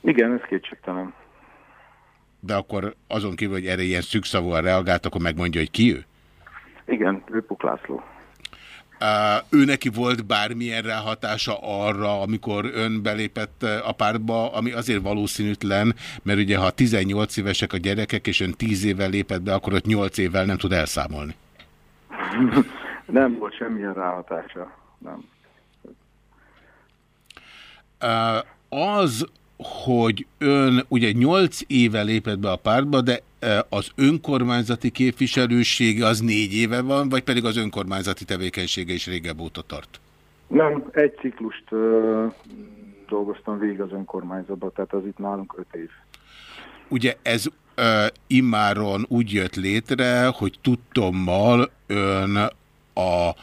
Speaker 13: Igen, ez kétségtelen.
Speaker 1: De akkor azon kívül, hogy erre ilyen szükszavúan reagált, akkor megmondja, hogy ki ő?
Speaker 13: Igen, ő Puk László.
Speaker 1: Uh, ő neki volt bármilyen ráhatása arra, amikor ön belépett uh, a pártba, ami azért valószínűtlen, mert ugye ha 18 évesek a gyerekek, és ön 10 évvel lépett be, akkor ott 8 évvel nem tud elszámolni. <laughs>
Speaker 13: nem volt semmilyen ráhatása. Nem.
Speaker 1: Az, hogy ön ugye 8 éve lépett be a pártba, de az önkormányzati képviselősége az 4 éve van, vagy pedig az önkormányzati tevékenysége is régebb óta tart?
Speaker 13: Nem, egy ciklust ö, dolgoztam végig az önkormányzatban, tehát az itt nálunk öt év.
Speaker 1: Ugye ez uh, immáron úgy jött létre, hogy tudtommal ön a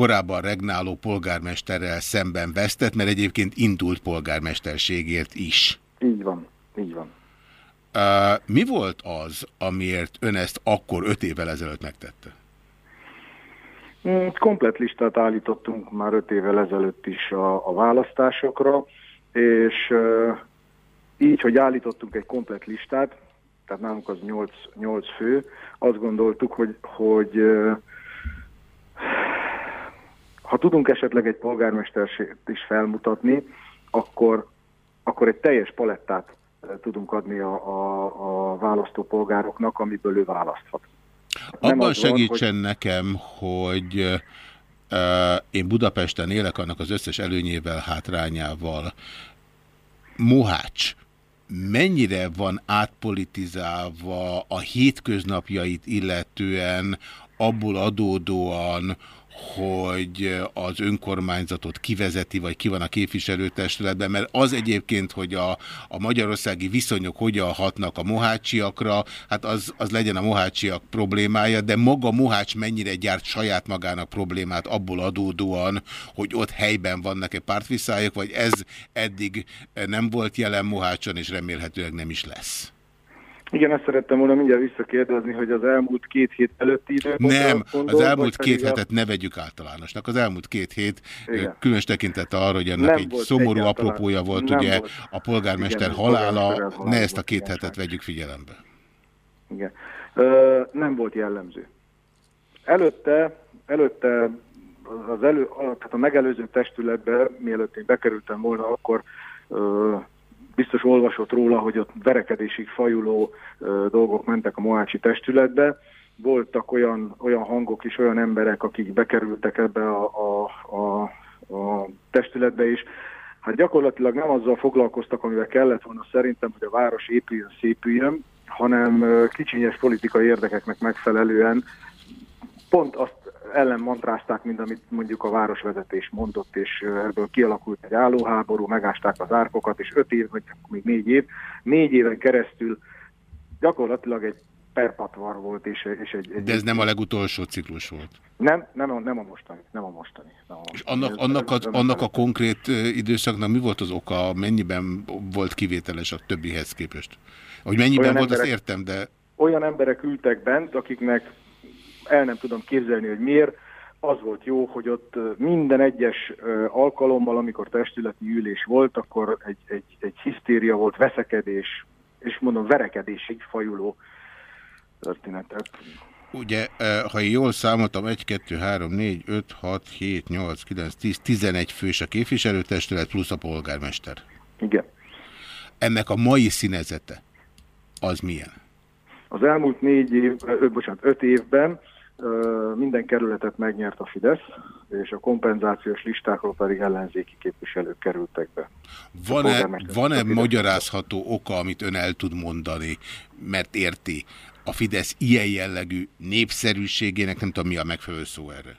Speaker 1: korábban regnáló polgármesterrel szemben vesztett, mert egyébként indult polgármesterségért is.
Speaker 13: Így van, így van.
Speaker 1: Uh, mi volt az, amiért ön ezt akkor öt évvel ezelőtt megtette?
Speaker 13: Mm, Komplet listát állítottunk már öt évvel ezelőtt is a, a választásokra, és ö, így, hogy állítottunk egy komplet listát, tehát nálunk az 8, 8 fő, azt gondoltuk, hogy, hogy ha tudunk esetleg egy polgármestert is felmutatni, akkor, akkor egy teljes palettát ö, tudunk adni a, a, a választópolgároknak, amiből ő választhat. Nem
Speaker 1: Abban
Speaker 13: van,
Speaker 1: segítsen nekem, hogy uh, én Budapesten élek annak az összes előnyével, hátrányával. Mohács mennyire van átpolitizálva a hétköznapjait illetően abból adódóan, hogy az önkormányzatot kivezeti, vagy ki van a képviselőtestületben, mert az egyébként, hogy a, a magyarországi viszonyok hogyan hatnak a mohácsiakra, hát az, az legyen a mohácsiak problémája, de maga Mohács mennyire gyárt saját magának problémát abból adódóan, hogy ott helyben vannak-e pártviszályok, vagy ez eddig nem volt jelen Mohácson, és remélhetőleg nem is lesz.
Speaker 13: Igen, ezt szerettem volna mindjárt visszakérdezni, hogy az elmúlt két hét előtti időpontra
Speaker 1: Nem,
Speaker 13: gondol,
Speaker 1: az elmúlt két
Speaker 13: pedig a-
Speaker 1: hetet ne vegyük általánosnak. Az elmúlt két hét
Speaker 13: Igen.
Speaker 1: különös tekintettel arra, hogy ennek
Speaker 13: Nem
Speaker 1: egy szomorú apropója volt,
Speaker 13: Nem
Speaker 1: ugye
Speaker 13: volt.
Speaker 1: a polgármester
Speaker 13: Igen,
Speaker 1: halála,
Speaker 13: polgármester
Speaker 1: ne ezt a két
Speaker 13: igen,
Speaker 1: hetet vegyük figyelembe.
Speaker 13: Igen. Ö, nem volt jellemző. Előtte, előtte az elő, tehát a megelőző testületbe, mielőtt én bekerültem volna, akkor ö, biztos olvasott róla, hogy ott verekedésig fajuló dolgok mentek a Mohácsi testületbe. Voltak olyan, olyan hangok és olyan emberek, akik bekerültek ebbe a, a, a a testületbe is. Hát gyakorlatilag nem azzal foglalkoztak, amivel kellett volna szerintem, hogy a város épüljön, szépüljön, hanem kicsinyes politikai érdekeknek megfelelően pont azt ellenmantrázták, mint amit mondjuk a városvezetés mondott, és ebből kialakult egy állóháború, megásták az árkokat, és öt év, vagy még négy év, négy éven keresztül gyakorlatilag egy perpatvar volt, és, és egy, egy
Speaker 1: De ez nem a legutolsó ciklus volt.
Speaker 13: nem, nem, a, nem a mostani, nem a mostani. Nem a
Speaker 1: És
Speaker 13: mostani.
Speaker 1: annak,
Speaker 13: Ez-
Speaker 1: annak,
Speaker 13: ez-
Speaker 1: a, annak a konkrét időszaknak mi volt az oka, mennyiben volt kivételes a többihez képest? Hogy mennyiben
Speaker 13: Olyan
Speaker 1: volt, azt
Speaker 13: emberek-
Speaker 1: értem, de
Speaker 13: olyan emberek ültek bent, akiknek el nem tudom képzelni, hogy miért, az volt jó, hogy ott minden egyes alkalommal, amikor testületi ülés volt, akkor egy, egy, egy hisztéria volt, veszekedés, és mondom verekedésig fajuló történetek.
Speaker 1: ugye, ha jól számoltam, 1, 2, 3, 4, 5, 6, 7, 8, 9, 10, 11 fős a képviselőtestület plusz a polgármester.
Speaker 13: Igen.
Speaker 1: Ennek a mai színezete az milyen?
Speaker 13: Az elmúlt négy év, ö, bocsánat, öt évben minden kerületet megnyert a Fidesz, és a kompenzációs listákról pedig ellenzéki képviselők kerültek be.
Speaker 1: Van-e,
Speaker 13: a Fidesz-
Speaker 1: magyarázható oka, amit ön el tud mondani, mert érti a Fidesz ilyen jellegű népszerűségének, nem tudom mi a megfelelő szó erre?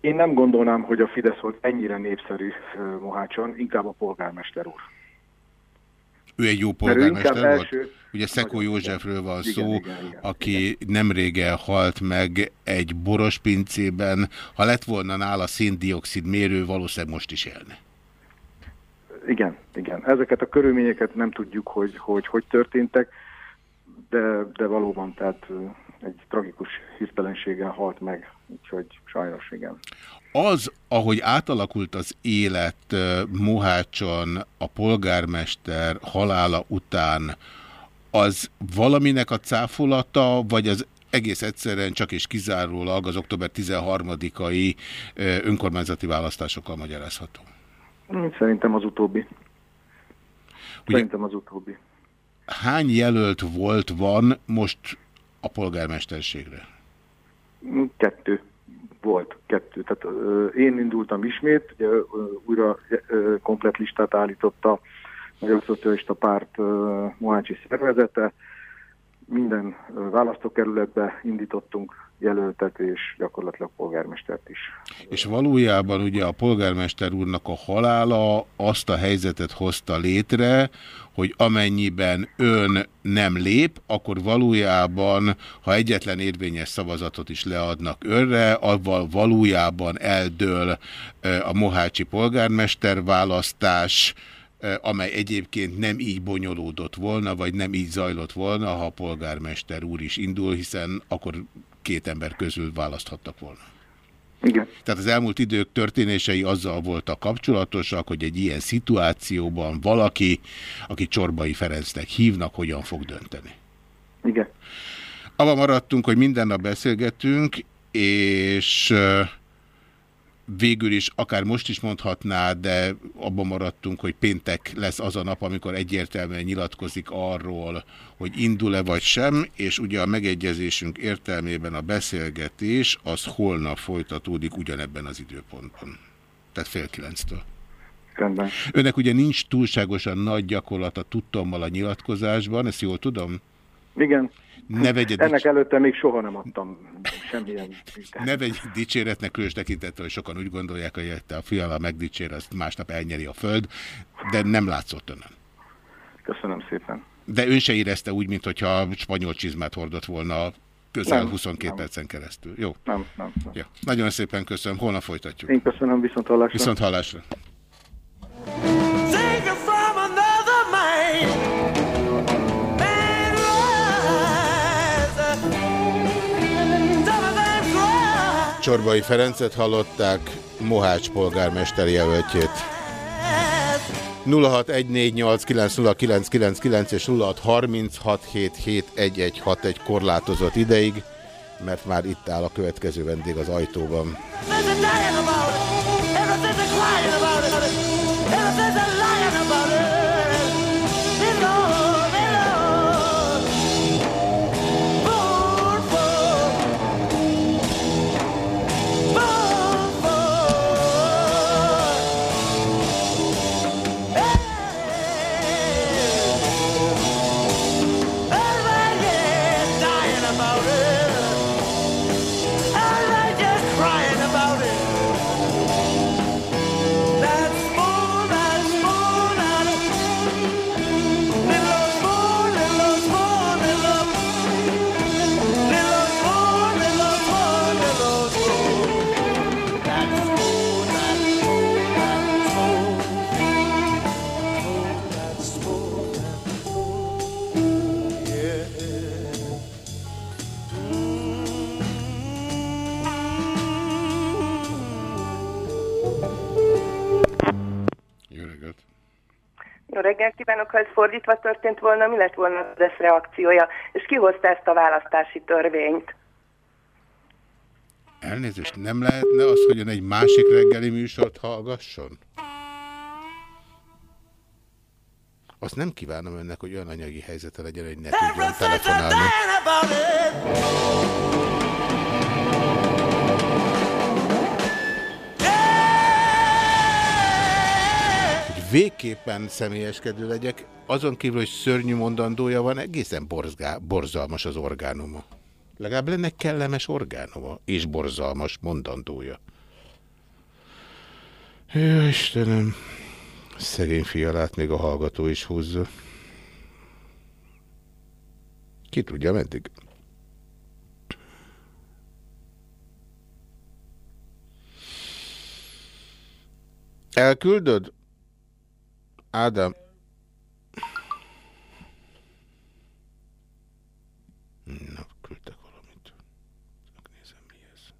Speaker 13: Én nem gondolnám, hogy a Fidesz volt ennyire népszerű Mohácson, inkább a polgármester úr.
Speaker 1: Ő egy jó polgármester volt?
Speaker 13: első-
Speaker 1: Ugye Szekó Józsefről van
Speaker 13: Igen,
Speaker 1: szó,
Speaker 13: igen, igen,
Speaker 1: aki nem régen halt meg egy borospincében. Ha lett volna nála széndiokszid mérő, valószínűleg most is élne.
Speaker 13: Igen, igen. Ezeket a körülményeket nem tudjuk, hogy hogy, hogy történtek, de, de valóban tehát egy tragikus hirtelenséggel halt meg, úgyhogy sajnos igen.
Speaker 1: Az, ahogy átalakult az élet Mohácson a polgármester halála után, az valaminek a cáfolata, vagy az egész egyszerűen csak és kizárólag az október 13-ai ö, önkormányzati választásokkal magyarázható?
Speaker 13: Szerintem az utóbbi.
Speaker 1: Ugye-
Speaker 13: Szerintem az utóbbi.
Speaker 1: Hány jelölt volt, van most a polgármesterségre?
Speaker 13: Kettő volt, kettő. Tehát ö, én indultam ismét, ugye ö, újra ö, komplet listát állította a Magyar Szocialista Párt Mohácsi szervezete. Minden választókerületbe indítottunk jelöltet, és gyakorlatilag polgármestert is.
Speaker 1: És valójában ugye a polgármester úrnak a halála azt a helyzetet hozta létre, hogy amennyiben ön nem lép, akkor valójában, ha egyetlen érvényes szavazatot is leadnak önre, avval valójában eldől a mohácsi polgármester választás, amely egyébként nem így bonyolódott volna, vagy nem így zajlott volna, ha a polgármester úr is indul, hiszen akkor két ember közül választhattak volna.
Speaker 13: Igen.
Speaker 1: Tehát az elmúlt idők történései azzal voltak kapcsolatosak, hogy egy ilyen szituációban valaki, aki Csorbai Ferencnek hívnak, hogyan fog dönteni.
Speaker 13: Igen.
Speaker 1: Abban maradtunk, hogy minden nap beszélgetünk, és végül is, akár most is mondhatná, de abban maradtunk, hogy péntek lesz az a nap, amikor egyértelműen nyilatkozik arról, hogy indul-e vagy sem, és ugye a megegyezésünk értelmében a beszélgetés az holnap folytatódik ugyanebben az időpontban. Tehát fél kilenctől.
Speaker 13: Rendben.
Speaker 1: Önnek ugye nincs túlságosan nagy gyakorlata tudtommal a nyilatkozásban, ezt jól tudom?
Speaker 13: Igen.
Speaker 1: Ne vegye,
Speaker 13: Ennek előtte még soha nem adtam semmilyen
Speaker 1: ne vegye dicséretnek különös tekintettel, hogy sokan úgy gondolják, hogy a fiala megdicsér, azt másnap elnyeri a föld, de nem látszott önön.
Speaker 13: Köszönöm szépen.
Speaker 1: De ön se érezte úgy, mintha spanyol csizmát hordott volna közel
Speaker 13: Nem,
Speaker 1: 22
Speaker 13: nem.
Speaker 1: percen keresztül. Jó?
Speaker 13: Nem, nem. nem.
Speaker 1: Ja. Nagyon szépen köszönöm, holnap folytatjuk.
Speaker 13: Én köszönöm, viszont hallásra.
Speaker 1: Viszont hallásra. Csorbai Ferencet hallották, Mohács polgármester jelöltjét. 0614890999 és 0636771161 korlátozott ideig, mert már itt áll a következő vendég az ajtóban.
Speaker 4: Everything's a lying about it.
Speaker 14: Jó reggelt kívánok, ha ez fordítva történt volna, mi lett volna az lesz reakciója? És ki hozta ezt a választási törvényt?
Speaker 1: Elnézést, nem lehetne az, hogy ön egy másik reggeli műsort hallgasson? Azt nem kívánom önnek, hogy olyan anyagi helyzete legyen, hogy ne tudjon telefonálni. Végképpen személyeskedő legyek, azon kívül, hogy szörnyű mondandója van, egészen borzgá, borzalmas az orgánuma. Legalább lenne kellemes orgánuma és borzalmas mondandója. Jó, Istenem, szegény fialát még a hallgató is húzza. Ki tudja, meddig? Elküldöd? Ádám. Na, küldtek valamit. Megnézem, mi ez.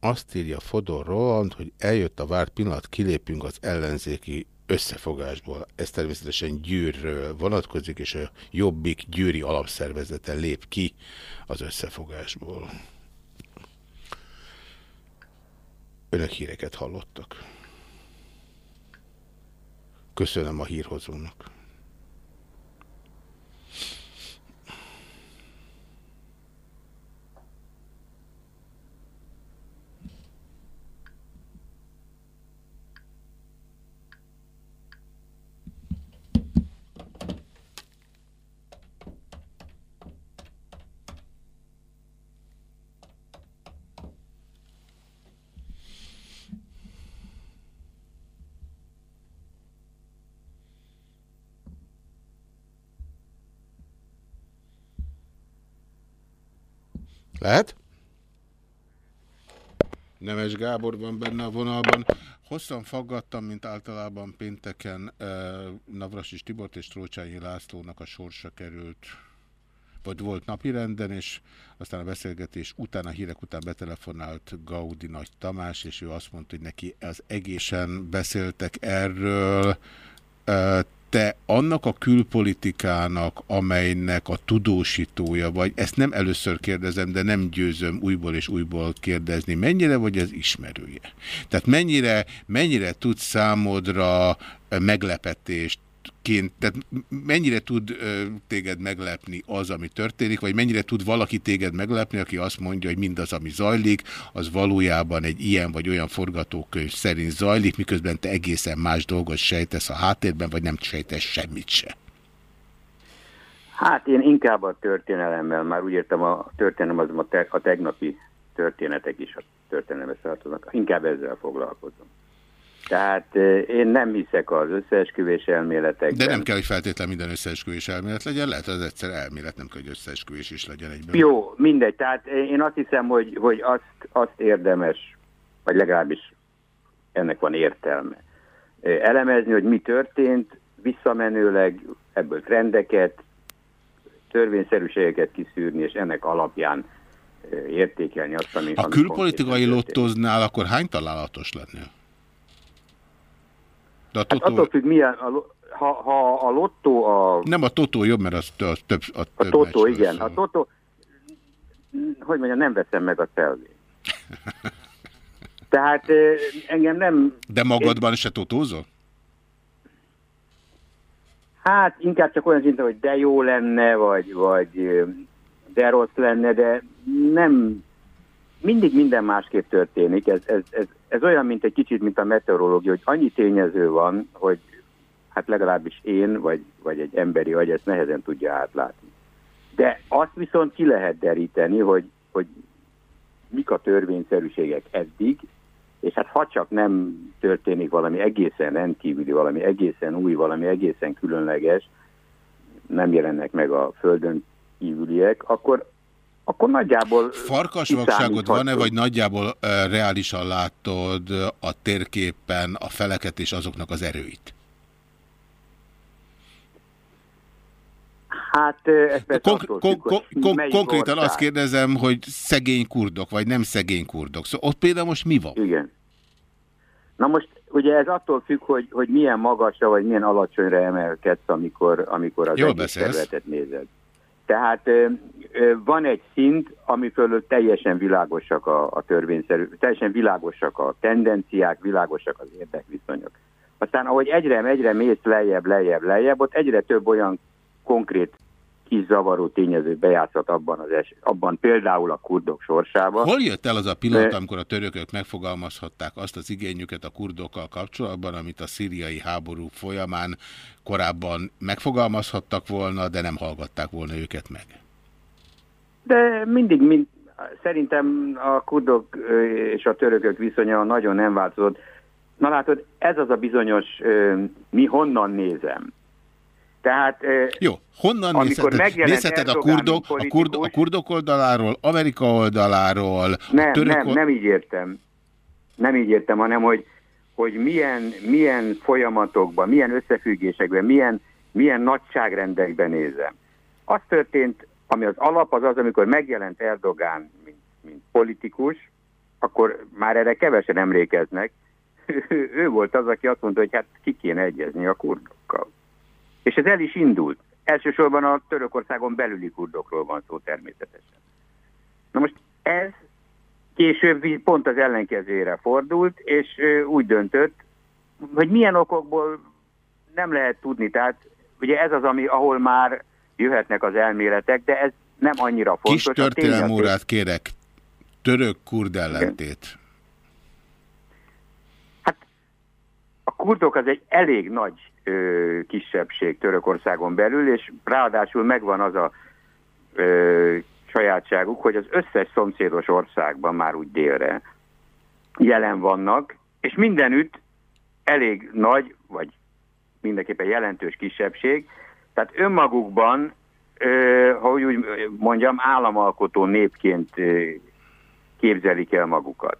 Speaker 1: Azt írja Fodor Roland, hogy eljött a várt pillanat, kilépünk az ellenzéki összefogásból. Ez természetesen Győrről vonatkozik, és a Jobbik Győri alapszervezete lép ki az összefogásból. Önök híreket hallottak. Köszönöm a hírhozónak. Lehet? Nemes Gábor van benne a vonalban. Hosszan faggattam, mint általában pénteken eh, Navrasis Tibort és Trócsányi Lászlónak a sorsa került, vagy volt napirenden, és aztán a beszélgetés után, a hírek után betelefonált Gaudi Nagy Tamás, és ő azt mondta, hogy neki az egészen beszéltek erről, eh, te annak a külpolitikának, amelynek a tudósítója vagy, ezt nem először kérdezem, de nem győzöm újból és újból kérdezni, mennyire vagy az ismerője? Tehát mennyire, mennyire tud számodra meglepetést ként, tehát mennyire tud téged meglepni az, ami történik, vagy mennyire tud valaki téged meglepni, aki azt mondja, hogy mindaz, ami zajlik, az valójában egy ilyen vagy olyan forgatókönyv szerint zajlik, miközben te egészen más dolgot sejtesz a háttérben, vagy nem sejtesz semmit se.
Speaker 15: Hát én inkább a történelemmel, már úgy értem a történelem az a, te, a tegnapi történetek is a történelembe tartoznak, inkább ezzel foglalkozom. Tehát eh, én nem hiszek az összeesküvés elméletekben.
Speaker 1: De nem kell, hogy feltétlenül minden összeesküvés elmélet legyen, lehet, az egyszer elmélet, nem kell, hogy összeesküvés is legyen egyben.
Speaker 15: Jó, mindegy. Tehát én azt hiszem, hogy, hogy azt, azt érdemes, vagy legalábbis ennek van értelme. Elemezni, hogy mi történt, visszamenőleg ebből trendeket, törvényszerűségeket kiszűrni, és ennek alapján értékelni azt, ami...
Speaker 1: Ha
Speaker 15: ami
Speaker 1: külpolitikai lottoznál, akkor hány találatos lennél? De a
Speaker 15: Hát
Speaker 1: totó...
Speaker 15: attól függ, milyen, a, ha, ha a lottó a...
Speaker 1: Nem a totó jobb, mert az, az több, a
Speaker 15: A
Speaker 1: több
Speaker 15: Totó,
Speaker 1: meccsről
Speaker 15: igen.
Speaker 1: szól.
Speaker 15: A Totó, hogy mondjam, nem veszem meg a szelvét. <laughs> Tehát eh, engem nem...
Speaker 1: De magadban se totózol?
Speaker 15: Hát inkább csak olyan szinten, hogy de jó lenne, vagy, vagy de rossz lenne, de nem... Mindig minden másképp történik. Ez, ez, ez, ez olyan, mint egy kicsit, mint a meteorológia, hogy annyi tényező van, hogy hát legalábbis én, vagy, vagy egy emberi agy ezt nehezen tudja átlátni. De azt viszont ki lehet deríteni, hogy, hogy mik a törvényszerűségek eddig, és hát ha csak nem történik valami egészen rendkívüli, valami egészen új, valami egészen különleges, nem jelennek meg a földön kívüliek, akkor, akkor nagyjából
Speaker 1: Farkasvakságot van-e, vagy nagyjából ö, reálisan látod a térképen a feleket és azoknak az erőit?
Speaker 15: Hát ez
Speaker 1: kon kon
Speaker 15: melyik
Speaker 1: konkrétan
Speaker 15: ország.
Speaker 1: azt kérdezem, hogy szegény kurdok, vagy nem szegény kurdok. Szóval ott például most mi van?
Speaker 15: Igen. Na most ugye ez attól függ, hogy, hogy milyen magasra vagy milyen alacsonyra emelkedsz, amikor, amikor az
Speaker 1: Jól
Speaker 15: egész
Speaker 1: beszélsz.
Speaker 15: területet nézed. Tehát van egy szint, ami fölött teljesen világosak a, a törvényszerű, teljesen világosak a tendenciák, világosak az érdekviszonyok. Aztán ahogy egyre, egyre mész lejjebb, lejjebb, lejjebb, ott egyre több olyan konkrét kis zavaró tényező bejátszott abban, az es, abban például a kurdok sorsába.
Speaker 1: Hol jött el az a pillanat, amikor a törökök megfogalmazhatták azt az igényüket a kurdokkal kapcsolatban, amit a szíriai háború folyamán korábban megfogalmazhattak volna, de nem hallgatták volna őket meg?
Speaker 15: De mindig, mind, szerintem a kurdok és a törökök viszonya nagyon nem változott. Na látod, ez az a bizonyos, mi honnan nézem. Tehát
Speaker 1: Jó, honnan nézheted? Nézheted a kurdok, a, kurd, a kurdok oldaláról, Amerika oldaláról,
Speaker 15: Nem,
Speaker 1: török
Speaker 15: nem, nem így értem. Nem így értem, hanem hogy, hogy milyen, milyen folyamatokban, milyen összefüggésekben, milyen, milyen nagyságrendekben nézem. Az történt, ami az alap, az az, amikor megjelent Erdogán, mint, mint politikus, akkor már erre kevesen emlékeznek. <laughs> ő, volt az, aki azt mondta, hogy hát ki kéne egyezni a kurdokkal. És ez el is indult. Elsősorban a Törökországon belüli kurdokról van szó természetesen. Na most ez később pont az ellenkezőjére fordult, és úgy döntött, hogy milyen okokból nem lehet tudni. Tehát ugye ez az, ami, ahol már jöhetnek az elméletek, de ez nem annyira fontos.
Speaker 1: Kis
Speaker 15: A tény az,
Speaker 1: történelmi
Speaker 15: hogy-
Speaker 1: órát kérek. Török-kurd ellentét.
Speaker 15: a kurdok az egy elég nagy ö, kisebbség Törökországon belül, és ráadásul megvan az a ö, sajátságuk, hogy az összes szomszédos országban már úgy délre jelen vannak, és mindenütt elég nagy, vagy mindenképpen jelentős kisebbség, tehát önmagukban, ha úgy mondjam, államalkotó népként képzelik el magukat.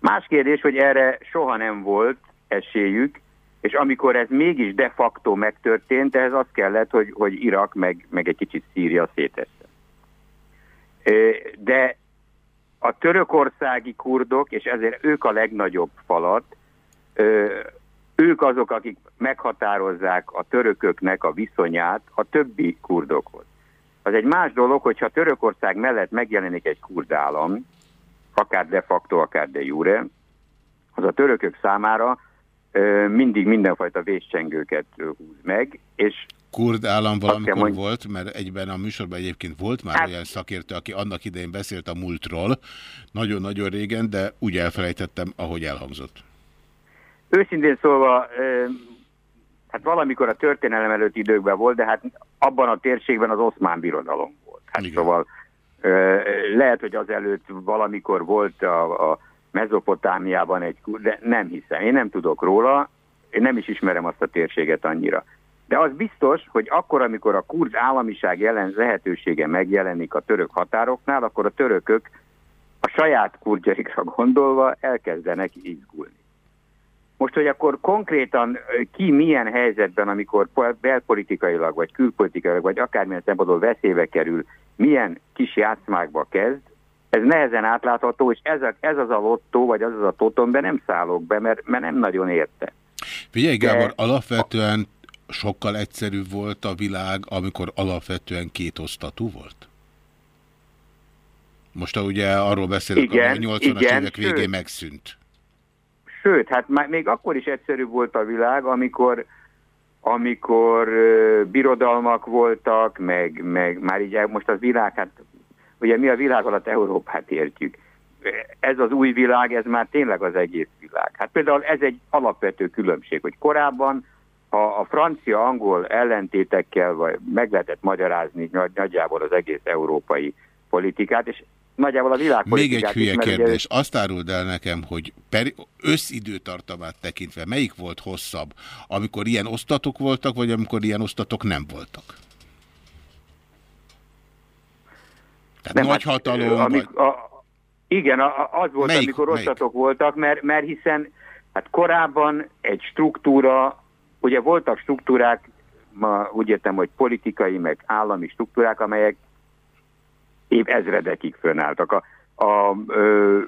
Speaker 15: Más kérdés, hogy erre soha nem volt esélyük, és amikor ez mégis de facto megtörtént, ehhez az kellett, hogy, hogy Irak meg, meg egy kicsit Szíria szétesse. De a törökországi kurdok, és ezért ők a legnagyobb falat, ők azok, akik meghatározzák a törököknek a viszonyát a többi kurdokhoz. Az egy más dolog, hogyha Törökország mellett megjelenik egy kurd állam, akár de facto, akár de jure, az a törökök számára mindig mindenfajta vészcsengőket húz meg, és
Speaker 1: Kurd állam valamikor
Speaker 15: mondj-
Speaker 1: volt, mert egyben a műsorban egyébként volt már
Speaker 15: Hát-
Speaker 1: olyan szakértő, aki annak idején beszélt a múltról, nagyon-nagyon régen, de úgy elfelejtettem, ahogy elhangzott.
Speaker 15: őszintén szólva, hát valamikor a történelem előtti időkben volt, de hát abban a térségben az oszmán birodalom volt. Hát szóval ö, lehet, hogy azelőtt valamikor volt a, a Mezopotámiában egy de nem hiszem. Én nem tudok róla, én nem is ismerem azt a térséget annyira. De az biztos, hogy akkor, amikor a kurd államiság jelen lehetősége megjelenik a török határoknál, akkor a törökök a saját kurdjaikra gondolva elkezdenek izgulni. Most, hogy akkor konkrétan ki milyen helyzetben, amikor po- belpolitikailag, vagy külpolitikailag, vagy akármilyen szempontból veszélybe kerül, milyen kis játszmákba kezd, ez nehezen átlátható, és ez, a, ez az a lottó, vagy az az a totombe nem szállok be, mert, mert nem nagyon érte.
Speaker 1: Figyelj Gábor, alapvetően sokkal egyszerűbb volt a világ, amikor alapvetően kétosztatú volt? Most ugye arról beszélek, ami a 80-as
Speaker 15: igen,
Speaker 1: évek végén megszűnt.
Speaker 15: Sőt, hát már még akkor is egyszerűbb volt a világ, amikor, amikor ö, birodalmak voltak, meg, meg már így most az világ, hát ugye mi a világ alatt Európát értjük. Ez az új világ, ez már tényleg az egész világ. Hát például ez egy alapvető különbség, hogy korábban ha a francia-angol ellentétekkel vagy meg lehetett magyarázni nagy- nagyjából az egész európai politikát, és nagyjából a
Speaker 1: Még
Speaker 15: világpolitikát
Speaker 1: egy hülye
Speaker 15: is, mert ugye-
Speaker 1: kérdés. Azt áruld el nekem, hogy per összidőtartamát tekintve melyik volt hosszabb? Amikor ilyen osztatok voltak, vagy amikor ilyen osztatok nem voltak? Tehát nagy hatalom,
Speaker 15: amik,
Speaker 1: vagy...
Speaker 15: a, igen, a, az volt,
Speaker 1: Melyik-
Speaker 15: amikor
Speaker 1: melyik?
Speaker 15: rosszatok voltak, mert, mert hiszen hát korábban egy struktúra, ugye voltak struktúrák, ma úgy értem, hogy politikai, meg állami struktúrák, amelyek év ezredekig fönnálltak. A, a ö,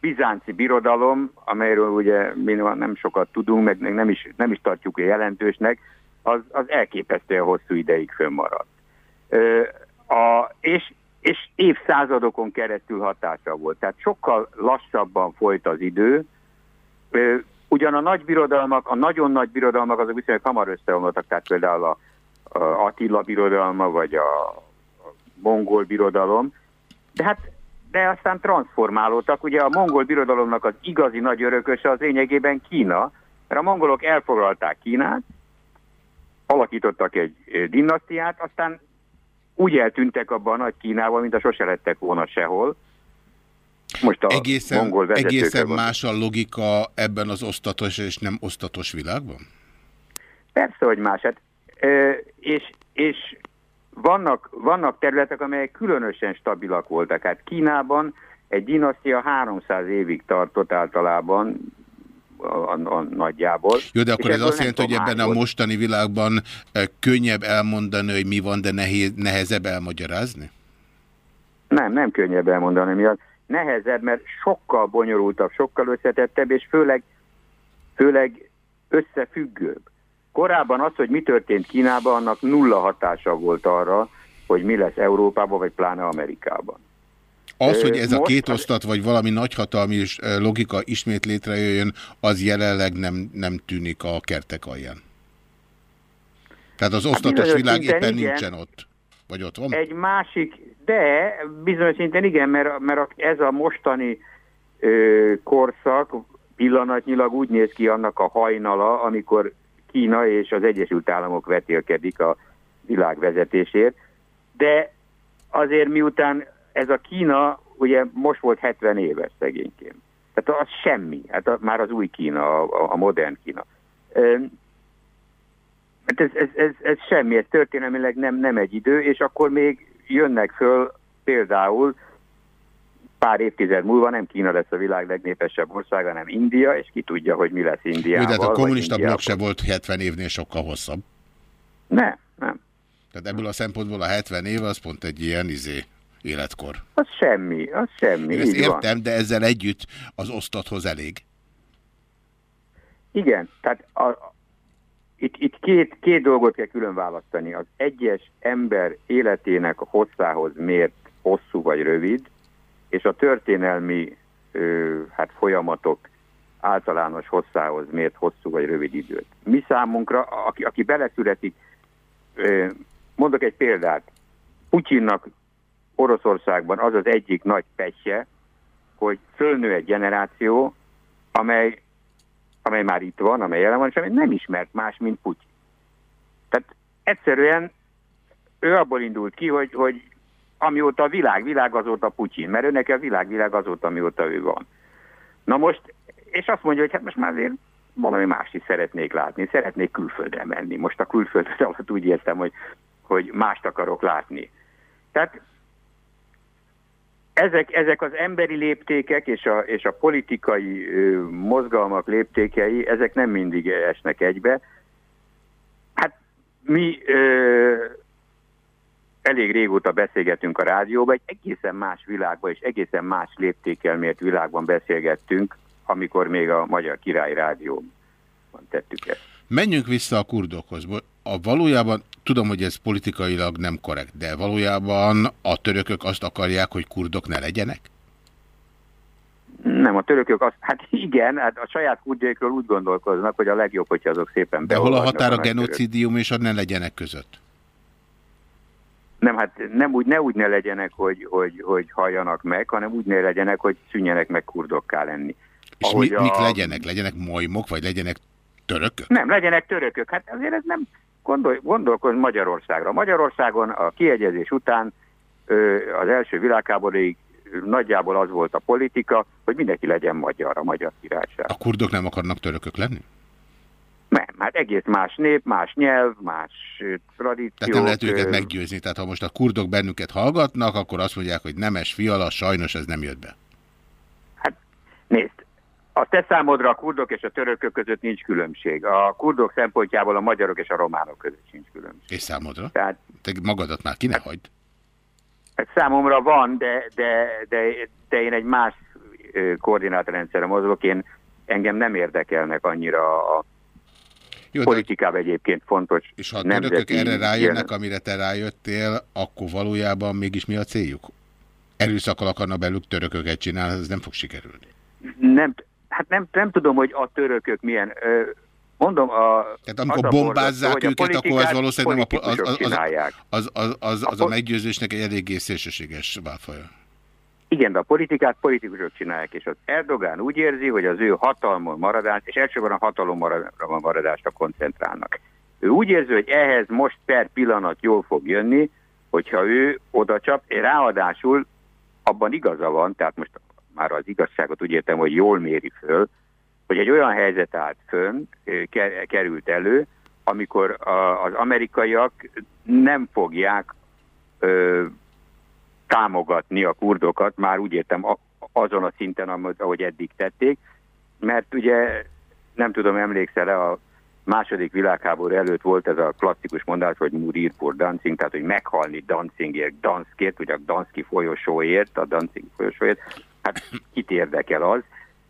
Speaker 15: bizánci birodalom, amelyről ugye mi nem sokat tudunk, meg nem is, nem is tartjuk jelentősnek, az, az elképesztően hosszú ideig fönnmaradt. Ö, a, és, és évszázadokon keresztül hatása volt. Tehát sokkal lassabban folyt az idő. Ö, Ugyan a nagy birodalmak, a nagyon nagy birodalmak azok viszonylag hamar összeomlottak, tehát például a, a Attila birodalma, vagy a mongol birodalom, de hát de aztán transformálódtak. Ugye a mongol birodalomnak az igazi nagy örököse az lényegében Kína, mert a mongolok elfoglalták Kínát, alakítottak egy dinasztiát, aztán úgy eltűntek abban a nagy Kínával, mint a sose lettek volna sehol. Most a
Speaker 1: Egészen,
Speaker 15: mongol
Speaker 1: egészen
Speaker 15: van.
Speaker 1: más a logika ebben az osztatos és nem osztatos világban?
Speaker 15: Persze, hogy más. Hát, ö, és, és vannak, vannak területek, amelyek különösen stabilak voltak. Hát Kínában egy dinasztia 300 évig tartott általában, a, a, a nagyjából.
Speaker 1: Jó, de
Speaker 15: És
Speaker 1: akkor ez azt jelenti, hogy ebben a mostani világban eh, könnyebb elmondani, hogy mi van, de nehéz, nehezebb elmagyarázni?
Speaker 15: Nem, nem könnyebb elmondani miatt. Nehezebb, mert sokkal bonyolultabb, sokkal összetettebb, és főleg, főleg összefüggőbb. Korábban az, hogy mi történt Kínában, annak nulla hatása volt arra, hogy mi lesz Európában, vagy pláne Amerikában.
Speaker 1: Az, hogy ez a két osztat, vagy valami nagyhatalmi logika ismét létrejöjjön, az jelenleg nem, nem tűnik a kertek alján. Tehát az osztatos
Speaker 15: bizonyos
Speaker 1: világ éppen
Speaker 15: igen.
Speaker 1: nincsen ott. Vagy ott van?
Speaker 15: Egy másik, de bizonyos szinten igen, mert, mert ez a mostani ö, korszak pillanatnyilag úgy néz ki annak a hajnala, amikor Kína és az Egyesült Államok vetélkedik a világ vezetésért, de azért miután ez a Kína, ugye most volt 70 éves szegényként. Tehát az semmi, hát a, már az új Kína, a, a modern Kína. Hát ez, ez, ez, ez semmi, ez történelmileg nem, nem egy idő, és akkor még jönnek föl például pár évtized múlva nem Kína lesz a világ legnépesebb országa, hanem India, és ki tudja, hogy mi lesz
Speaker 1: Jó,
Speaker 15: Indiával.
Speaker 1: de hát a kommunista blokk se volt 70 évnél sokkal hosszabb.
Speaker 15: Nem, nem.
Speaker 1: Tehát ebből a szempontból a 70 év az pont egy ilyen izé, életkor.
Speaker 15: Az semmi, az semmi.
Speaker 1: Én ezt
Speaker 15: így van.
Speaker 1: értem, de ezzel együtt az osztathoz elég.
Speaker 15: Igen, tehát a- itt, itt két, két dolgot kell külön választani. Az egyes ember életének a hosszához mért hosszú vagy rövid, és a történelmi ö, hát folyamatok általános hosszához mért hosszú vagy rövid időt. Mi számunkra, aki, aki beleszületik, ö, mondok egy példát, Putyinnak Oroszországban az az egyik nagy petje, hogy fölnő egy generáció, amely amely már itt van, amely jelen van, és amely nem ismert más, mint Putyin. Tehát egyszerűen ő abból indult ki, hogy, hogy amióta a világ, világ azóta Putyin, mert őnek a világ, világ azóta, amióta ő van. Na most, és azt mondja, hogy hát most már azért valami mást is szeretnék látni, szeretnék külföldre menni. Most a külföldre <laughs> alatt úgy értem, hogy, hogy mást akarok látni. Tehát ezek, ezek az emberi léptékek és a, és a politikai ö, mozgalmak léptékei, ezek nem mindig esnek egybe. Hát mi ö, elég régóta beszélgetünk a rádióban, egy egészen más világban és egészen más léptékkel mért világban beszélgettünk, amikor még a Magyar Király Rádióban tettük ezt.
Speaker 1: Menjünk vissza a kurdokhoz. A valójában, tudom, hogy ez politikailag nem korrekt, de valójában a törökök azt akarják, hogy kurdok ne legyenek?
Speaker 15: Nem, a törökök azt, hát igen, hát a saját kurdjaikról úgy gondolkoznak, hogy a legjobb, hogyha azok szépen
Speaker 1: De hol a határ a genocidium és a ne legyenek között?
Speaker 15: Nem, hát nem úgy, ne úgy ne legyenek, hogy, hogy, hogy halljanak meg, hanem úgy ne legyenek, hogy szűnjenek meg kurdokká lenni.
Speaker 1: És
Speaker 15: Ahogy
Speaker 1: mi,
Speaker 15: a-
Speaker 1: mik legyenek? Legyenek majmok, vagy legyenek törökök?
Speaker 15: Nem, legyenek törökök. Hát azért ez nem gondol, gondolkoz Magyarországra. Magyarországon a kiegyezés után ö, az első világháborúig nagyjából az volt a politika, hogy mindenki legyen magyar, a magyar királyság.
Speaker 1: A kurdok nem akarnak törökök lenni?
Speaker 15: Nem, Hát egész más nép, más nyelv, más tradíció.
Speaker 1: Tehát nem lehet őket meggyőzni. Tehát ha most a kurdok bennünket hallgatnak, akkor azt mondják, hogy nemes fiala, sajnos ez nem jött be.
Speaker 15: Nézd, a te számodra a kurdok és a törökök között nincs különbség. A kurdok szempontjából a magyarok és a románok között sincs különbség.
Speaker 1: És számodra?
Speaker 15: Tehát
Speaker 1: Te magadat már ki ne hagyd.
Speaker 15: ez számomra van, de, de, de, de én egy más koordinátorrendszerre mozgok. Én, engem nem érdekelnek annyira a
Speaker 1: Jó,
Speaker 15: politikában egyébként fontos
Speaker 1: És ha a törökök erre rájönnek,
Speaker 15: jelen-
Speaker 1: amire te rájöttél, akkor valójában mégis mi a céljuk? Erőszakkal akarna belük törököket csinálni, ez nem fog sikerülni.
Speaker 15: Nem, hát nem, nem tudom, hogy a törökök milyen... Ö, mondom, a,
Speaker 1: Tehát amikor
Speaker 15: a
Speaker 1: bombázzák
Speaker 15: borzasztó, hogy a
Speaker 1: őket, akkor
Speaker 15: politikát
Speaker 1: valószínűleg nem a, az, az, az, az, az, az, az a meggyőzésnek egy eléggé szélsőséges válfaja.
Speaker 15: Igen, de a politikát politikusok csinálják, és az Erdogán úgy érzi, hogy az ő hatalmon maradás, és elsősorban a hatalom maradásra koncentrálnak. Ő úgy érzi, hogy ehhez most per pillanat jól fog jönni, hogyha ő oda csap, ráadásul abban igaza van, tehát most már az igazságot úgy értem, hogy jól méri föl, hogy egy olyan helyzet állt fönn, került elő, amikor az amerikaiak nem fogják támogatni a kurdokat, már úgy értem azon a szinten, ahogy eddig tették, mert ugye nem tudom, emlékszel-e, a második világháború előtt volt ez a klasszikus mondás, hogy Murir for Dancing, tehát hogy meghalni Dancingért, Danskért, ugye a Danszki folyosóért, a Dancing folyosóért, hát kit érdekel az.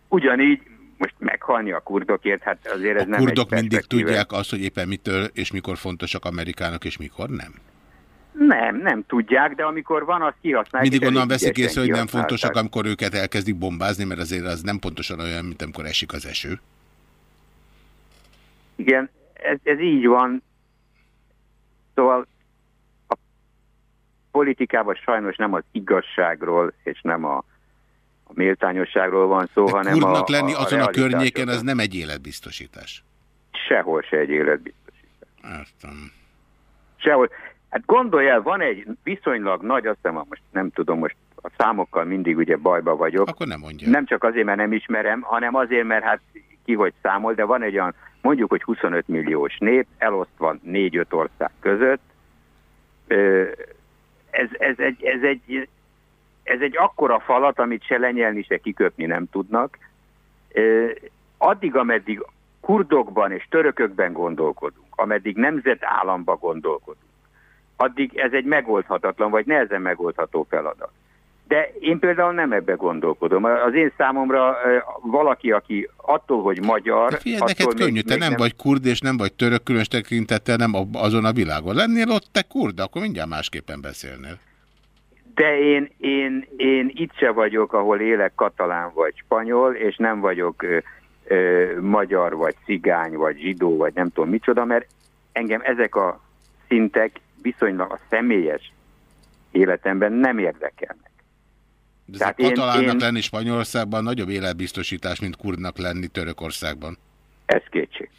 Speaker 15: Ugyanígy most meghalni a kurdokért, hát azért ez
Speaker 1: A
Speaker 15: nem
Speaker 1: kurdok mindig tudják azt, hogy éppen mitől és mikor fontosak Amerikának, és mikor nem.
Speaker 15: Nem, nem tudják, de amikor van, azt kihasználják.
Speaker 1: Mindig onnan veszik észre, hogy nem fontosak, amikor őket elkezdik bombázni, mert azért az nem pontosan olyan, mint amikor esik az eső.
Speaker 15: Igen, ez, ez így van. Szóval a politikában sajnos nem az igazságról és nem a, a méltányosságról van szó,
Speaker 1: De
Speaker 15: hanem a,
Speaker 1: lenni
Speaker 15: a,
Speaker 1: azon a környéken, az nem egy életbiztosítás.
Speaker 15: Sehol se egy életbiztosítás.
Speaker 1: Értem.
Speaker 15: Sehol. Hát gondolj el, van egy viszonylag nagy, azt hiszem, most nem tudom, most a számokkal mindig ugye bajba vagyok.
Speaker 1: Akkor nem mondja.
Speaker 15: Nem csak azért, mert nem ismerem, hanem azért, mert hát ki hogy számol, de van egy olyan, mondjuk, hogy 25 milliós nép, elosztva 4-5 ország között. Ez, ez, egy, ez, egy, ez egy akkora falat, amit se lenyelni, se kiköpni nem tudnak. Addig, ameddig kurdokban és törökökben gondolkodunk, ameddig nemzetállamba gondolkodunk, addig ez egy megoldhatatlan, vagy nehezen megoldható feladat. De én például nem ebbe gondolkodom. Az én számomra valaki, aki attól, hogy magyar...
Speaker 1: De figyelj,
Speaker 15: attól
Speaker 1: neked könnyű, te nem vagy kurd, és nem vagy török, különös tekintettel nem azon a világon. Lennél ott te kurd, akkor mindjárt másképpen beszélnél.
Speaker 15: De én, én, én itt se vagyok, ahol élek katalán vagy spanyol, és nem vagyok ö, ö, magyar, vagy cigány, vagy zsidó, vagy nem tudom micsoda, mert engem ezek a szintek viszonylag a személyes életemben nem érdekelnek.
Speaker 1: De
Speaker 15: Tehát én-
Speaker 1: katalánnak
Speaker 15: én-
Speaker 1: lenni Spanyolországban nagyobb életbiztosítás, mint kurdnak lenni Törökországban.
Speaker 15: Ez kétség.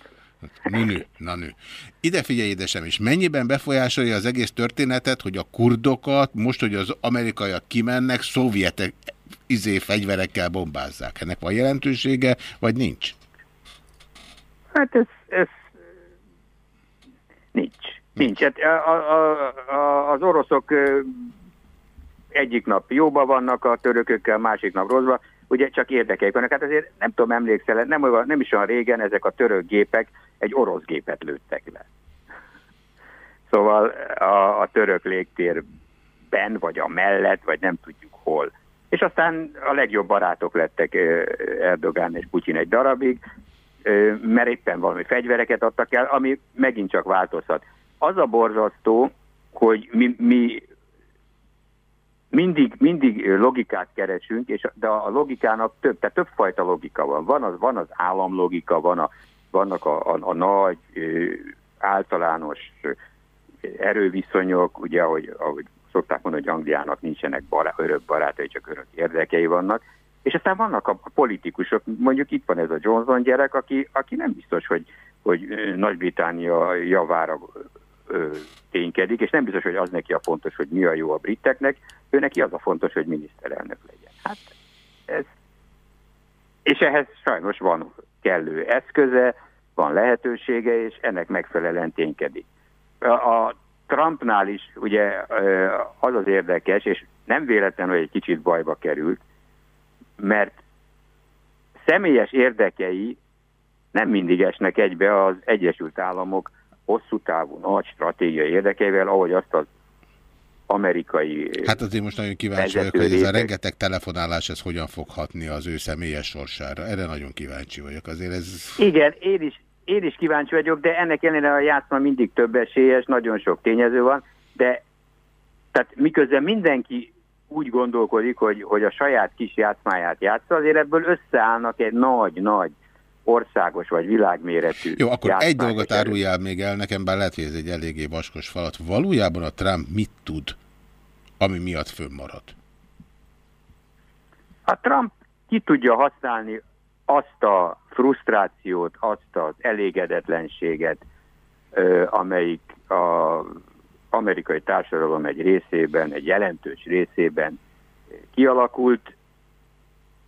Speaker 1: Nünő, na nő. Ide figyelj, édesem, és mennyiben befolyásolja az egész történetet, hogy a kurdokat most, hogy az amerikaiak kimennek, szovjetek izé fegyverekkel bombázzák. Ennek van jelentősége, vagy nincs?
Speaker 15: Hát ez, ez nincs. Nincs. Hát a, a, a, az oroszok egyik nap jóba vannak a törökökkel, másik nap rosszba, ugye csak érdekeik vannak. Hát azért nem tudom, emlékszel, nem, nem is olyan régen ezek a török gépek egy orosz gépet lőttek le. Szóval a, a török légtérben, vagy a mellett, vagy nem tudjuk hol. És aztán a legjobb barátok lettek Erdogán és Putyin egy darabig, mert éppen valami fegyvereket adtak el, ami megint csak változhat. Az a borzasztó, hogy mi, mi mindig, mindig logikát keresünk, és, de a logikának több, tehát többfajta logika van. Van az, van az államlogika, van a, vannak a, a, a nagy, általános erőviszonyok, ugye, ahogy, ahogy szokták mondani, hogy Angliának nincsenek bará, örök barátai, csak örök érdekei vannak. És aztán vannak a politikusok, mondjuk itt van ez a Johnson gyerek, aki, aki nem biztos, hogy, hogy ö, Nagy-Britannia javára ö, ténykedik, és nem biztos, hogy az neki a fontos, hogy mi a jó a briteknek, ő neki az a fontos, hogy miniszterelnök legyen. Hát ez, és ehhez sajnos van kellő eszköze, van lehetősége, és ennek megfelelően ténykedik. A, a Trumpnál is ugye az az érdekes, és nem véletlen, hogy egy kicsit bajba került, mert személyes érdekei nem mindig esnek egybe az Egyesült Államok hosszú távú nagy stratégiai érdekeivel, ahogy azt az amerikai
Speaker 1: Hát azért most nagyon kíváncsi vagyok, hogy ez a rengeteg telefonálás, ez hogyan fog hatni az ő személyes sorsára. Erre nagyon kíváncsi vagyok. Azért ez...
Speaker 15: Igen, én is, én is kíváncsi vagyok, de ennek ellenére a játszma mindig több esélyes, nagyon sok tényező van, de tehát miközben mindenki úgy gondolkodik, hogy, hogy a saját kis játszmáját játsza, azért ebből összeállnak egy nagy-nagy országos vagy világméretű
Speaker 1: Jó, akkor egy dolgot áruljál még el nekem, bár lehet, hogy ez egy eléggé vaskos falat. Valójában a Trump mit tud, ami miatt fönnmarad?
Speaker 15: A Trump ki tudja használni azt a frusztrációt, azt az elégedetlenséget, amelyik a amerikai társadalom egy részében, egy jelentős részében kialakult,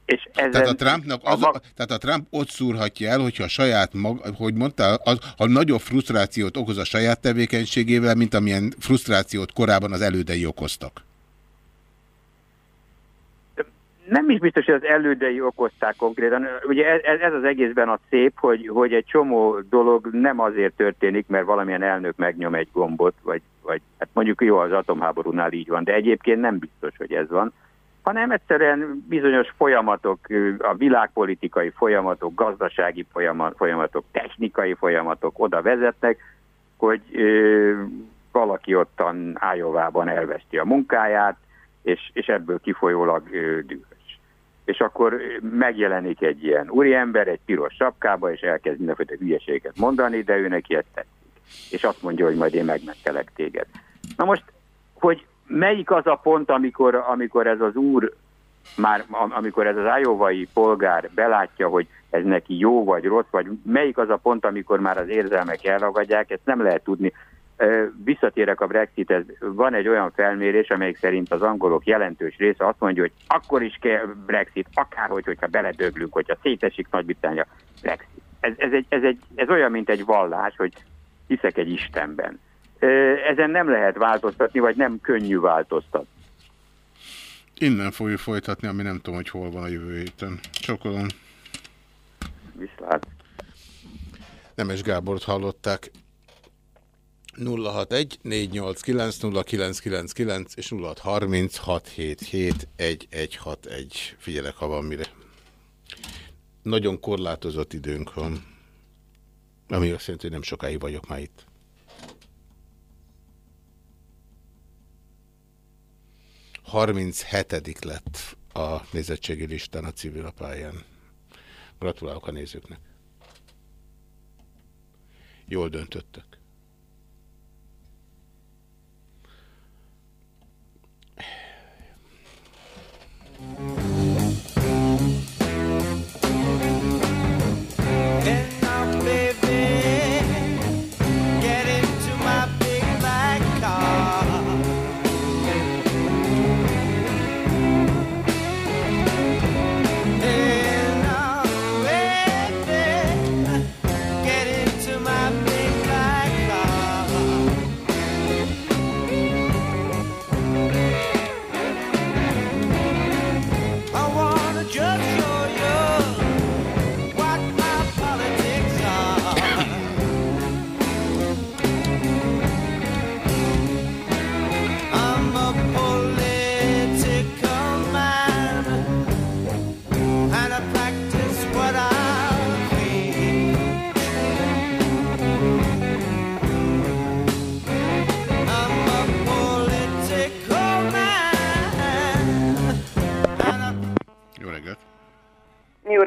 Speaker 15: és ezen
Speaker 1: Tehát a, Trumpnak az, a, tehát a Trump ott szúrhatja el, hogyha a saját, mag, hogy mondtál, az, ha nagyobb frusztrációt okoz a saját tevékenységével, mint amilyen frusztrációt korábban az elődei okoztak.
Speaker 15: nem is biztos, hogy az elődei okozták konkrétan. Ugye ez, ez az egészben a szép, hogy, hogy egy csomó dolog nem azért történik, mert valamilyen elnök megnyom egy gombot, vagy, vagy hát mondjuk jó, az atomháborúnál így van, de egyébként nem biztos, hogy ez van, hanem egyszerűen bizonyos folyamatok, a világpolitikai folyamatok, gazdasági folyamat- folyamatok, technikai folyamatok oda vezetnek, hogy valaki ottan Ájovában elveszti a munkáját, és, és ebből kifolyólag dühös. És akkor megjelenik egy ilyen úriember egy piros sapkába, és elkezd mindenféle hülyeséget mondani, de ő neki ezt tetszik. És azt mondja, hogy majd én megmentelek téged. Na most, hogy melyik az a pont, amikor, amikor ez az úr, már am- amikor ez az ájóvai polgár belátja, hogy ez neki jó vagy rossz, vagy melyik az a pont, amikor már az érzelmek elragadják, ezt nem lehet tudni. Visszatérek a Brexithez, van egy olyan felmérés, amelyik szerint az angolok jelentős része azt mondja, hogy akkor is kell Brexit, akárhogy, hogyha beledöglünk, hogyha szétesik Nagy-Britannia, Brexit. Ez, ez, egy, ez, egy, ez olyan, mint egy vallás, hogy hiszek egy Istenben. Ezen nem lehet változtatni, vagy nem könnyű változtatni.
Speaker 1: Innen fogjuk folytatni, ami nem tudom, hogy hol van a jövő héten. Csokolom.
Speaker 15: Viszlát.
Speaker 1: Nemes Gábort hallották. 061 489 0999 és 0630 677 1161. Figyelek, ha van mire. Nagyon korlátozott időnk van. Ami azt jelenti, hogy nem sokáig vagyok már itt. Harminchetedik lett a nézettségi listán a civil pályán. Gratulálok a nézőknek. Jól döntöttek.
Speaker 4: And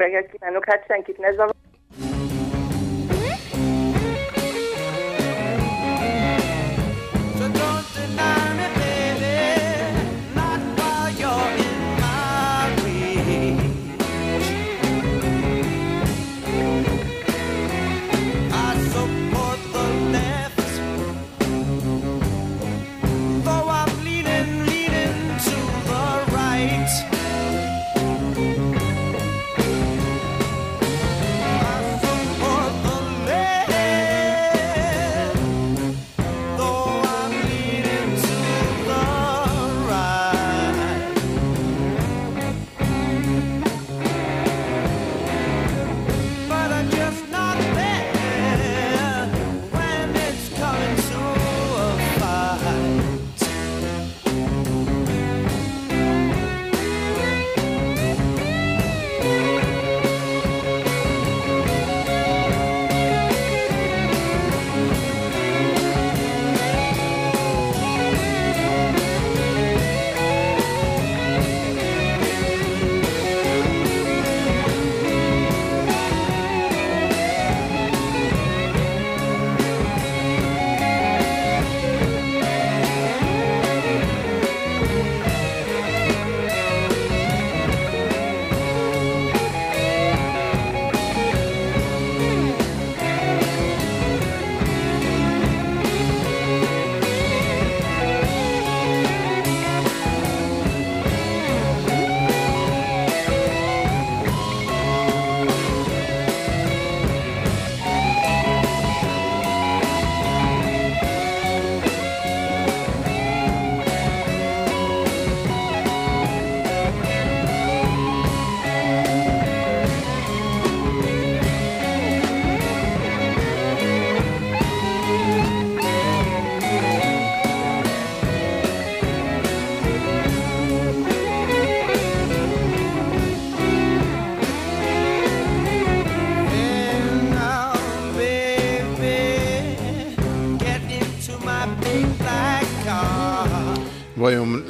Speaker 1: reggelt
Speaker 14: kívánok, hát senkit ne zavar.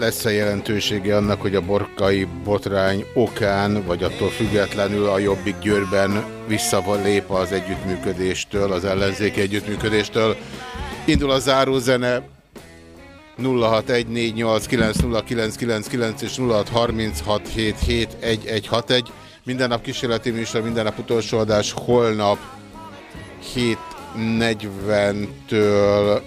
Speaker 1: Lesz-e jelentősége annak, hogy a borkai botrány okán, vagy attól függetlenül a Jobbik Győrben visszalép az együttműködéstől, az ellenzéki együttműködéstől. Indul a zárózene 0614890999 és 0636771161. Minden nap kísérleti műsor, minden nap utolsó adás, holnap 7.40-től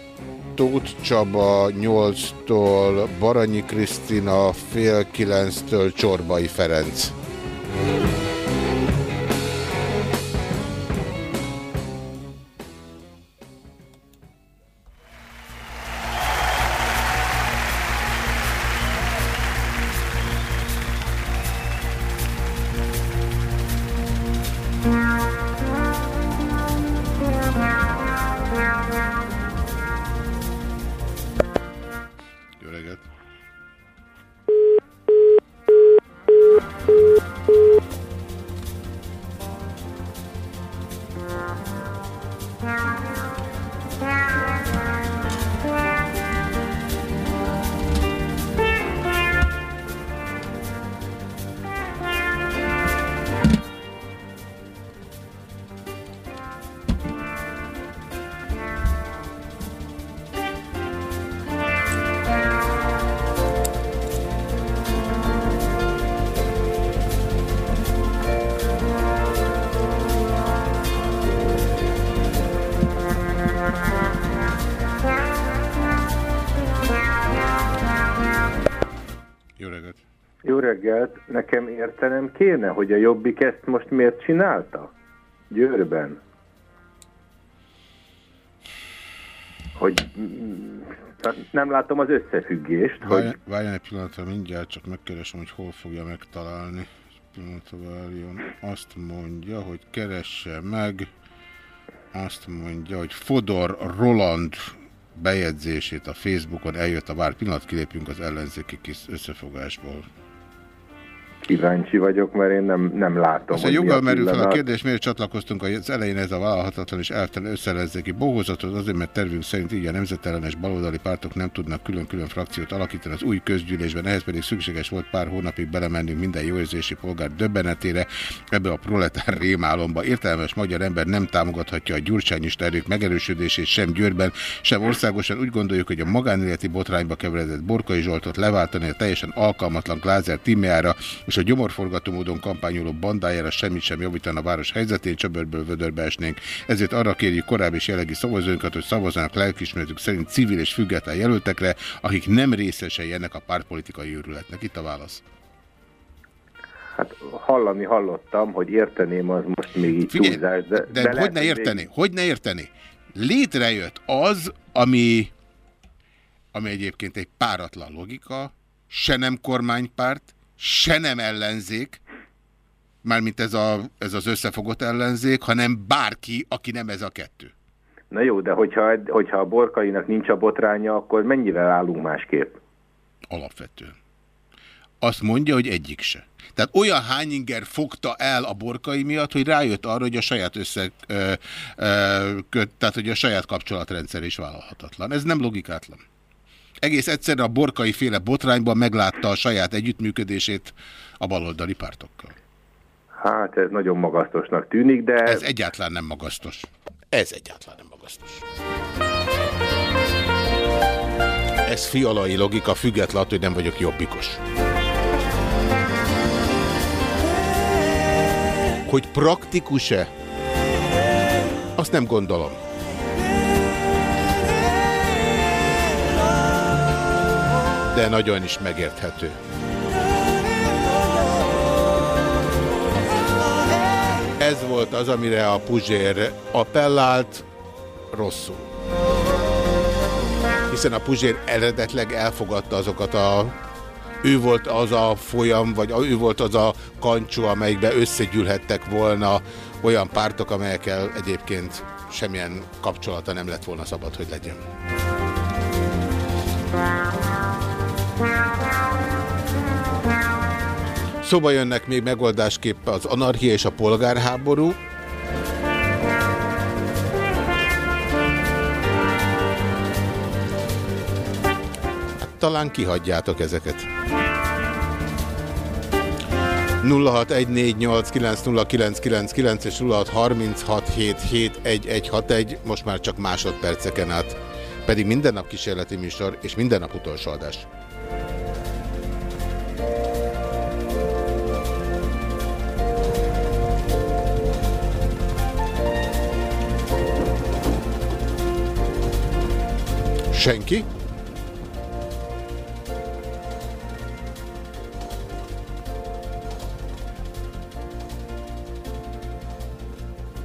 Speaker 1: Tóth Csaba 8-tól, Baranyi Krisztina fél 9-től, Csorbai Ferenc. Jó reggelt! Jó reggelt,
Speaker 5: nekem értenem kéne, hogy a Jobbik ezt most miért csinálta? Győrben. Hogy mm, nem látom az összefüggést, hogy
Speaker 1: Várj, várjál egy pillanatra, mindjárt csak megkeresem, hogy hol fogja megtalálni. Pillanatra várjon. Azt mondja, hogy keresse meg. Azt mondja, hogy Fodor Roland bejegyzését a Facebookon eljött a vár. Pillanat kilépünk az ellenzéki kis összefogásból.
Speaker 5: Kíváncsi vagyok, mert én nem, nem látom.
Speaker 1: Azt a joggal merül fel a kérdés, miért csatlakoztunk az elején ez a vállalhatatlan és eltelen összellenzéki bohózatot, azért, mert tervünk szerint így a nemzetellenes baloldali pártok nem tudnak külön-külön frakciót alakítani az új közgyűlésben, ehhez pedig szükséges volt pár hónapig belemennünk minden jó érzési polgár döbbenetére ebbe a proletár rémálomba. Értelmes magyar ember nem támogathatja a gyurcsányista erők megerősödését sem Győrben, sem országosan. Úgy gondoljuk, hogy a magánéleti botrányba keveredett Borkai Zsoltot leváltani a teljesen alkalmatlan Glázer Tímeára és a gyomorforgató módon kampányoló bandájára semmit sem javítana a város helyzetén, csöbörből vödörbe esnénk. Ezért arra kérjük korábbi és jelenlegi szavazóinkat, hogy szavazzanak lelkismeretük szerint civil és független jelöltekre, akik nem részesei ennek a pártpolitikai őrületnek. Itt a válasz.
Speaker 5: Hát hallani hallottam, hogy érteném az most még így
Speaker 1: Figyelj,
Speaker 5: túlzás, de,
Speaker 1: De,
Speaker 5: de
Speaker 1: hogy ne érteni? Hogy ne érteni? Létrejött az, ami, ami egyébként egy páratlan logika, se nem kormánypárt, se nem ellenzék, mármint ez, a, ez az összefogott ellenzék, hanem bárki, aki nem ez a kettő.
Speaker 5: Na jó, de hogyha, hogyha a borkainak nincs a botránya, akkor mennyivel állunk másképp?
Speaker 1: Alapvetően. Azt mondja, hogy egyik se. Tehát olyan hányinger fogta el a borkai miatt, hogy rájött arra, hogy a saját össze, ö, ö, köt, tehát hogy a saját kapcsolatrendszer is vállalhatatlan. Ez nem logikátlan. Egész egyszerűen a borkai féle botrányban meglátta a saját együttműködését a baloldali pártokkal.
Speaker 5: Hát ez nagyon magasztosnak tűnik, de...
Speaker 1: Ez egyáltalán nem magasztos. Ez egyáltalán nem magasztos. Ez fialai logika, független hogy nem vagyok jobbikos. Hogy praktikus-e? Azt nem gondolom. De nagyon is megérthető. Ez volt az, amire a Puzsér appellált, rosszul. Hiszen a Puzsér eredetleg elfogadta azokat a... Ő volt az a folyam, vagy ő volt az a kancsó, amelyikbe összegyűlhettek volna olyan pártok, amelyekkel egyébként semmilyen kapcsolata nem lett volna szabad, hogy legyen. Szóba jönnek még megoldásképp az anarchia és a polgárháború. Talán kihagyjátok ezeket. 0614890999 és 0636771161 most már csak másodperceken át. Pedig minden nap kísérleti műsor és minden nap utolsó adás. Senki?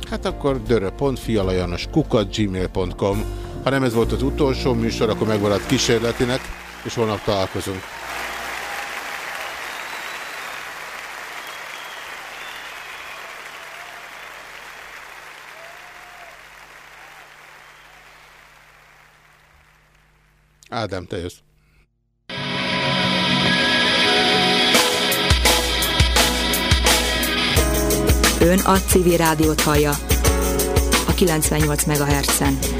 Speaker 1: Hát akkor dörö.fialajanos kukat gmail.com Ha nem ez volt az utolsó műsor, akkor megmaradt kísérletinek, és holnap találkozunk. Ádám, te jössz.
Speaker 16: Ön a civil rádiót hallja a 98 MHz-en.